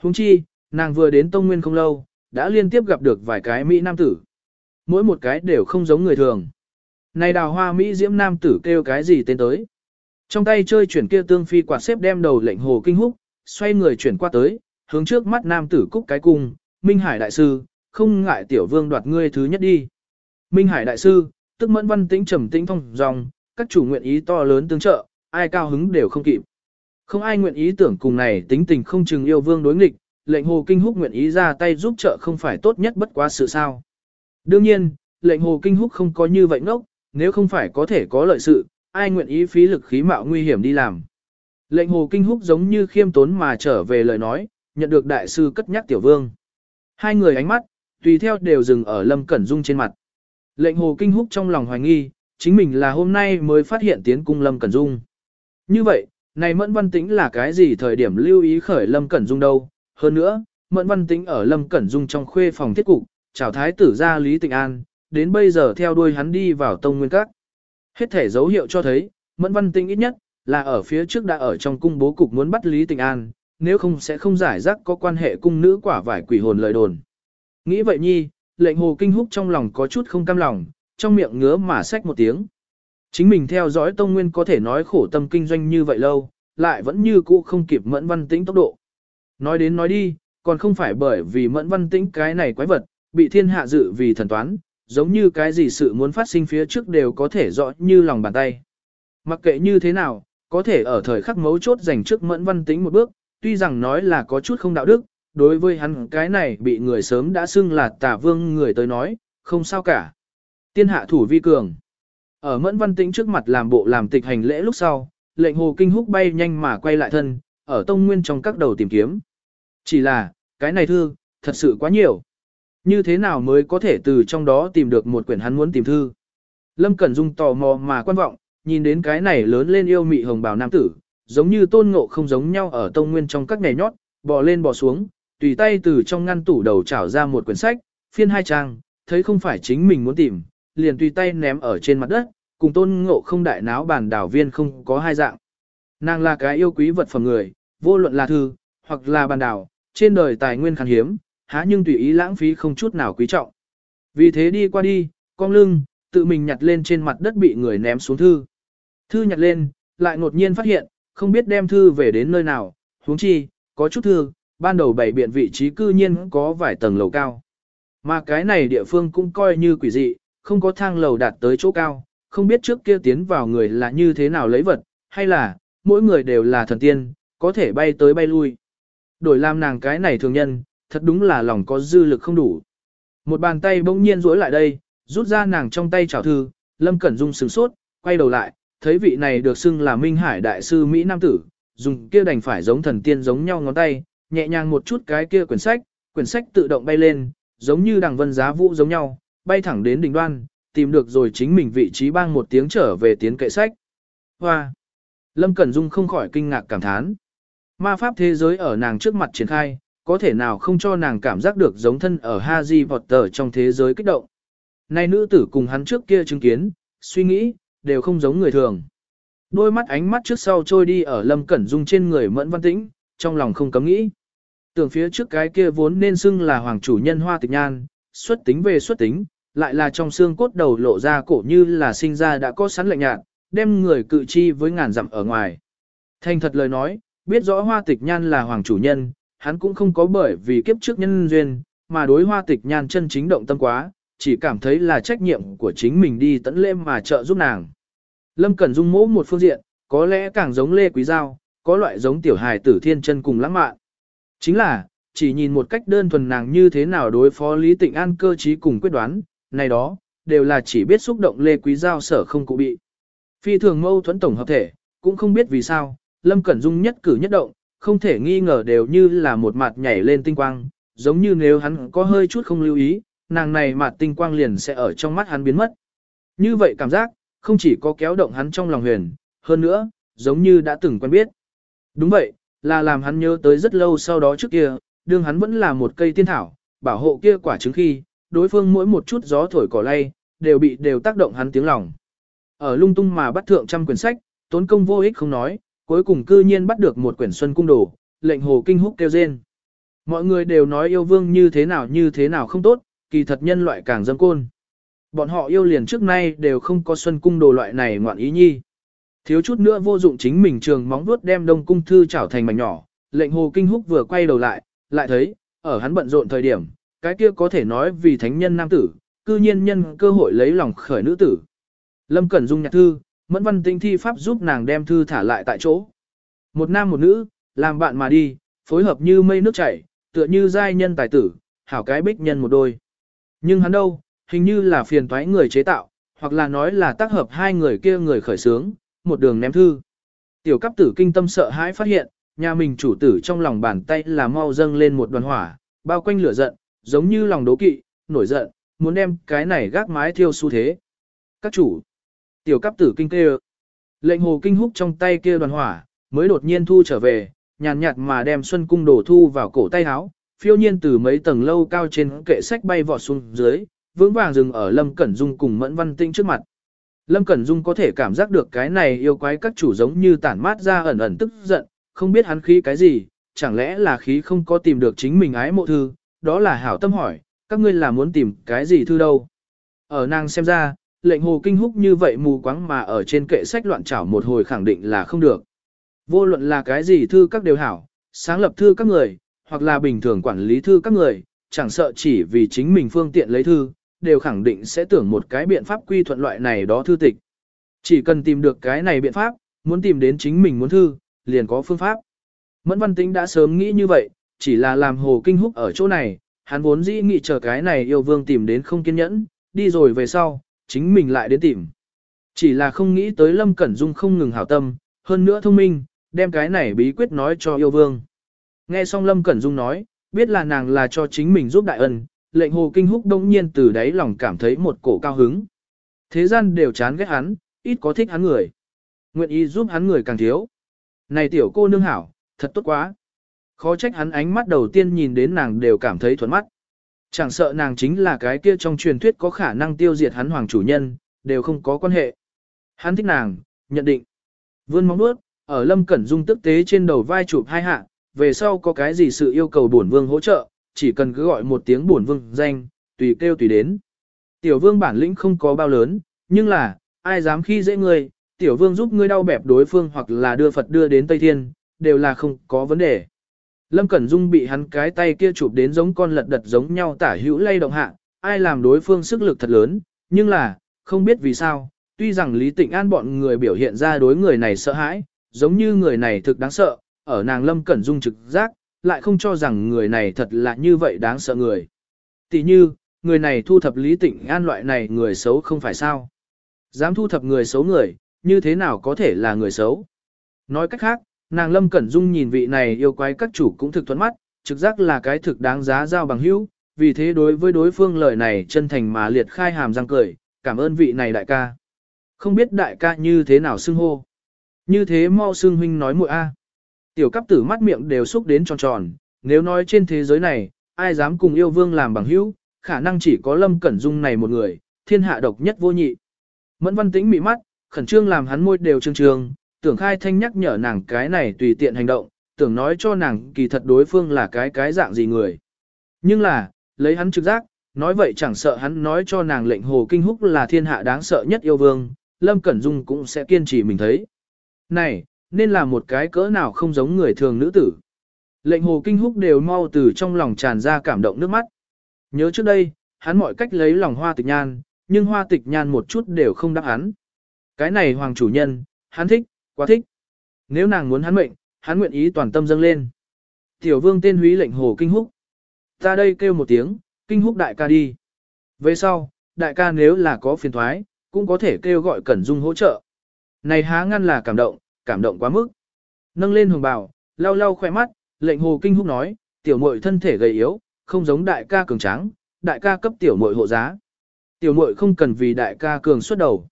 [SPEAKER 1] Hùng chi, nàng vừa đến Tông Nguyên không lâu, đã liên tiếp gặp được vài cái Mỹ nam tử. Mỗi một cái đều không giống người thường. Này đào hoa Mỹ diễm nam tử kêu cái gì tên tới? Trong tay chơi chuyển kia tương phi quạt xếp đem đầu lệnh hồ kinh húc, xoay người chuyển qua tới, hướng trước mắt nam tử cúc cái cung, Minh Hải đại sư, không ngại tiểu vương đoạt ngươi thứ nhất đi. Minh Hải đại sư, tức mẫn văn tĩnh trầm tĩnh thông dòng, các chủ nguyện ý to lớn tương trợ, ai cao hứng đều không kịp. Không ai nguyện ý tưởng cùng này tính tình không chừng yêu vương đối nghịch, lệnh hồ kinh húc nguyện ý ra tay giúp trợ không phải tốt nhất bất quá sự sao. Đương nhiên, lệnh hồ kinh húc không có như vậy ngốc, nếu không phải có thể có lợi sự, ai nguyện ý phí lực khí mạo nguy hiểm đi làm. Lệnh hồ kinh húc giống như khiêm tốn mà trở về lời nói, nhận được đại sư cất nhắc tiểu vương. Hai người ánh mắt, tùy theo đều dừng ở Lâm Cẩn Dung trên mặt. Lệnh hồ kinh húc trong lòng hoài nghi, chính mình là hôm nay mới phát hiện tiến cung Lâm Cẩn Dung. Như vậy, này Mẫn Văn Tĩnh là cái gì thời điểm lưu ý khởi Lâm Cẩn Dung đâu? Hơn nữa, Mẫn Văn Tĩnh ở Lâm Cẩn Dung trong khuê phòng thiết cục, chào thái tử ra Lý Tịnh An, đến bây giờ theo đuôi hắn đi vào tông nguyên các. Hết thể dấu hiệu cho thấy, Mẫn Văn Tĩnh ít nhất, là ở phía trước đã ở trong cung bố cục muốn bắt Lý Tịnh An, nếu không sẽ không giải rác có quan hệ cung nữ quả vải quỷ hồn lời đồn. Nghĩ vậy nhi, lệnh hồ kinh húc trong lòng có chút không cam lòng, trong miệng ngứa mà xách một tiếng. Chính mình theo dõi Tông Nguyên có thể nói khổ tâm kinh doanh như vậy lâu, lại vẫn như cũ không kịp mẫn văn tĩnh tốc độ. Nói đến nói đi, còn không phải bởi vì mẫn văn tĩnh cái này quái vật, bị thiên hạ dự vì thần toán, giống như cái gì sự muốn phát sinh phía trước đều có thể rõ như lòng bàn tay. Mặc kệ như thế nào, có thể ở thời khắc mấu chốt dành trước mẫn văn tĩnh một bước, tuy rằng nói là có chút không đạo đức, đối với hắn cái này bị người sớm đã xưng là tả vương người tới nói, không sao cả. Tiên hạ thủ vi cường. Ở mẫn văn tĩnh trước mặt làm bộ làm tịch hành lễ lúc sau, lệnh hồ kinh húc bay nhanh mà quay lại thân, ở tông nguyên trong các đầu tìm kiếm. Chỉ là, cái này thư, thật sự quá nhiều. Như thế nào mới có thể từ trong đó tìm được một quyển hắn muốn tìm thư. Lâm Cẩn Dung tò mò mà quan vọng, nhìn đến cái này lớn lên yêu mị hồng bào nam tử, giống như tôn ngộ không giống nhau ở tông nguyên trong các nhảy nhót, bò lên bò xuống, tùy tay từ trong ngăn tủ đầu trảo ra một quyển sách, phiên hai trang, thấy không phải chính mình muốn tìm, liền tùy tay ném ở trên mặt đất, cùng tôn ngộ không đại náo bản đảo viên không có hai dạng. Nàng là cái yêu quý vật phẩm người, vô luận là thư, hoặc là bàn đảo, trên đời tài nguyên khan hiếm, há nhưng tùy ý lãng phí không chút nào quý trọng. Vì thế đi qua đi, cong lưng, tự mình nhặt lên trên mặt đất bị người ném xuống thư. Thư nhặt lên, lại ngột nhiên phát hiện, không biết đem thư về đến nơi nào, huống chi, có chút thư, ban đầu bảy biện vị trí cư nhiên có vài tầng lầu cao. Mà cái này địa phương cũng coi như quỷ dị, không có thang lầu đạt tới chỗ cao, không biết trước kia tiến vào người là như thế nào lấy vật, hay là, mỗi người đều là thần tiên, có thể bay tới bay lui. Đổi làm nàng cái này thường nhân, thật đúng là lòng có dư lực không đủ. Một bàn tay bỗng nhiên duỗi lại đây, rút ra nàng trong tay chảo thư, Lâm Cẩn Dung sửng sốt, quay đầu lại, thấy vị này được xưng là Minh Hải Đại sư Mỹ Nam Tử, dùng kia đành phải giống thần tiên giống nhau ngón tay, nhẹ nhàng một chút cái kia quyển sách, quyển sách tự động bay lên, giống như đằng vân giá vũ giống nhau, bay thẳng đến đỉnh đoan, tìm được rồi chính mình vị trí bang một tiếng trở về tiến kệ sách. Hoa! Lâm Cẩn Dung không khỏi kinh ngạc cảm thán. Ma pháp thế giới ở nàng trước mặt triển khai, có thể nào không cho nàng cảm giác được giống thân ở Haji Potter trong thế giới kích động. Nay nữ tử cùng hắn trước kia chứng kiến, suy nghĩ, đều không giống người thường. Đôi mắt ánh mắt trước sau trôi đi ở Lâm Cẩn Dung trên người Mẫn Văn Tĩnh, trong lòng không cấm nghĩ. Tưởng phía trước cái kia vốn nên xưng là hoàng chủ nhân hoa tịch nhan, xuất tính về xuất tính, lại là trong xương cốt đầu lộ ra cổ như là sinh ra đã có sẵn lạnh nhạt, đem người cự chi với ngàn dặm ở ngoài. Thành thật lời nói, biết rõ hoa tịch nhan là hoàng chủ nhân, hắn cũng không có bởi vì kiếp trước nhân duyên, mà đối hoa tịch nhan chân chính động tâm quá, chỉ cảm thấy là trách nhiệm của chính mình đi tận lễ mà trợ giúp nàng. Lâm Cẩn Dung mỗ một phương diện, có lẽ càng giống Lê Quý Giao, có loại giống tiểu hài tử thiên chân cùng lãng mạn. Chính là, chỉ nhìn một cách đơn thuần nàng như thế nào đối phó Lý Tịnh An cơ trí cùng quyết đoán, này đó, đều là chỉ biết xúc động Lê Quý Giao sở không cụ bị. Phi thường mâu thuẫn tổng hợp thể, cũng không biết vì sao, Lâm Cẩn Dung nhất cử nhất động, không thể nghi ngờ đều như là một mặt nhảy lên tinh quang, giống như nếu hắn có hơi chút không lưu ý, nàng này mặt tinh quang liền sẽ ở trong mắt hắn biến mất. Như vậy cảm giác, không chỉ có kéo động hắn trong lòng huyền, hơn nữa, giống như đã từng quen biết. Đúng vậy, là làm hắn nhớ tới rất lâu sau đó trước kia, đương hắn vẫn là một cây tiên thảo, bảo hộ kia quả trứng khi, đối phương mỗi một chút gió thổi cỏ lay, đều bị đều tác động hắn tiếng lòng. Ở lung tung mà bắt thượng trăm quyển sách, tốn công vô ích không nói, cuối cùng cư nhiên bắt được một quyển xuân cung đồ, lệnh hồ kinh húc kêu rên. Mọi người đều nói yêu vương như thế nào như thế nào không tốt, kỳ thật nhân loại càng dâm côn. Bọn họ yêu liền trước nay đều không có xuân cung đồ loại này ngoạn ý nhi. Thiếu chút nữa vô dụng chính mình trường móng vuốt đem đông cung thư chảo thành mảnh nhỏ, lệnh hồ kinh húc vừa quay đầu lại, lại thấy, ở hắn bận rộn thời điểm, cái kia có thể nói vì thánh nhân nam tử, cư nhiên nhân cơ hội lấy lòng khởi nữ tử. Lâm Cẩn Dung nhạc thư, mẫn văn tinh thi pháp giúp nàng đem thư thả lại tại chỗ. Một nam một nữ, làm bạn mà đi, phối hợp như mây nước chảy, tựa như giai nhân tài tử, hảo cái bích nhân một đôi. Nhưng hắn đâu, hình như là phiền toái người chế tạo, hoặc là nói là tác hợp hai người kia người khởi sướng, một đường ném thư. Tiểu cấp tử kinh tâm sợ hãi phát hiện, nhà mình chủ tử trong lòng bàn tay là mau dâng lên một đoàn hỏa, bao quanh lửa giận, giống như lòng đố kỵ, nổi giận, muốn đem cái này gác mái thiêu xu thế. Các chủ, tiểu cấp tử kinh kêu, lệnh hồ kinh húc trong tay kia đoàn hỏa, mới đột nhiên thu trở về, nhàn nhạt mà đem xuân cung đổ thu vào cổ tay áo, phiêu nhiên từ mấy tầng lâu cao trên kệ sách bay vọt xuống dưới, vững vàng dừng ở Lâm Cẩn Dung cùng Mẫn Văn Tinh trước mặt. Lâm Cẩn Dung có thể cảm giác được cái này yêu quái các chủ giống như tản mát ra ẩn ẩn tức giận, không biết hắn khí cái gì, chẳng lẽ là khí không có tìm được chính mình ái mộ thư, đó là hảo tâm hỏi, các ngươi là muốn tìm cái gì thư đâu. Ở nàng xem ra, lệnh hồ kinh húc như vậy mù quáng mà ở trên kệ sách loạn trảo một hồi khẳng định là không được. Vô luận là cái gì thư các đều hảo, sáng lập thư các người, hoặc là bình thường quản lý thư các người, chẳng sợ chỉ vì chính mình phương tiện lấy thư, đều khẳng định sẽ tưởng một cái biện pháp quy thuận loại này đó thư tịch. Chỉ cần tìm được cái này biện pháp, muốn tìm đến chính mình muốn thư, liền có phương pháp. Mẫn văn tính đã sớm nghĩ như vậy, chỉ là làm hồ kinh húc ở chỗ này, hắn vốn dĩ nghĩ chờ cái này yêu vương tìm đến không kiên nhẫn, đi rồi về sau, chính mình lại đến tìm. Chỉ là không nghĩ tới Lâm Cẩn Dung không ngừng hảo tâm, hơn nữa thông minh, đem cái này bí quyết nói cho yêu vương. Nghe xong Lâm Cẩn Dung nói, biết là nàng là cho chính mình giúp đại ân, lệnh hồ kinh húc đông nhiên từ đáy lòng cảm thấy một cổ cao hứng. Thế gian đều chán ghét hắn, ít có thích hắn người. Nguyện ý giúp hắn người càng thiếu. Này tiểu cô nương hảo, thật tốt quá. Khó trách hắn ánh mắt đầu tiên nhìn đến nàng đều cảm thấy thuận mắt. Chẳng sợ nàng chính là cái kia trong truyền thuyết có khả năng tiêu diệt hắn hoàng chủ nhân, đều không có quan hệ. Hắn thích nàng, nhận định. Vươn móng nuốt, ở Lâm Cẩn Dung tức tế trên đầu vai chụp hai hạ, về sau có cái gì sự yêu cầu bổn vương hỗ trợ, chỉ cần cứ gọi một tiếng bổn vương danh, tùy kêu tùy đến. Tiểu vương bản lĩnh không có bao lớn, nhưng là, ai dám khi dễ ngươi, tiểu vương giúp ngươi đau bẹp đối phương hoặc là đưa Phật đưa đến Tây Thiên, đều là không có vấn đề. Lâm Cẩn Dung bị hắn cái tay kia chụp đến giống con lật đật giống nhau tả hữu lay động hạ, ai làm đối phương sức lực thật lớn, nhưng là, không biết vì sao, tuy rằng Lý Tịnh An bọn người biểu hiện ra đối người này sợ hãi, giống như người này thực đáng sợ, ở nàng Lâm Cẩn Dung trực giác, lại không cho rằng người này thật là như vậy đáng sợ người. Tỷ như, người này thu thập Lý Tịnh An loại này người xấu không phải sao. Dám thu thập người xấu người, như thế nào có thể là người xấu. Nói cách khác, nàng Lâm Cẩn Dung nhìn vị này yêu quái các chủ cũng thực thuẫn mắt, trực giác là cái thực đáng giá giao bằng hữu, vì thế đối với đối phương lời này chân thành mà liệt khai hàm răng cười, cảm ơn vị này đại ca. Không biết đại ca như thế nào xưng hô. Như thế mau xưng huynh nói muội a. Tiểu cấp tử mắt miệng đều xúc đến tròn tròn, nếu nói trên thế giới này, ai dám cùng yêu vương làm bằng hữu, khả năng chỉ có Lâm Cẩn Dung này một người, thiên hạ độc nhất vô nhị. Mẫn văn tĩnh mị mắt, khẩn trương làm hắn môi đều trương trương, tưởng khai thanh nhắc nhở nàng cái này tùy tiện hành động, tưởng nói cho nàng kỳ thật đối phương là cái cái dạng gì người. Nhưng là, lấy hắn trực giác, nói vậy chẳng sợ hắn nói cho nàng lệnh hồ kinh húc là thiên hạ đáng sợ nhất yêu vương, Lâm Cẩn Dung cũng sẽ kiên trì mình thấy. Này, nên là một cái cỡ nào không giống người thường nữ tử. Lệnh hồ kinh húc đều mau từ trong lòng tràn ra cảm động nước mắt. Nhớ trước đây, hắn mọi cách lấy lòng hoa tịch nhan, nhưng hoa tịch nhan một chút đều không đáp hắn. Cái này hoàng chủ nhân, hắn thích, quá thích. Nếu nàng muốn hắn mệnh, hắn nguyện ý toàn tâm dâng lên. Tiểu vương tên húy lệnh hồ kinh húc. Ta đây kêu một tiếng, kinh húc đại ca đi. Về sau, đại ca nếu là có phiền thoái, cũng có thể kêu gọi Cẩn Dung hỗ trợ. Này há ngăn là cảm động, cảm động quá mức. Nâng lên hồng bào, lau lau khỏe mắt, lệnh hồ kinh húc nói, tiểu muội thân thể gầy yếu, không giống đại ca cường tráng, đại ca cấp tiểu muội hộ giá. Tiểu muội không cần vì đại ca cường xuất đầu.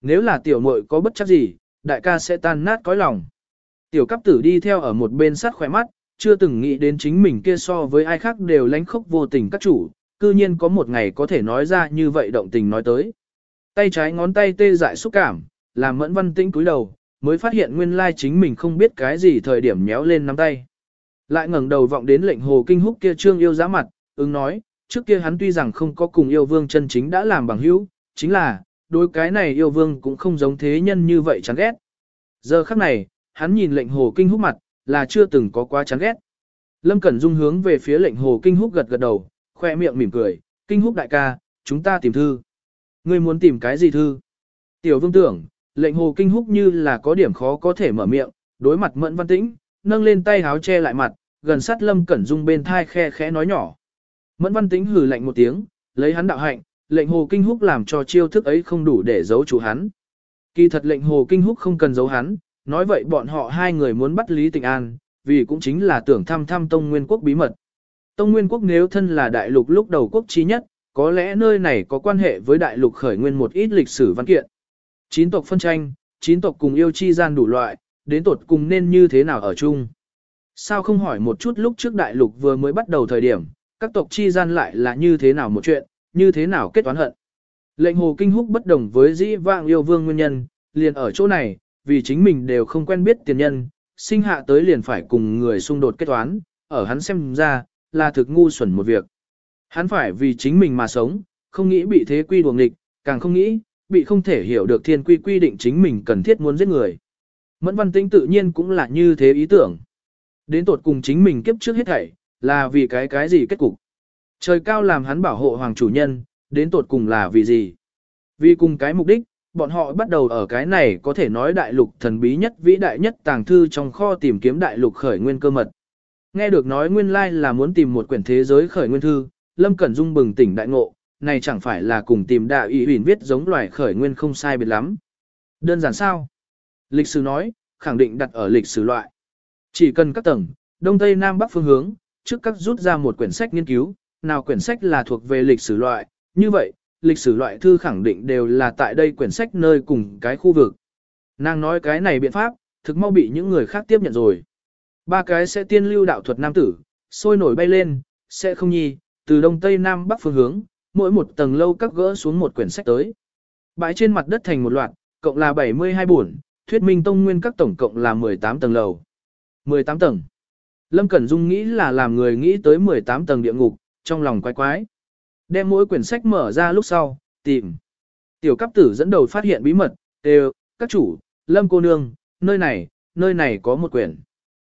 [SPEAKER 1] Nếu là tiểu muội có bất chấp gì, đại ca sẽ tan nát cõi lòng. Tiểu cấp tử đi theo ở một bên sát khỏe mắt, chưa từng nghĩ đến chính mình kia so với ai khác đều lánh khốc vô tình các chủ, cư nhiên có một ngày có thể nói ra như vậy động tình nói tới. Tay trái ngón tay tê dại xúc cảm, làm mẫn văn tĩnh cúi đầu, mới phát hiện nguyên lai chính mình không biết cái gì thời điểm méo lên nắm tay. Lại ngẩng đầu vọng đến lệnh hồ kinh húc kia trương yêu giá mặt, ứng nói, trước kia hắn tuy rằng không có cùng yêu vương chân chính đã làm bằng hữu, chính là, đối cái này yêu vương cũng không giống thế nhân như vậy chán ghét. Giờ khắc này, hắn nhìn lệnh hồ kinh húc mặt, là chưa từng có quá chán ghét. Lâm Cẩn Dung hướng về phía lệnh hồ kinh húc gật gật đầu, khoe miệng mỉm cười, kinh húc đại ca, chúng ta tìm thư. Ngươi muốn tìm cái gì thư? Tiểu vương tưởng, lệnh hồ kinh húc như là có điểm khó có thể mở miệng, đối mặt mẫn văn tĩnh, nâng lên tay háo che lại mặt, gần sát Lâm Cẩn Dung bên thai khe khẽ nói nhỏ. Mẫn văn tĩnh hừ lạnh một tiếng, lấy hắn đạo hạnh, lệnh hồ kinh húc làm cho chiêu thức ấy không đủ để giấu chủ hắn. Kỳ thật lệnh hồ kinh húc không cần giấu hắn, nói vậy bọn họ hai người muốn bắt Lý Tịnh An, vì cũng chính là tưởng thăm thăm Tông Nguyên Quốc bí mật. Tông Nguyên Quốc nếu thân là đại lục lúc đầu quốc trí nhất, có lẽ nơi này có quan hệ với đại lục khởi nguyên một ít lịch sử văn kiện. Chín tộc phân tranh, chín tộc cùng yêu chi gian đủ loại, đến tột cùng nên như thế nào ở chung. Sao không hỏi một chút lúc trước đại lục vừa mới bắt đầu thời điểm, các tộc chi gian lại là như thế nào một chuyện, như thế nào kết toán hận. Lệnh hồ kinh húc bất đồng với dĩ vạng yêu vương nguyên nhân, liền ở chỗ này, vì chính mình đều không quen biết tiền nhân, sinh hạ tới liền phải cùng người xung đột kết toán, ở hắn xem ra, là thực ngu xuẩn một việc. Hắn phải vì chính mình mà sống, không nghĩ bị thế quy đuồng nghịch, càng không nghĩ, bị không thể hiểu được thiên quy quy định chính mình cần thiết muốn giết người. Mẫn văn tĩnh tự nhiên cũng là như thế ý tưởng. Đến tột cùng chính mình kiếp trước hết thảy, là vì cái cái gì kết cục. Trời cao làm hắn bảo hộ hoàng chủ nhân, đến tột cùng là vì gì? Vì cùng cái mục đích, bọn họ bắt đầu ở cái này có thể nói đại lục thần bí nhất vĩ đại nhất tàng thư trong kho tìm kiếm đại lục khởi nguyên cơ mật. Nghe được nói nguyên lai là muốn tìm một quyển thế giới khởi nguyên thư, Lâm Cẩn Dung bừng tỉnh đại ngộ, này chẳng phải là cùng tìm đạo ý huyền viết giống loài khởi nguyên không sai biệt lắm. Đơn giản sao? Lịch sử nói, khẳng định đặt ở lịch sử loại. Chỉ cần các tầng, đông tây nam bắc phương hướng, trước các rút ra một quyển sách nghiên cứu, nào quyển sách là thuộc về lịch sử loại, như vậy, lịch sử loại thư khẳng định đều là tại đây quyển sách nơi cùng cái khu vực. Nàng nói cái này biện pháp, thực mau bị những người khác tiếp nhận rồi. Ba cái sẽ tiên lưu đạo thuật nam tử, sôi nổi bay lên, sẽ không nhi, từ đông tây nam bắc phương hướng, mỗi một tầng lâu các gỡ xuống một quyển sách tới. Bãi trên mặt đất thành một loạt, cộng là 72 buồn, thuyết minh tông nguyên các tổng cộng là 18 tầng lầu. 18 tầng. Lâm Cẩn Dung nghĩ là làm người nghĩ tới 18 tầng địa ngục, trong lòng quái quái. Đem mỗi quyển sách mở ra lúc sau, tìm. Tiểu cấp tử dẫn đầu phát hiện bí mật, đều, các chủ, Lâm cô nương, nơi này, nơi này có một quyển.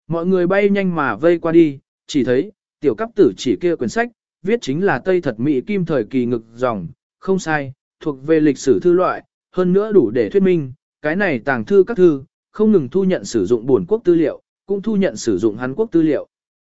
[SPEAKER 1] Mọi người bay nhanh mà vây qua đi, chỉ thấy, tiểu cấp tử chỉ kia quyển sách, viết chính là Tây thật Mỹ Kim thời kỳ ngực dòng, không sai, thuộc về lịch sử thư loại, hơn nữa đủ để thuyết minh, cái này tàng thư các thư, không ngừng thu nhận sử dụng bổn quốc tư liệu, cũng thu nhận sử dụng Hàn Quốc tư liệu.